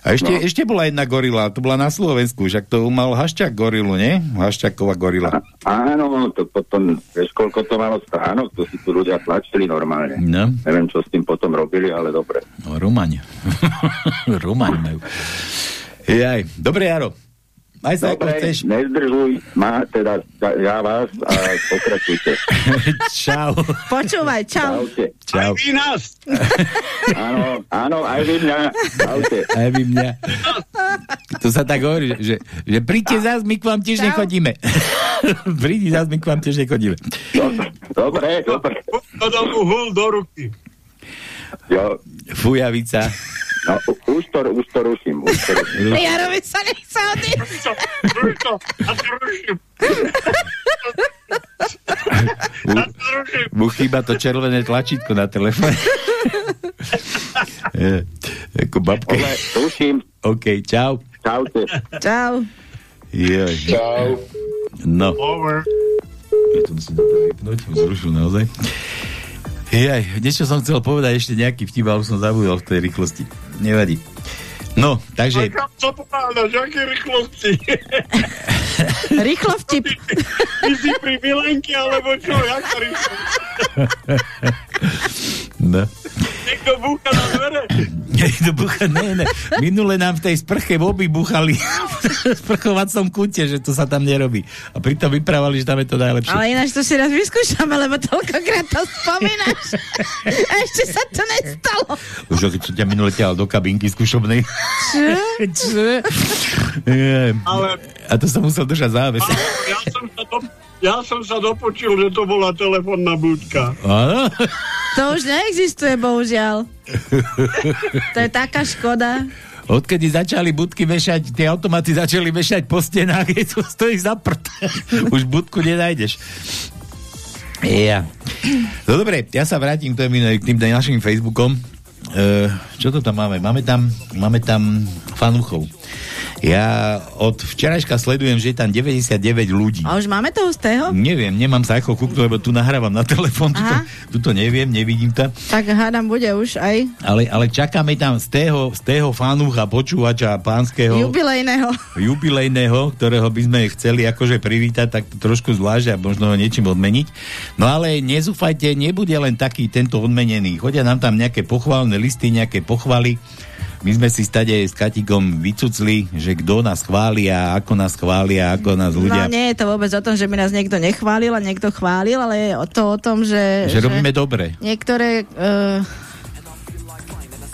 [SPEAKER 7] A ešte, no. ešte bola jedna gorila, to bola na Slovensku, však to mal Haščák gorilu, nie? Haščáková gorila.
[SPEAKER 12] Áno, to potom, vieš, koľko to malo stránok, to si tu ľudia tlačili normálne.
[SPEAKER 7] No.
[SPEAKER 12] Neviem, čo s tým potom robili, ale dobre.
[SPEAKER 7] No, Rumaň. Rumaň majú. Jaj. Dobre, Jaro. Aj sa ako
[SPEAKER 12] Dobre,
[SPEAKER 7] chceš.
[SPEAKER 12] nezdržuj ma, teda ja- vás a pokračujte.
[SPEAKER 7] Čau.
[SPEAKER 3] Počúvaj, čau.
[SPEAKER 12] Čaute.
[SPEAKER 7] Čau.
[SPEAKER 10] Vy nás!
[SPEAKER 12] Áno, áno, aj vy mňa. Čaute.
[SPEAKER 7] Aj vy mňa. To sa tak hovorí, že, že príďte zás, my k vám tiež
[SPEAKER 3] Čau.
[SPEAKER 7] nechodíme. Príďte zás, my k vám tiež nechodíme.
[SPEAKER 12] Dobre, dobre.
[SPEAKER 10] To dal mu hul do ruky.
[SPEAKER 12] Jo,
[SPEAKER 7] Fujavica.
[SPEAKER 12] No, už to, už to ruším. Už to ruším.
[SPEAKER 3] Jarovi sa nechce odísť.
[SPEAKER 10] Ruš to, to, ruším.
[SPEAKER 7] Mu chýba to červené tlačítko na telefóne. Ako babke.
[SPEAKER 12] Ruším.
[SPEAKER 7] OK, čau.
[SPEAKER 12] Čaute.
[SPEAKER 3] Čau.
[SPEAKER 7] Joj.
[SPEAKER 8] Čau.
[SPEAKER 7] No.
[SPEAKER 10] Over.
[SPEAKER 7] Ja to musím vypnúť, zrušil naozaj. Jaj, niečo som chcel povedať, ešte nejaký vtip, ale už som zabudol v tej rýchlosti. Nevadí. No, takže...
[SPEAKER 10] Kam aké rýchlosti?
[SPEAKER 3] Rýchlo vtip.
[SPEAKER 10] Ty si pri Milenke, alebo čo? Jaká rýchlosť?
[SPEAKER 7] No.
[SPEAKER 10] Niekto búcha na dvere?
[SPEAKER 7] Niekto bucha, ne, ne. Minule nám v tej sprche voby buchali v sprchovacom kúte, že to sa tam nerobí. A pritom vyprávali, že tam je to najlepšie.
[SPEAKER 3] Ale ináč to si raz vyskúšame, lebo toľkokrát to spomínaš. A ešte sa to nestalo.
[SPEAKER 7] Už keď som ťa minule ťahal do kabinky skúšobnej.
[SPEAKER 3] Čo?
[SPEAKER 7] Čo?
[SPEAKER 10] Ale
[SPEAKER 7] A to som musel držať záves.
[SPEAKER 10] ja som ja som sa dopočul, že to bola telefónna budka.
[SPEAKER 7] Áno?
[SPEAKER 3] To už neexistuje, bohužiaľ. To je taká škoda.
[SPEAKER 7] Odkedy začali budky vešať, tie automaty začali vešať po stenách, je to stojí za prd. Už budku nenájdeš. Ja. No dobre, ja sa vrátim k tým, k tým našim Facebookom. E, čo to tam máme? Máme tam, máme tam fanúchov. Ja od včerajška sledujem, že je tam 99 ľudí.
[SPEAKER 3] A už máme toho z tého?
[SPEAKER 7] Neviem, nemám sa ako kúknúť, lebo tu nahrávam na telefón, tuto,
[SPEAKER 3] Aha.
[SPEAKER 7] tuto neviem, nevidím to.
[SPEAKER 3] Tak hádam, bude už aj
[SPEAKER 7] Ale, ale čakáme tam z tého, z tého fanúcha, počúvača pánskeho
[SPEAKER 3] jubilejného.
[SPEAKER 7] jubilejného, ktorého by sme chceli akože privítať, tak to trošku zvlášť a možno ho niečím odmeniť. No ale nezúfajte, nebude len taký tento odmenený. Chodia nám tam nejaké pochválne listy, nejaké pochvaly. My sme si stade s Katikom vycucli, že kto nás chváli a ako nás chváli a ako nás ľudia...
[SPEAKER 3] No nie je to vôbec o tom, že by nás niekto nechválil a niekto chválil, ale je to o tom, že...
[SPEAKER 7] že robíme dobre.
[SPEAKER 3] Niektoré uh,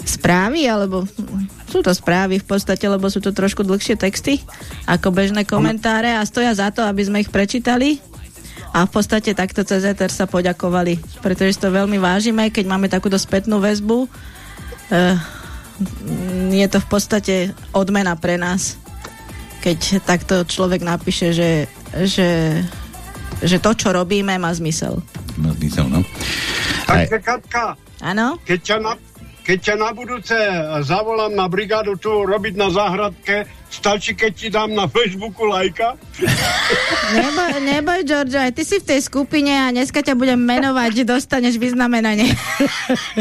[SPEAKER 3] správy, alebo sú to správy v podstate, lebo sú to trošku dlhšie texty ako bežné komentáre a stoja za to, aby sme ich prečítali a v podstate takto cez ETR sa poďakovali, pretože si to veľmi vážime, keď máme takúto spätnú väzbu. Uh, je to v podstate odmena pre nás, keď takto človek napíše, že, že, že to, čo robíme, má zmysel.
[SPEAKER 7] No, zmysel, no. Aj,
[SPEAKER 10] Takže Katka,
[SPEAKER 3] Áno?
[SPEAKER 10] keď ťa, keď ťa na budúce zavolám na brigádu tu robiť na záhradke, stačí, keď ti dám na Facebooku lajka?
[SPEAKER 3] Neboj, neboj, George, aj ty si v tej skupine a dneska ťa budem menovať, dostaneš vyznamenanie.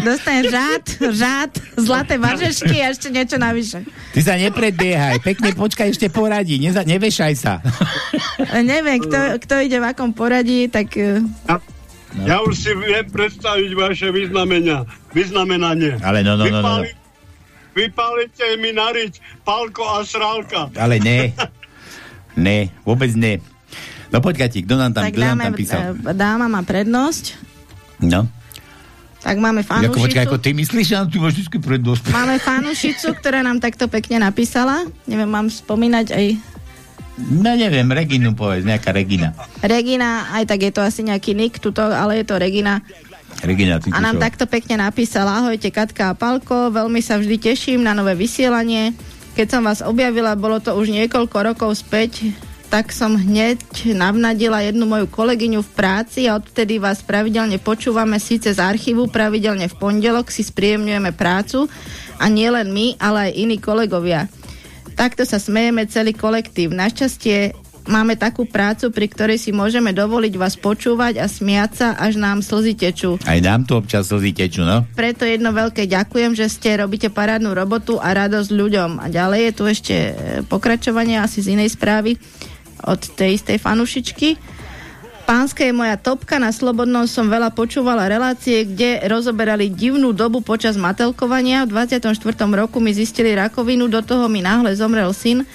[SPEAKER 3] dostaneš žád, žád, zlaté varžešky a ešte niečo navyše.
[SPEAKER 7] Ty sa nepredbiehaj, pekne počkaj, ešte poradí, neza, nevešaj sa.
[SPEAKER 3] Neviem, kto, kto ide v akom poradí, tak... eh,
[SPEAKER 10] No. Ja už si viem predstaviť vaše vyznamenia, vyznamenanie.
[SPEAKER 7] Ale no, no, no, no, no.
[SPEAKER 10] Vypáli, vypálite mi na riť palko a srálka.
[SPEAKER 7] Ale ne. Ne, vôbec ne. No poďka ti, kto nám tam,
[SPEAKER 3] tak
[SPEAKER 7] kto nám
[SPEAKER 3] dáme,
[SPEAKER 7] tam písal?
[SPEAKER 3] eh, dáma má prednosť.
[SPEAKER 7] No.
[SPEAKER 3] Tak máme
[SPEAKER 7] Ako, počkaj, ako
[SPEAKER 3] fanušicu.
[SPEAKER 7] ty myslíš, že nám tu máš vždy prednosť?
[SPEAKER 3] Máme fanušicu, ktorá nám takto pekne napísala. Neviem, mám spomínať aj
[SPEAKER 7] No neviem, Reginu povedz, nejaká Regina.
[SPEAKER 3] Regina, aj tak je to asi nejaký nick tuto, ale je to Regina.
[SPEAKER 7] Regina, ty
[SPEAKER 3] A nám
[SPEAKER 7] čo?
[SPEAKER 3] takto pekne napísala, ahojte Katka a Palko, veľmi sa vždy teším na nové vysielanie. Keď som vás objavila, bolo to už niekoľko rokov späť, tak som hneď navnadila jednu moju kolegyňu v práci a odtedy vás pravidelne počúvame síce z archívu, pravidelne v pondelok si spríjemňujeme prácu a nie len my, ale aj iní kolegovia. Takto sa smejeme celý kolektív. Našťastie máme takú prácu, pri ktorej si môžeme dovoliť vás počúvať a smiať sa, až nám slzy tečú.
[SPEAKER 7] Aj nám tu občas slzy tečú, no?
[SPEAKER 3] Preto jedno veľké ďakujem, že ste robíte parádnu robotu a radosť ľuďom. A ďalej je tu ešte pokračovanie asi z inej správy od tej istej fanušičky. Pánska je moja topka, na Slobodnom som veľa počúvala relácie, kde rozoberali divnú dobu počas matelkovania. V 24. roku mi zistili rakovinu, do toho mi náhle zomrel syn.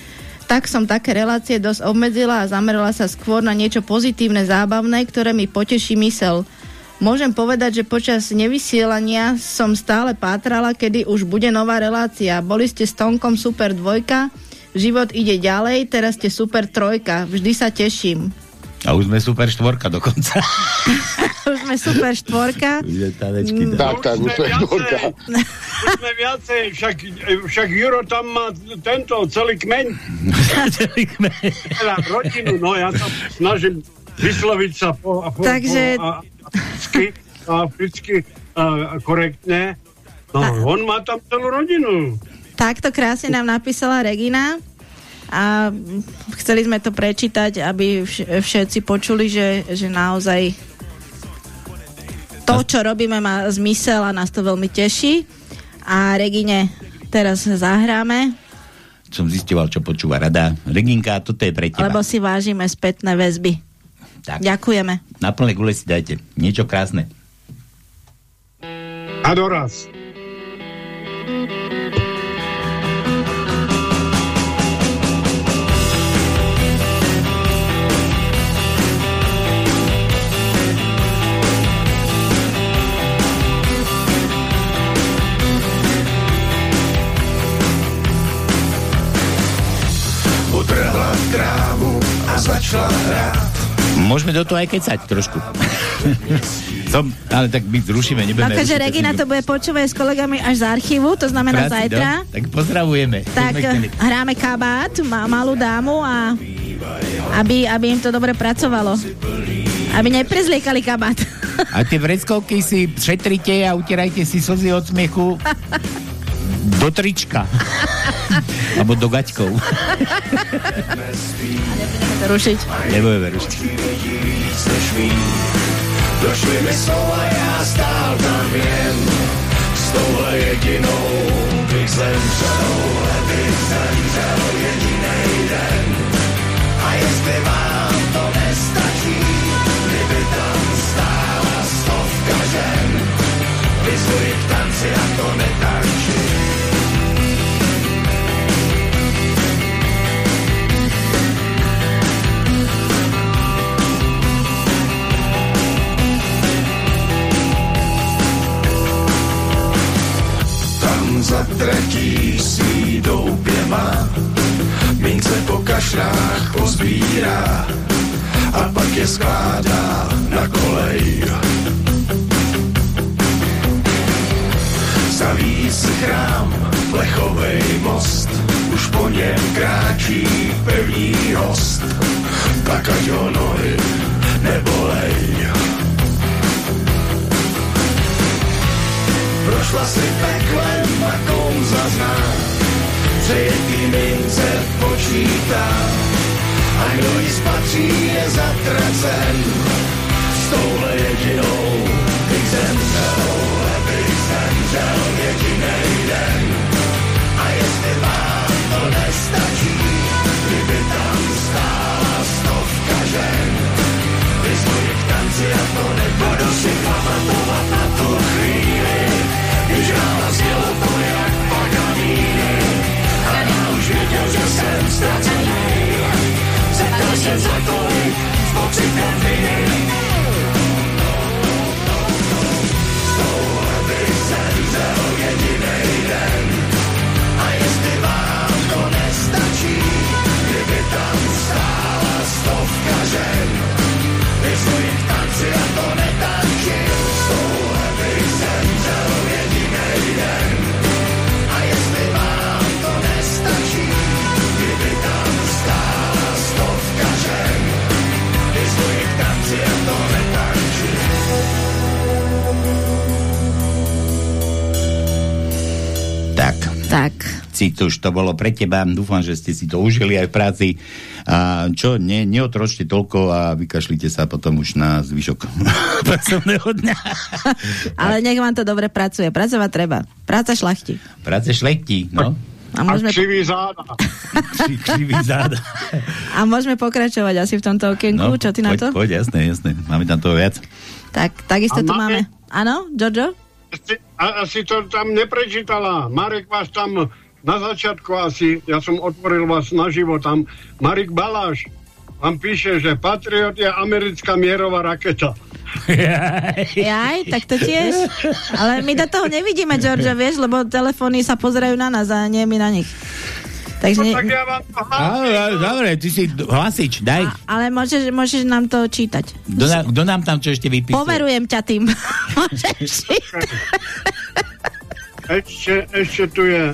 [SPEAKER 3] Tak som také relácie dosť obmedzila a zamerala sa skôr na niečo pozitívne, zábavné, ktoré mi poteší mysel. Môžem povedať, že počas nevysielania som stále pátrala, kedy už bude nová relácia. Boli ste s Tonkom super dvojka, život ide ďalej, teraz ste super trojka. Vždy sa teším.
[SPEAKER 7] A už sme super štvorka dokonca.
[SPEAKER 3] Už sme super štvorka.
[SPEAKER 7] Tanečky,
[SPEAKER 3] Mm.
[SPEAKER 8] Tak, tak, už to je štvorka.
[SPEAKER 10] Už sme viacej, však, však Juro tam má tento celý kmeň. Teda rodinu, no ja sa snažím vysloviť sa po, po,
[SPEAKER 3] Takže-
[SPEAKER 10] po a, africky, a africky a, korektne. No, on má tam celú rodinu.
[SPEAKER 3] Takto krásne nám napísala Regina a chceli sme to prečítať, aby vš- všetci počuli, že, že naozaj to, čo robíme, má zmysel a nás to veľmi teší. A Regine teraz zahráme,
[SPEAKER 7] Som zistoval, čo počúva rada. Reginka, toto je pre teba.
[SPEAKER 3] lebo si vážime spätné väzby.
[SPEAKER 7] Tak.
[SPEAKER 3] Ďakujeme.
[SPEAKER 7] Na plné gule si dajte. Niečo krásne.
[SPEAKER 10] A doraz.
[SPEAKER 13] Trávu a začala hrát.
[SPEAKER 7] Môžeme do toho aj kecať trošku. Som, ale tak my zrušíme,
[SPEAKER 3] No
[SPEAKER 7] nebudeme...
[SPEAKER 3] keďže
[SPEAKER 7] rušiť,
[SPEAKER 3] Regina
[SPEAKER 7] takže-
[SPEAKER 3] to bude počúvať s kolegami až z archívu, to znamená
[SPEAKER 7] Práci,
[SPEAKER 3] zajtra.
[SPEAKER 7] no? Tak pozdravujeme.
[SPEAKER 3] Tak hráme kabát, má malú dámu a aby, aby im to dobre pracovalo. Aby neprezliekali kabát.
[SPEAKER 7] A tie vreckovky si šetrite a utierajte si slzy od smiechu do trička. Alebo do gaťkov.
[SPEAKER 3] Nebudeme to rušiť.
[SPEAKER 7] Nebudeme rušiť.
[SPEAKER 13] Došli mi slova, já stál tam jen s touhle jedinou bych zemřel, bych zemřel jedinej den. A jestli vám za svý doupě má, mince po kašrách pozbírá a pak je skládá na kolej. Staví si chrám, plechovej most, už po něm kráčí pevný host, tak ať ho nohy nebolej. Prošla si peklem a konza zná. Přejetý mince počítá a kdo jí spatří je zatracen. S touhle jedinou zemřel, bych zemřel jedinej den. A jestli vám to nestačí, kdyby tam stála stovka žen, vyzvuji k tanci a to nebudu si pamatovat na tu Staat in mij. Zet als je
[SPEAKER 7] zegt,
[SPEAKER 3] oh.
[SPEAKER 7] Cituš, to bolo pre teba. Dúfam, že ste si to užili aj v práci. A čo, ne, neotročte toľko a vykašlite sa potom už na zvyšok pracovného dňa.
[SPEAKER 3] Ale nech vám to dobre pracuje. Pracovať treba. Práca šlachti.
[SPEAKER 7] Práce šlechtí, no.
[SPEAKER 3] A môžeme,
[SPEAKER 10] Křivý záda.
[SPEAKER 7] Kři- Křivý záda.
[SPEAKER 3] a môžeme pokračovať asi v tomto okienku.
[SPEAKER 7] No,
[SPEAKER 3] Čo ty na
[SPEAKER 7] poď,
[SPEAKER 3] to?
[SPEAKER 7] Poď, jasné, jasné. Máme tam toho viac.
[SPEAKER 3] Tak, takisto
[SPEAKER 10] A
[SPEAKER 3] tu
[SPEAKER 10] máme-.
[SPEAKER 3] Áno, Giorgio?
[SPEAKER 10] Asi, a, asi to tam neprečítala. Marek vás tam na začiatku asi, ja som otvoril vás naživo tam, Marek Baláš vám píše, že Patriot je americká mierová raketa.
[SPEAKER 3] Jaj, tak to tiež. Ale my do toho nevidíme, Giorgio, vieš, lebo telefóny sa pozerajú na nás a nie my na nich. Takže
[SPEAKER 10] No tak ja vám to
[SPEAKER 7] Áno, áno, Dobre, ty si hlasič, daj.
[SPEAKER 3] ale môžeš, môžeš nám to čítať.
[SPEAKER 7] Kto nám, kto nám tam čo ešte vypísal?
[SPEAKER 3] Poverujem ťa tým. môžeš čítať.
[SPEAKER 10] Ešte, ešte tu je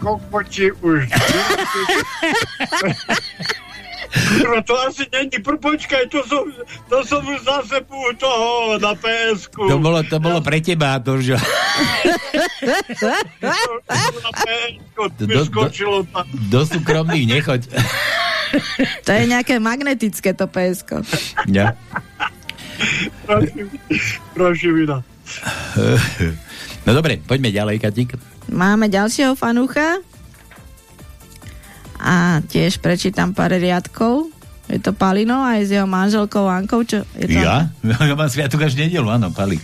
[SPEAKER 10] Kokoti už to asi není, počkaj, to som, to som už zase u toho na PSku.
[SPEAKER 7] To bolo, to bolo pre teba, Doržo.
[SPEAKER 10] na PSku,
[SPEAKER 7] Do- do-. Do súkromných nechoď.
[SPEAKER 3] To je nejaké magnetické to PSK.
[SPEAKER 7] Ja.
[SPEAKER 10] Prosím, Ina.
[SPEAKER 7] No dobre, poďme ďalej, Katík.
[SPEAKER 3] Máme ďalšieho fanúcha. A tiež prečítam pár riadkov. Je to Palino aj s jeho manželkou Ankou. Čo je to?
[SPEAKER 7] Ja? Ja mám sviatok až nedelu, áno, Pali.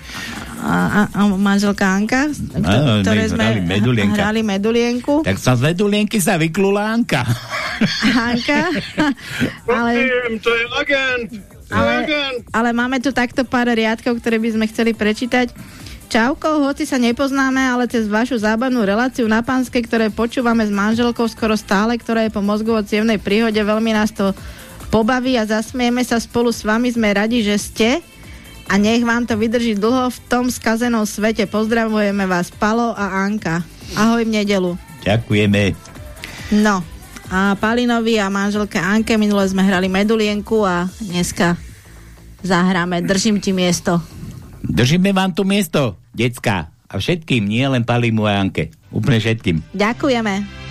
[SPEAKER 3] A, a, a manželka Anka,
[SPEAKER 7] Áno,
[SPEAKER 3] ktoré sme
[SPEAKER 7] hrali medulienka.
[SPEAKER 3] hrali medulienku.
[SPEAKER 7] Tak sa z vedulienky sa vyklula Anka.
[SPEAKER 3] Anka. ale,
[SPEAKER 10] to je agent.
[SPEAKER 3] Ale, ale máme tu takto pár riadkov, ktoré by sme chceli prečítať. Čauko, hoci sa nepoznáme, ale cez vašu zábavnú reláciu na pánske, ktoré počúvame s manželkou skoro stále, ktorá je po mozgovo cievnej príhode, veľmi nás to pobaví a zasmieme sa spolu s vami, sme radi, že ste a nech vám to vydrží dlho v tom skazenom svete. Pozdravujeme vás, Palo a Anka. Ahoj v nedelu.
[SPEAKER 7] Ďakujeme.
[SPEAKER 3] No, a Palinovi a manželke Anke minule sme hrali medulienku a dneska zahráme Držím ti miesto.
[SPEAKER 7] Držíme vám tu miesto, decka. A všetkým, nie len Palimu a Anke. Úplne všetkým.
[SPEAKER 3] Ďakujeme.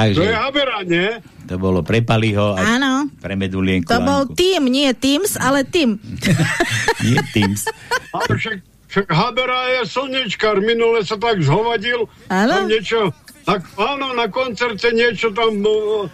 [SPEAKER 7] Takže
[SPEAKER 10] To je Habera, nie?
[SPEAKER 7] to bolo pre Paliho a
[SPEAKER 3] Áno.
[SPEAKER 7] pre Medulienku.
[SPEAKER 3] To bol tým, nie Teams, ale tým.
[SPEAKER 7] Nie Teams.
[SPEAKER 10] Ale však, však Habera je slnečkár, minule sa tak zhovadil.
[SPEAKER 3] Áno.
[SPEAKER 10] Niečo, tak áno, na koncerte niečo tam... No,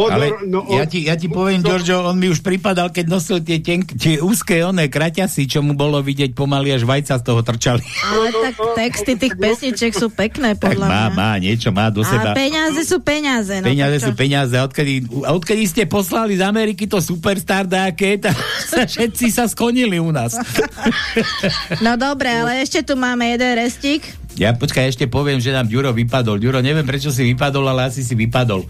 [SPEAKER 10] odor,
[SPEAKER 7] Ale
[SPEAKER 10] no,
[SPEAKER 7] ja ti, ja ti poviem, Giorgio, on mi už pripadal, keď nosil tie, tenk, tie úzke oné kraťasy, čo mu bolo vidieť pomaly, až vajca z toho trčali.
[SPEAKER 3] Ale tak texty tých pesničiek sú pekné,
[SPEAKER 7] Tak
[SPEAKER 3] podľa
[SPEAKER 7] má,
[SPEAKER 3] mňa.
[SPEAKER 7] má, niečo má do seba.
[SPEAKER 3] A peniaze sú peniaze. No,
[SPEAKER 7] Peniaze
[SPEAKER 3] tak
[SPEAKER 7] sú peniaze. A odkedy, odkedy ste poslali z Ameriky to superstar dáke, tak sa všetci sa skonili u nás.
[SPEAKER 3] No dobre, ale ešte tu máme jeden restík.
[SPEAKER 7] Ja počkaj, ešte poviem, že nám Ďuro vypadol. Ďuro, neviem, prečo si vypadol, ale asi si vypadol.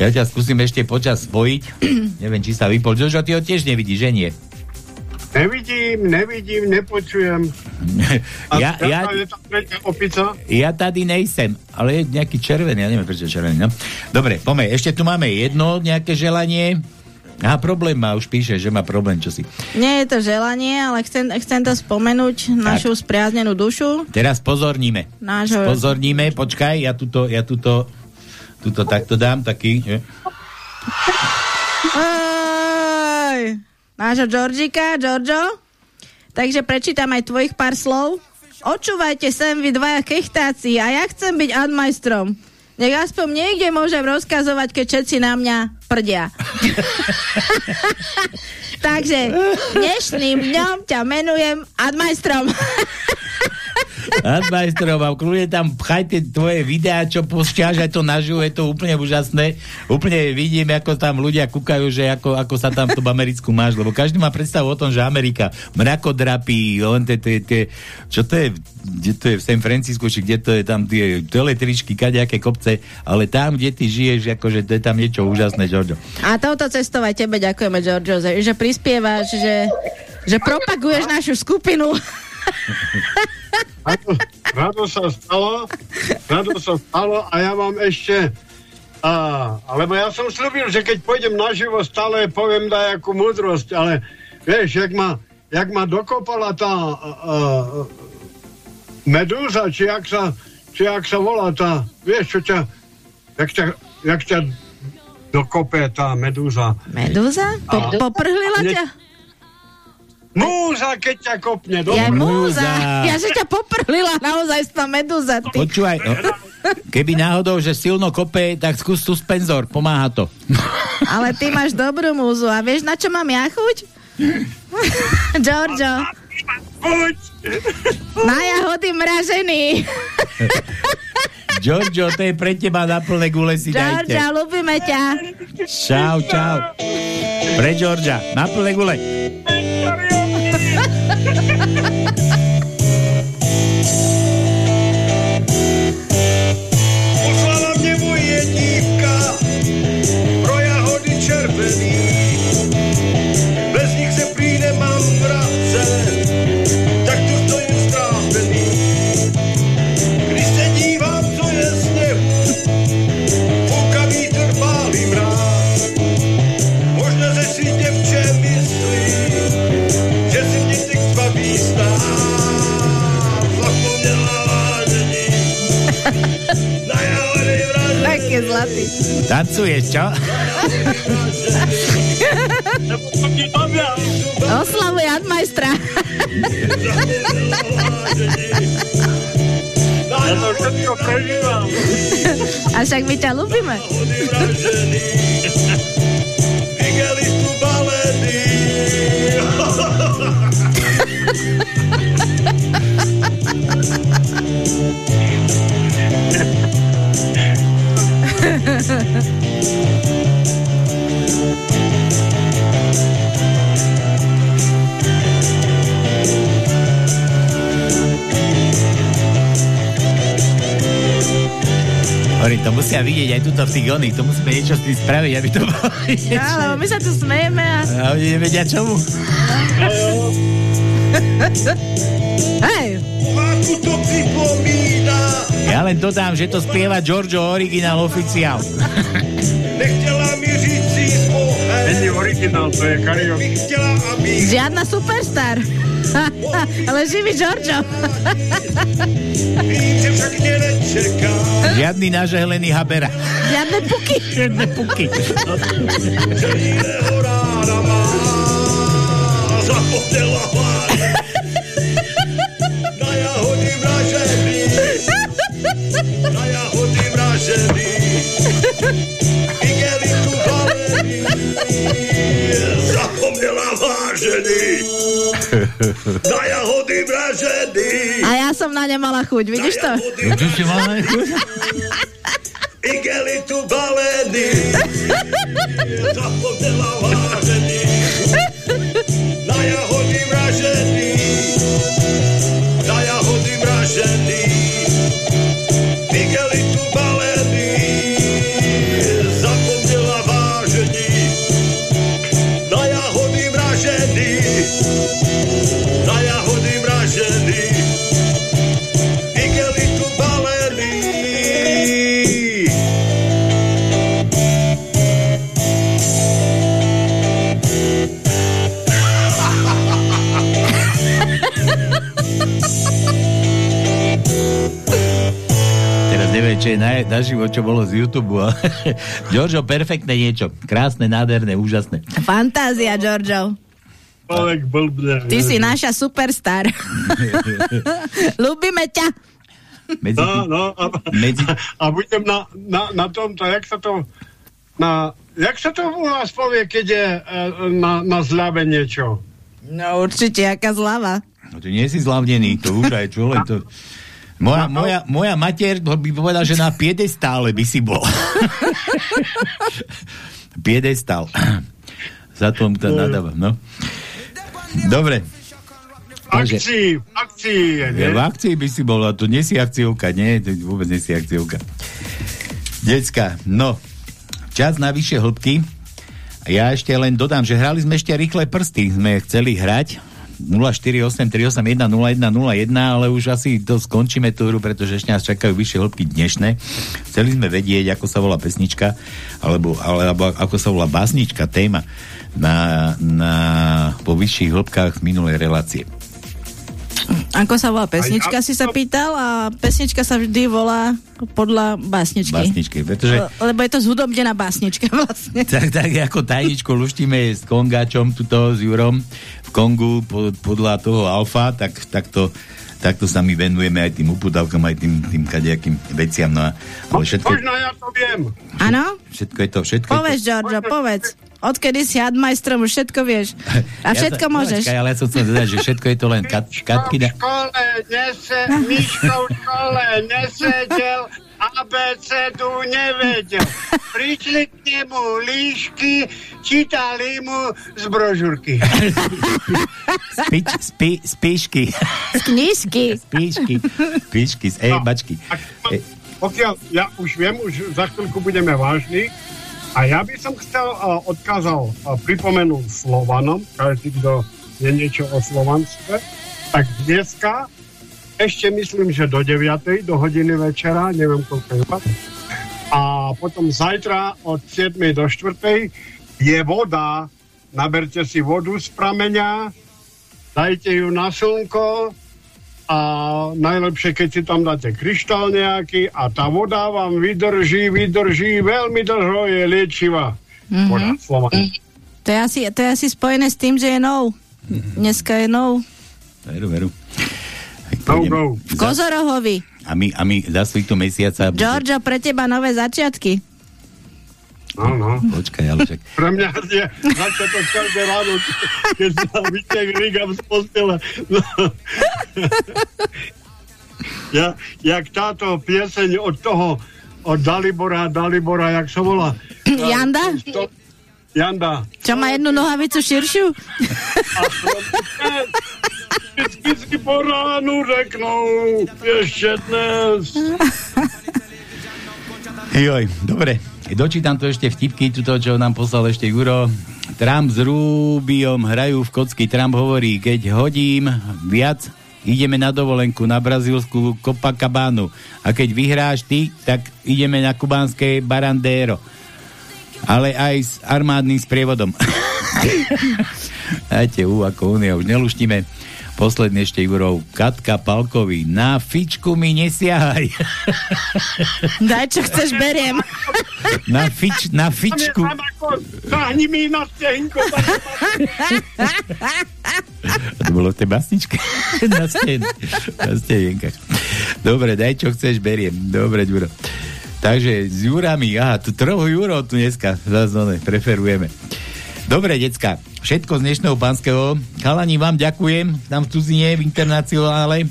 [SPEAKER 7] Ja ťa skúsim ešte počas spojiť. neviem, či sa vypol. Jožo, ty ho tiež nevidíš, že nie?
[SPEAKER 10] Nevidím, nevidím, nepočujem. A
[SPEAKER 7] ja, ja, ja tady nejsem, ale je nejaký červený, ja neviem, prečo červený. No. Dobre, poďme, ešte tu máme jedno nejaké želanie. Aha, problém má, už píše, že má problém, čo si.
[SPEAKER 3] Nie je to želanie, ale chcem, chcem to spomenúť, našu spriaznenú dušu.
[SPEAKER 7] Teraz pozorníme.
[SPEAKER 3] Nášho...
[SPEAKER 7] Pozorníme, počkaj, ja tuto, ja tuto, tuto takto dám, taký, že?
[SPEAKER 3] Aj, nášho Georgika, Giorgio. Takže prečítam aj tvojich pár slov. Očúvajte sem vy dvaja kechtáci a ja chcem byť admajstrom. Nech aspoň niekde môžem rozkazovať, keď všetci na mňa prdia. Takže dnešným dňom ťa menujem admajstrom.
[SPEAKER 7] Admajstrov, a kľudne tam pchajte tvoje videá, čo posťaž, aj to naživo, je to úplne úžasné. Úplne vidím, ako tam ľudia kúkajú, že ako, ako sa tam v Americku máš, lebo každý má predstavu o tom, že Amerika mrakodrapí, len tie, tie, tie, čo to je, kde to je v San Francisco, či kde to je tam tie teletričky, kadejaké kopce, ale tam, kde ty žiješ, akože to je tam niečo úžasné, Giorgio.
[SPEAKER 3] A touto cestou aj tebe ďakujeme, Giorgio, že, prispievaš, že, že propaguješ našu skupinu.
[SPEAKER 10] Rado, rado sa stalo, rado sa stalo a ja mám ešte a, alebo ja som slúbil, že keď pôjdem naživo, stále poviem dajakú múdrosť, ale vieš, jak ma, jak ma dokopala tá a, a, medúza, či jak sa, či jak sa volá tá, vieš, čo ťa, jak ťa, jak ťa dokope tá medúza.
[SPEAKER 3] Medúza? Po,
[SPEAKER 10] A-
[SPEAKER 3] poprhlila
[SPEAKER 10] Ne-
[SPEAKER 3] ťa?
[SPEAKER 10] Múza, keď ťa kopne.
[SPEAKER 3] Ja
[SPEAKER 10] dobre.
[SPEAKER 3] múza. Ja že ťa poprhlila naozaj tá medúza. Ty.
[SPEAKER 7] Počúvaj, no, keby náhodou, že silno kope, tak skús suspenzor, pomáha to.
[SPEAKER 3] Ale ty máš dobrú múzu. A vieš, na čo mám ja chuť? Giorgio.
[SPEAKER 10] Buď.
[SPEAKER 3] Na jahody mražený.
[SPEAKER 7] Giorgio, to je pre teba na plné gule si dajte.
[SPEAKER 3] Georgia, ľubíme ťa.
[SPEAKER 7] Čau, čau. Pre Georgia, na plné gule. Tancuješ, čo?
[SPEAKER 3] Oslavuje od majstra.
[SPEAKER 10] Ja to všetko prežívam.
[SPEAKER 3] A však my ťa ľubíme.
[SPEAKER 11] Viděli tu baledy.
[SPEAKER 7] To musia vidieť aj tuto oných, to musíme niečo s tým spraviť, aby to bolo
[SPEAKER 3] No, lebo my sa tu smejeme a...
[SPEAKER 7] A oni nevedia čomu.
[SPEAKER 3] Hej,
[SPEAKER 11] to
[SPEAKER 7] Ja len dodám, že to spieva Giorgio Original Oficial.
[SPEAKER 11] nechtěla mi říct si svoje.
[SPEAKER 10] Není originál, to je karaoke.
[SPEAKER 3] Žiadna superstar. Ale živý Giorgio.
[SPEAKER 7] Žiadny nažehlený habera.
[SPEAKER 3] Žiadne puky.
[SPEAKER 7] Žiadne puky.
[SPEAKER 11] Vážně. Na jahody mražený. Na jahody mražený. Viděli tu balení. Zapomněla vážený. Na jahody mražený.
[SPEAKER 3] A ja som na ne mala chuť, vidíš to?
[SPEAKER 7] Si mala
[SPEAKER 11] Igeli tu balení. Zapomněla vážený.
[SPEAKER 7] Naživo, čo bolo z YouTube. Giorgio, perfektné niečo. Krásne, nádherné, úžasné.
[SPEAKER 3] Fantázia, Giorgio.
[SPEAKER 10] Človek blbne.
[SPEAKER 3] Ty si naša superstar. Ľubíme ťa.
[SPEAKER 7] Medzi,
[SPEAKER 10] No, no, a,
[SPEAKER 7] medzi,
[SPEAKER 10] a budem na, na, na tomto, jak sa to na, jak sa to u vás povie, keď je e, na, na zľave niečo?
[SPEAKER 3] No určite, aká zlava.
[SPEAKER 7] no, ty nie si zlavnený, to už aj čo len to... Moja, moja, moja mater by povedala, že na piedestále by si bol. Piedestál. Za to mu to nadávam, no. Dobre. Takže-
[SPEAKER 10] Akcii, akcii?
[SPEAKER 7] Ja, v akcii by si bola, to nie si akciovka, nie, to vôbec nie si akciovka. Decka, no, čas na vyššie hĺbky. Ja ešte len dodám, že hrali sme ešte rýchle prsty, sme chceli hrať 0483810101, ale už asi to skončíme tú hru, pretože ešte nás čakajú vyššie hĺbky dnešné. Chceli sme vedieť, ako sa volá pesnička, alebo, alebo ako sa volá básnička, téma na, na, po vyšších hĺbkách minulej relácie.
[SPEAKER 3] Ako sa volá pesnička, si sa pýtal a pesnička sa vždy volá podľa básničky.
[SPEAKER 7] Básničky, pretože
[SPEAKER 3] Le- Lebo je to zhudobnená básnička vlastne.
[SPEAKER 7] tak, tak ako tajničko luštíme s Kongáčom tuto, s Jurom v Kongu pod, podľa toho alfa, tak, tak to takto sa my venujeme aj tým uputavkám, aj tým, tým kadejakým veciam. No a, ale všetko,
[SPEAKER 10] Možno ja to viem.
[SPEAKER 3] Áno?
[SPEAKER 7] všetko je to, všetko
[SPEAKER 3] Povedz. Giorgio, povedz. Odkedy si hadmajstrom, všetko vieš. A všetko
[SPEAKER 7] ja
[SPEAKER 3] môžeš.
[SPEAKER 7] Počkaj, ale ja som chcel dodať, že všetko je to len kat, katkina.
[SPEAKER 10] V škole nese, Miško v škole nesedel, ABCD nevedel. Prišli k nemu líšky, čítali mu z brožúrky.
[SPEAKER 7] Spič, spi, spíšky.
[SPEAKER 3] Z knižky.
[SPEAKER 7] Spíšky. Spíšky z ebačky. E,
[SPEAKER 10] Pokiaľ, ja už viem, už za chvíľku budeme vážni, a ja by som chcel uh, odkázal, uh, pripomenúť Slovanom, každý, kto je niečo o Slovanstve, tak dneska, ešte myslím, že do 9. do hodiny večera, neviem koľko je a potom zajtra od 7. do 4. je voda, naberte si vodu z prameňa, dajte ju na slnko a najlepšie, keď si tam dáte kryštál nejaký a tá voda vám vydrží, vydrží, veľmi dlho je liečivá.
[SPEAKER 3] Mhm.
[SPEAKER 10] Voda, Slovan.
[SPEAKER 3] To je, asi, to je asi spojené s tým, že je nou. Dneska je nou.
[SPEAKER 7] Veru, veru.
[SPEAKER 10] No, no.
[SPEAKER 3] V Kozorohovi.
[SPEAKER 7] A my, a my za svojto mesiaca...
[SPEAKER 3] Giorgio, pre teba nové začiatky.
[SPEAKER 10] No, no.
[SPEAKER 7] Počkaj, ale však...
[SPEAKER 10] Pre mňa je začiatok každé ráno, keď sa rigam z postele. No. ja, jak táto pieseň od toho, od Dalibora, Dalibora, jak sa volá?
[SPEAKER 3] Janda?
[SPEAKER 10] To, Janda.
[SPEAKER 3] Čo má jednu nohavicu širšiu?
[SPEAKER 10] Vždycky po ránu řeknou, ešte dnes.
[SPEAKER 7] Joj, dobre. Dočítam to ešte vtipky, tuto, čo nám poslal ešte Juro. Trump s Rubiom hrajú v kocky. Trump hovorí, keď hodím viac, ideme na dovolenku na brazílskú Copacabánu. A keď vyhráš ty, tak ideme na kubánske Barandero. Ale aj s armádnym sprievodom. Dajte u, ako unia, už neluštíme. Posledne ešte Jurov. Katka Palkovi. Na fičku mi nesiahaj.
[SPEAKER 3] Daj, čo chceš, beriem.
[SPEAKER 7] Na, fič, na fičku.
[SPEAKER 10] Zahni mi na stehenko.
[SPEAKER 7] A to bolo v tej basničke. na, stien, na stienkach. Dobre, daj, čo chceš, beriem. Dobre, Juro. Takže s Jurami, aha, tu trochu Jurov tu dneska zase no, preferujeme. Dobre, decka, všetko z dnešného pánskeho. Chalani, vám ďakujem, tam v cudzine, v internacionále.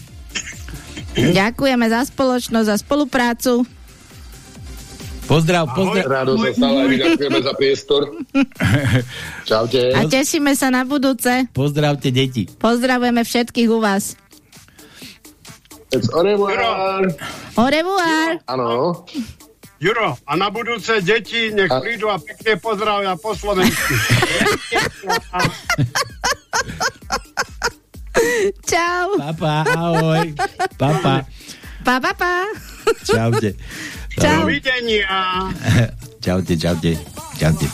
[SPEAKER 3] Ďakujeme za spoločnosť, za spoluprácu.
[SPEAKER 7] Pozdrav, pozdrav.
[SPEAKER 8] Rádo sa my ďakujeme za priestor. Čaute.
[SPEAKER 3] A tešíme sa na budúce.
[SPEAKER 7] Pozdravte deti.
[SPEAKER 3] Pozdravujeme všetkých u vás.
[SPEAKER 8] Au revoir.
[SPEAKER 3] Au revoir.
[SPEAKER 8] Áno.
[SPEAKER 10] Juro, a na budúce deti nech prídu a pekne pozdravia po slovensky.
[SPEAKER 3] Čau.
[SPEAKER 7] Papa, ahoj. Papa.
[SPEAKER 3] Pa, pa, pa.
[SPEAKER 7] Čaute.
[SPEAKER 3] Čau.
[SPEAKER 10] Dovidenia.
[SPEAKER 7] Čaute, čaute. Čaute.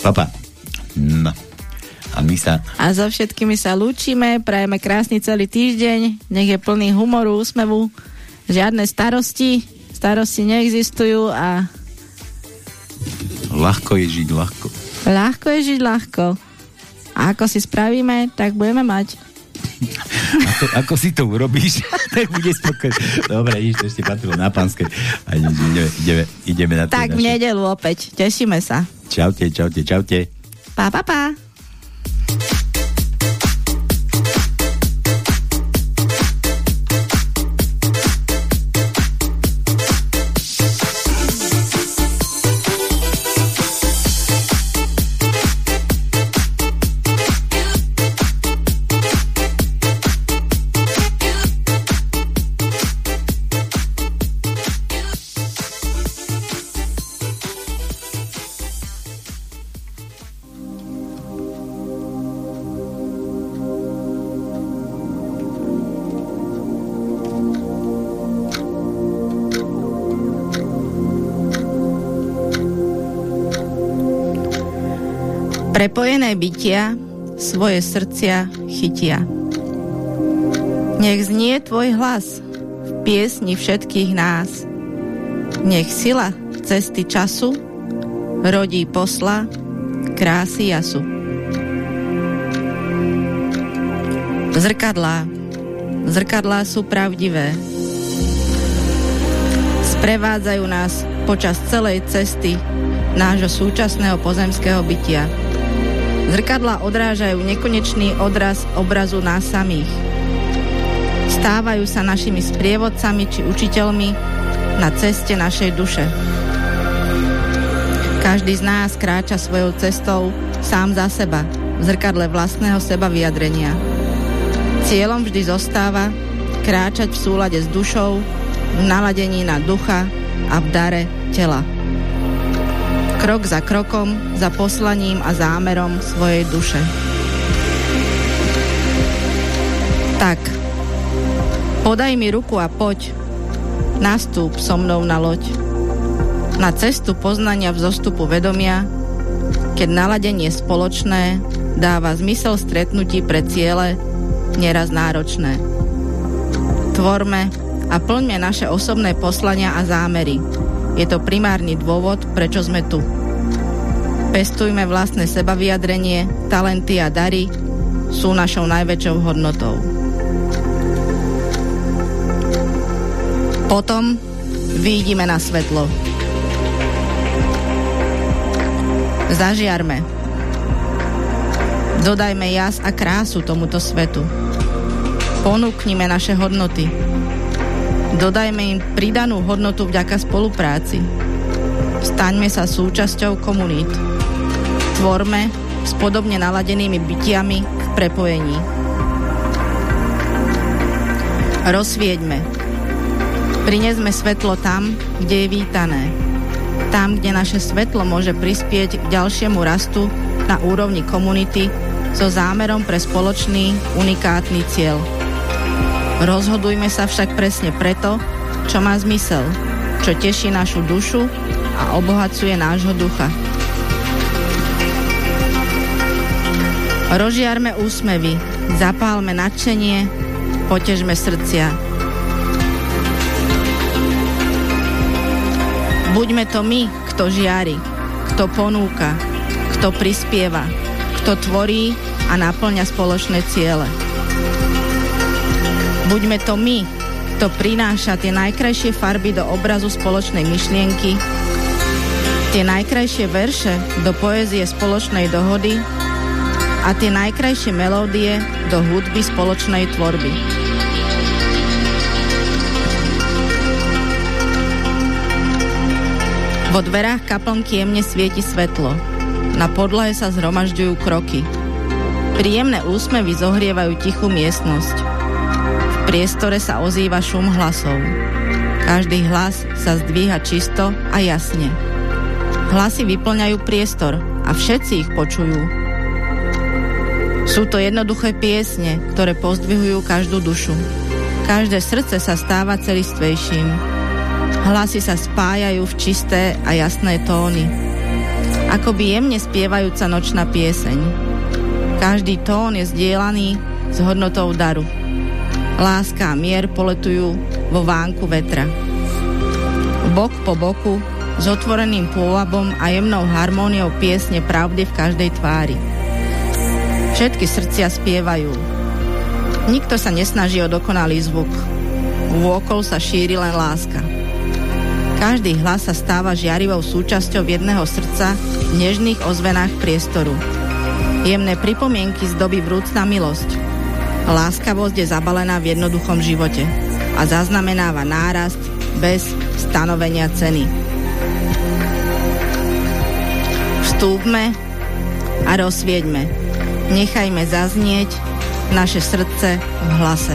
[SPEAKER 7] Papa. No. A my sa...
[SPEAKER 3] A so všetkými sa lúčime, prajeme krásny celý týždeň, nech je plný humoru, úsmevu, žiadne starosti, starosti neexistujú a
[SPEAKER 7] Ľahko je žiť, ľahko.
[SPEAKER 3] Ľahko je žiť ľahko. A ako si spravíme, tak budeme mať.
[SPEAKER 7] Ako, ako si to urobíš, tak bude spokojný. Dobre, nič, to ešte patrilo na pánske. A ideme, ideme, ideme na
[SPEAKER 3] Tak v nedelu opäť, tešíme sa.
[SPEAKER 7] Čaute, čaute, čaute.
[SPEAKER 3] Pa, pa, pa. Bytia svoje srdcia chytia. Nech znie tvoj hlas v piesni všetkých nás. Nech sila cesty času rodí posla krásy jasu. Zrkadlá, Zrkadlá sú pravdivé. Sprevádzajú nás počas celej cesty nášho súčasného pozemského bytia. Zrkadla odrážajú nekonečný odraz obrazu nás samých. Stávajú sa našimi sprievodcami či učiteľmi na ceste našej duše. Každý z nás kráča svojou cestou sám za seba, v zrkadle vlastného seba vyjadrenia. Cieľom vždy zostáva kráčať v súlade s dušou, v naladení na ducha a v dare tela. Krok za krokom, za poslaním a zámerom svojej duše. Tak, podaj mi ruku a poď, nastúp so mnou na loď na cestu poznania vzostupu vedomia, keď naladenie spoločné dáva zmysel stretnutí pre ciele neraz náročné. Tvorme a plňme naše osobné poslania a zámery. Je to primárny dôvod, prečo sme tu. Pestujme vlastné sebavyjadrenie, talenty a dary sú našou najväčšou hodnotou. Potom výjdime na svetlo. Zažiarme. Dodajme jas a krásu tomuto svetu. Ponúknime naše hodnoty. Dodajme im pridanú hodnotu vďaka spolupráci. Staňme sa súčasťou komunít. Tvorme s podobne naladenými bytiami v prepojení. Rozsvieďme. Prinesme svetlo tam, kde je vítané tam, kde naše svetlo môže prispieť k ďalšiemu rastu na úrovni komunity so zámerom pre spoločný unikátny cieľ. Rozhodujme sa však presne preto, čo má zmysel, čo teší našu dušu a obohacuje nášho ducha. Rozžiarme úsmevy, zapálme nadšenie, potežme srdcia. Buďme to my, kto žiari, kto ponúka, kto prispieva, kto tvorí a naplňa spoločné ciele. Buďme to my, kto prináša tie najkrajšie farby do obrazu spoločnej myšlienky, tie najkrajšie verše do poézie spoločnej dohody a tie najkrajšie melódie do hudby spoločnej tvorby. Vo dverách kaplnky jemne svieti svetlo. Na podlahe sa zhromažďujú kroky. Príjemné úsmevy zohrievajú tichú miestnosť. Priestore sa ozýva šum hlasov. Každý hlas sa zdvíha čisto a jasne. Hlasy vyplňajú priestor a všetci ich počujú. Sú to jednoduché piesne, ktoré pozdvihujú každú dušu. Každé srdce sa stáva celistvejším Hlasy sa spájajú v čisté a jasné tóny. Akoby jemne spievajúca nočná pieseň. Každý tón je zdieľaný s hodnotou daru. Láska a mier poletujú vo vánku vetra. Bok po boku, s otvoreným pôvabom a jemnou harmóniou piesne pravdy v každej tvári. Všetky srdcia spievajú. Nikto sa nesnaží o dokonalý zvuk. Vôkol sa šíri len láska. Každý hlas sa stáva žiarivou súčasťou jedného srdca v nežných ozvenách priestoru. Jemné pripomienky zdobí vrúcna milosť. Láskavosť je zabalená v jednoduchom živote a zaznamenáva nárast bez stanovenia ceny. Vstúpme a rozsvieďme. Nechajme zaznieť naše srdce v hlase.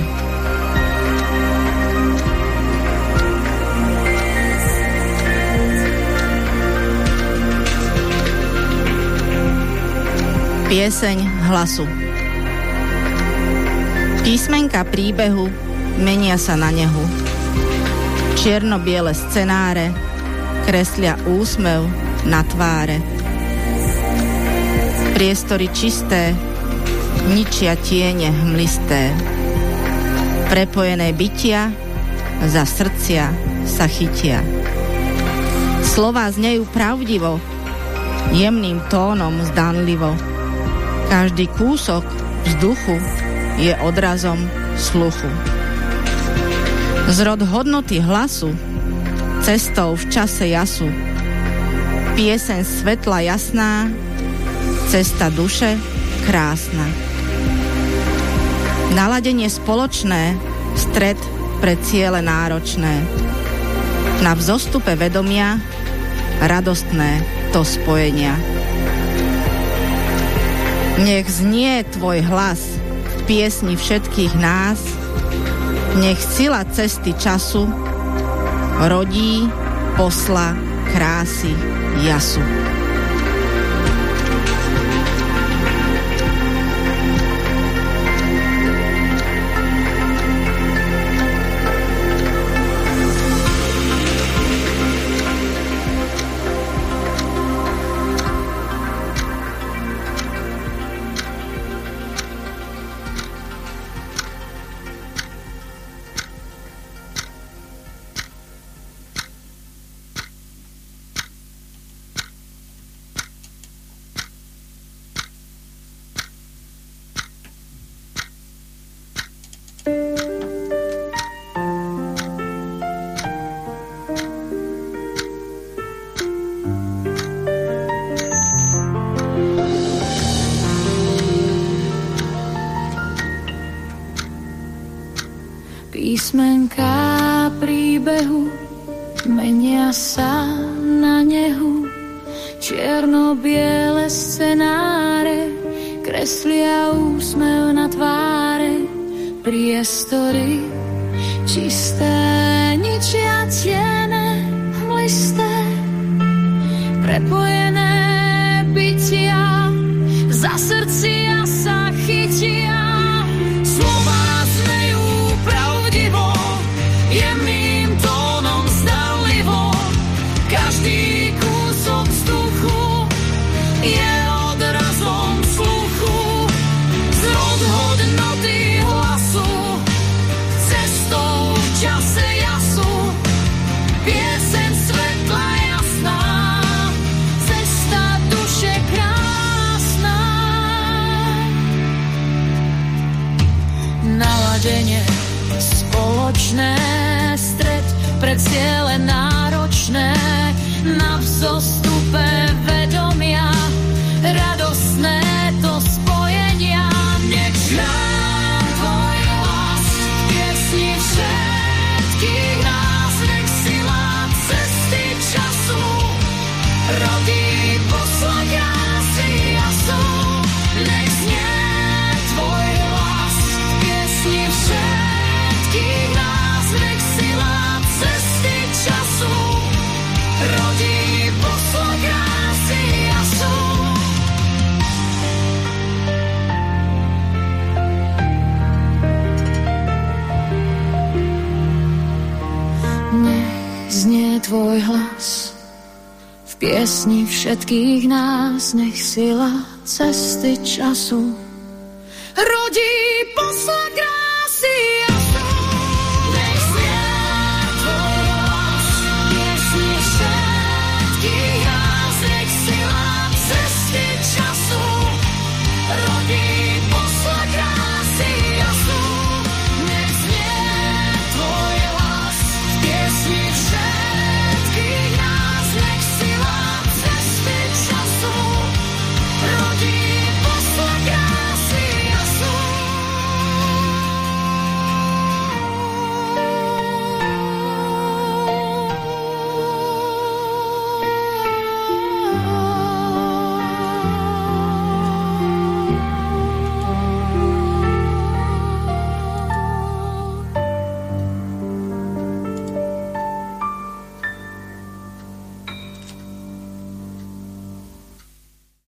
[SPEAKER 3] Pieseň hlasu Písmenka príbehu menia sa na nehu. Čierno-biele scenáre kreslia úsmev na tváre. Priestory čisté ničia tiene hmlisté. Prepojené bytia za srdcia sa chytia. Slová znejú pravdivo, jemným tónom zdanlivo každý kúsok vzduchu je odrazom
[SPEAKER 1] sluchu. Zrod hodnoty hlasu, cestou v čase jasu, pieseň svetla jasná, cesta duše krásna. Naladenie spoločné, stred pre ciele náročné. Na vzostupe vedomia, radostné to spojenia. Nech znie tvoj hlas, piesni všetkých nás, nech sila cesty času rodí posla krásy jasu.
[SPEAKER 14] abraço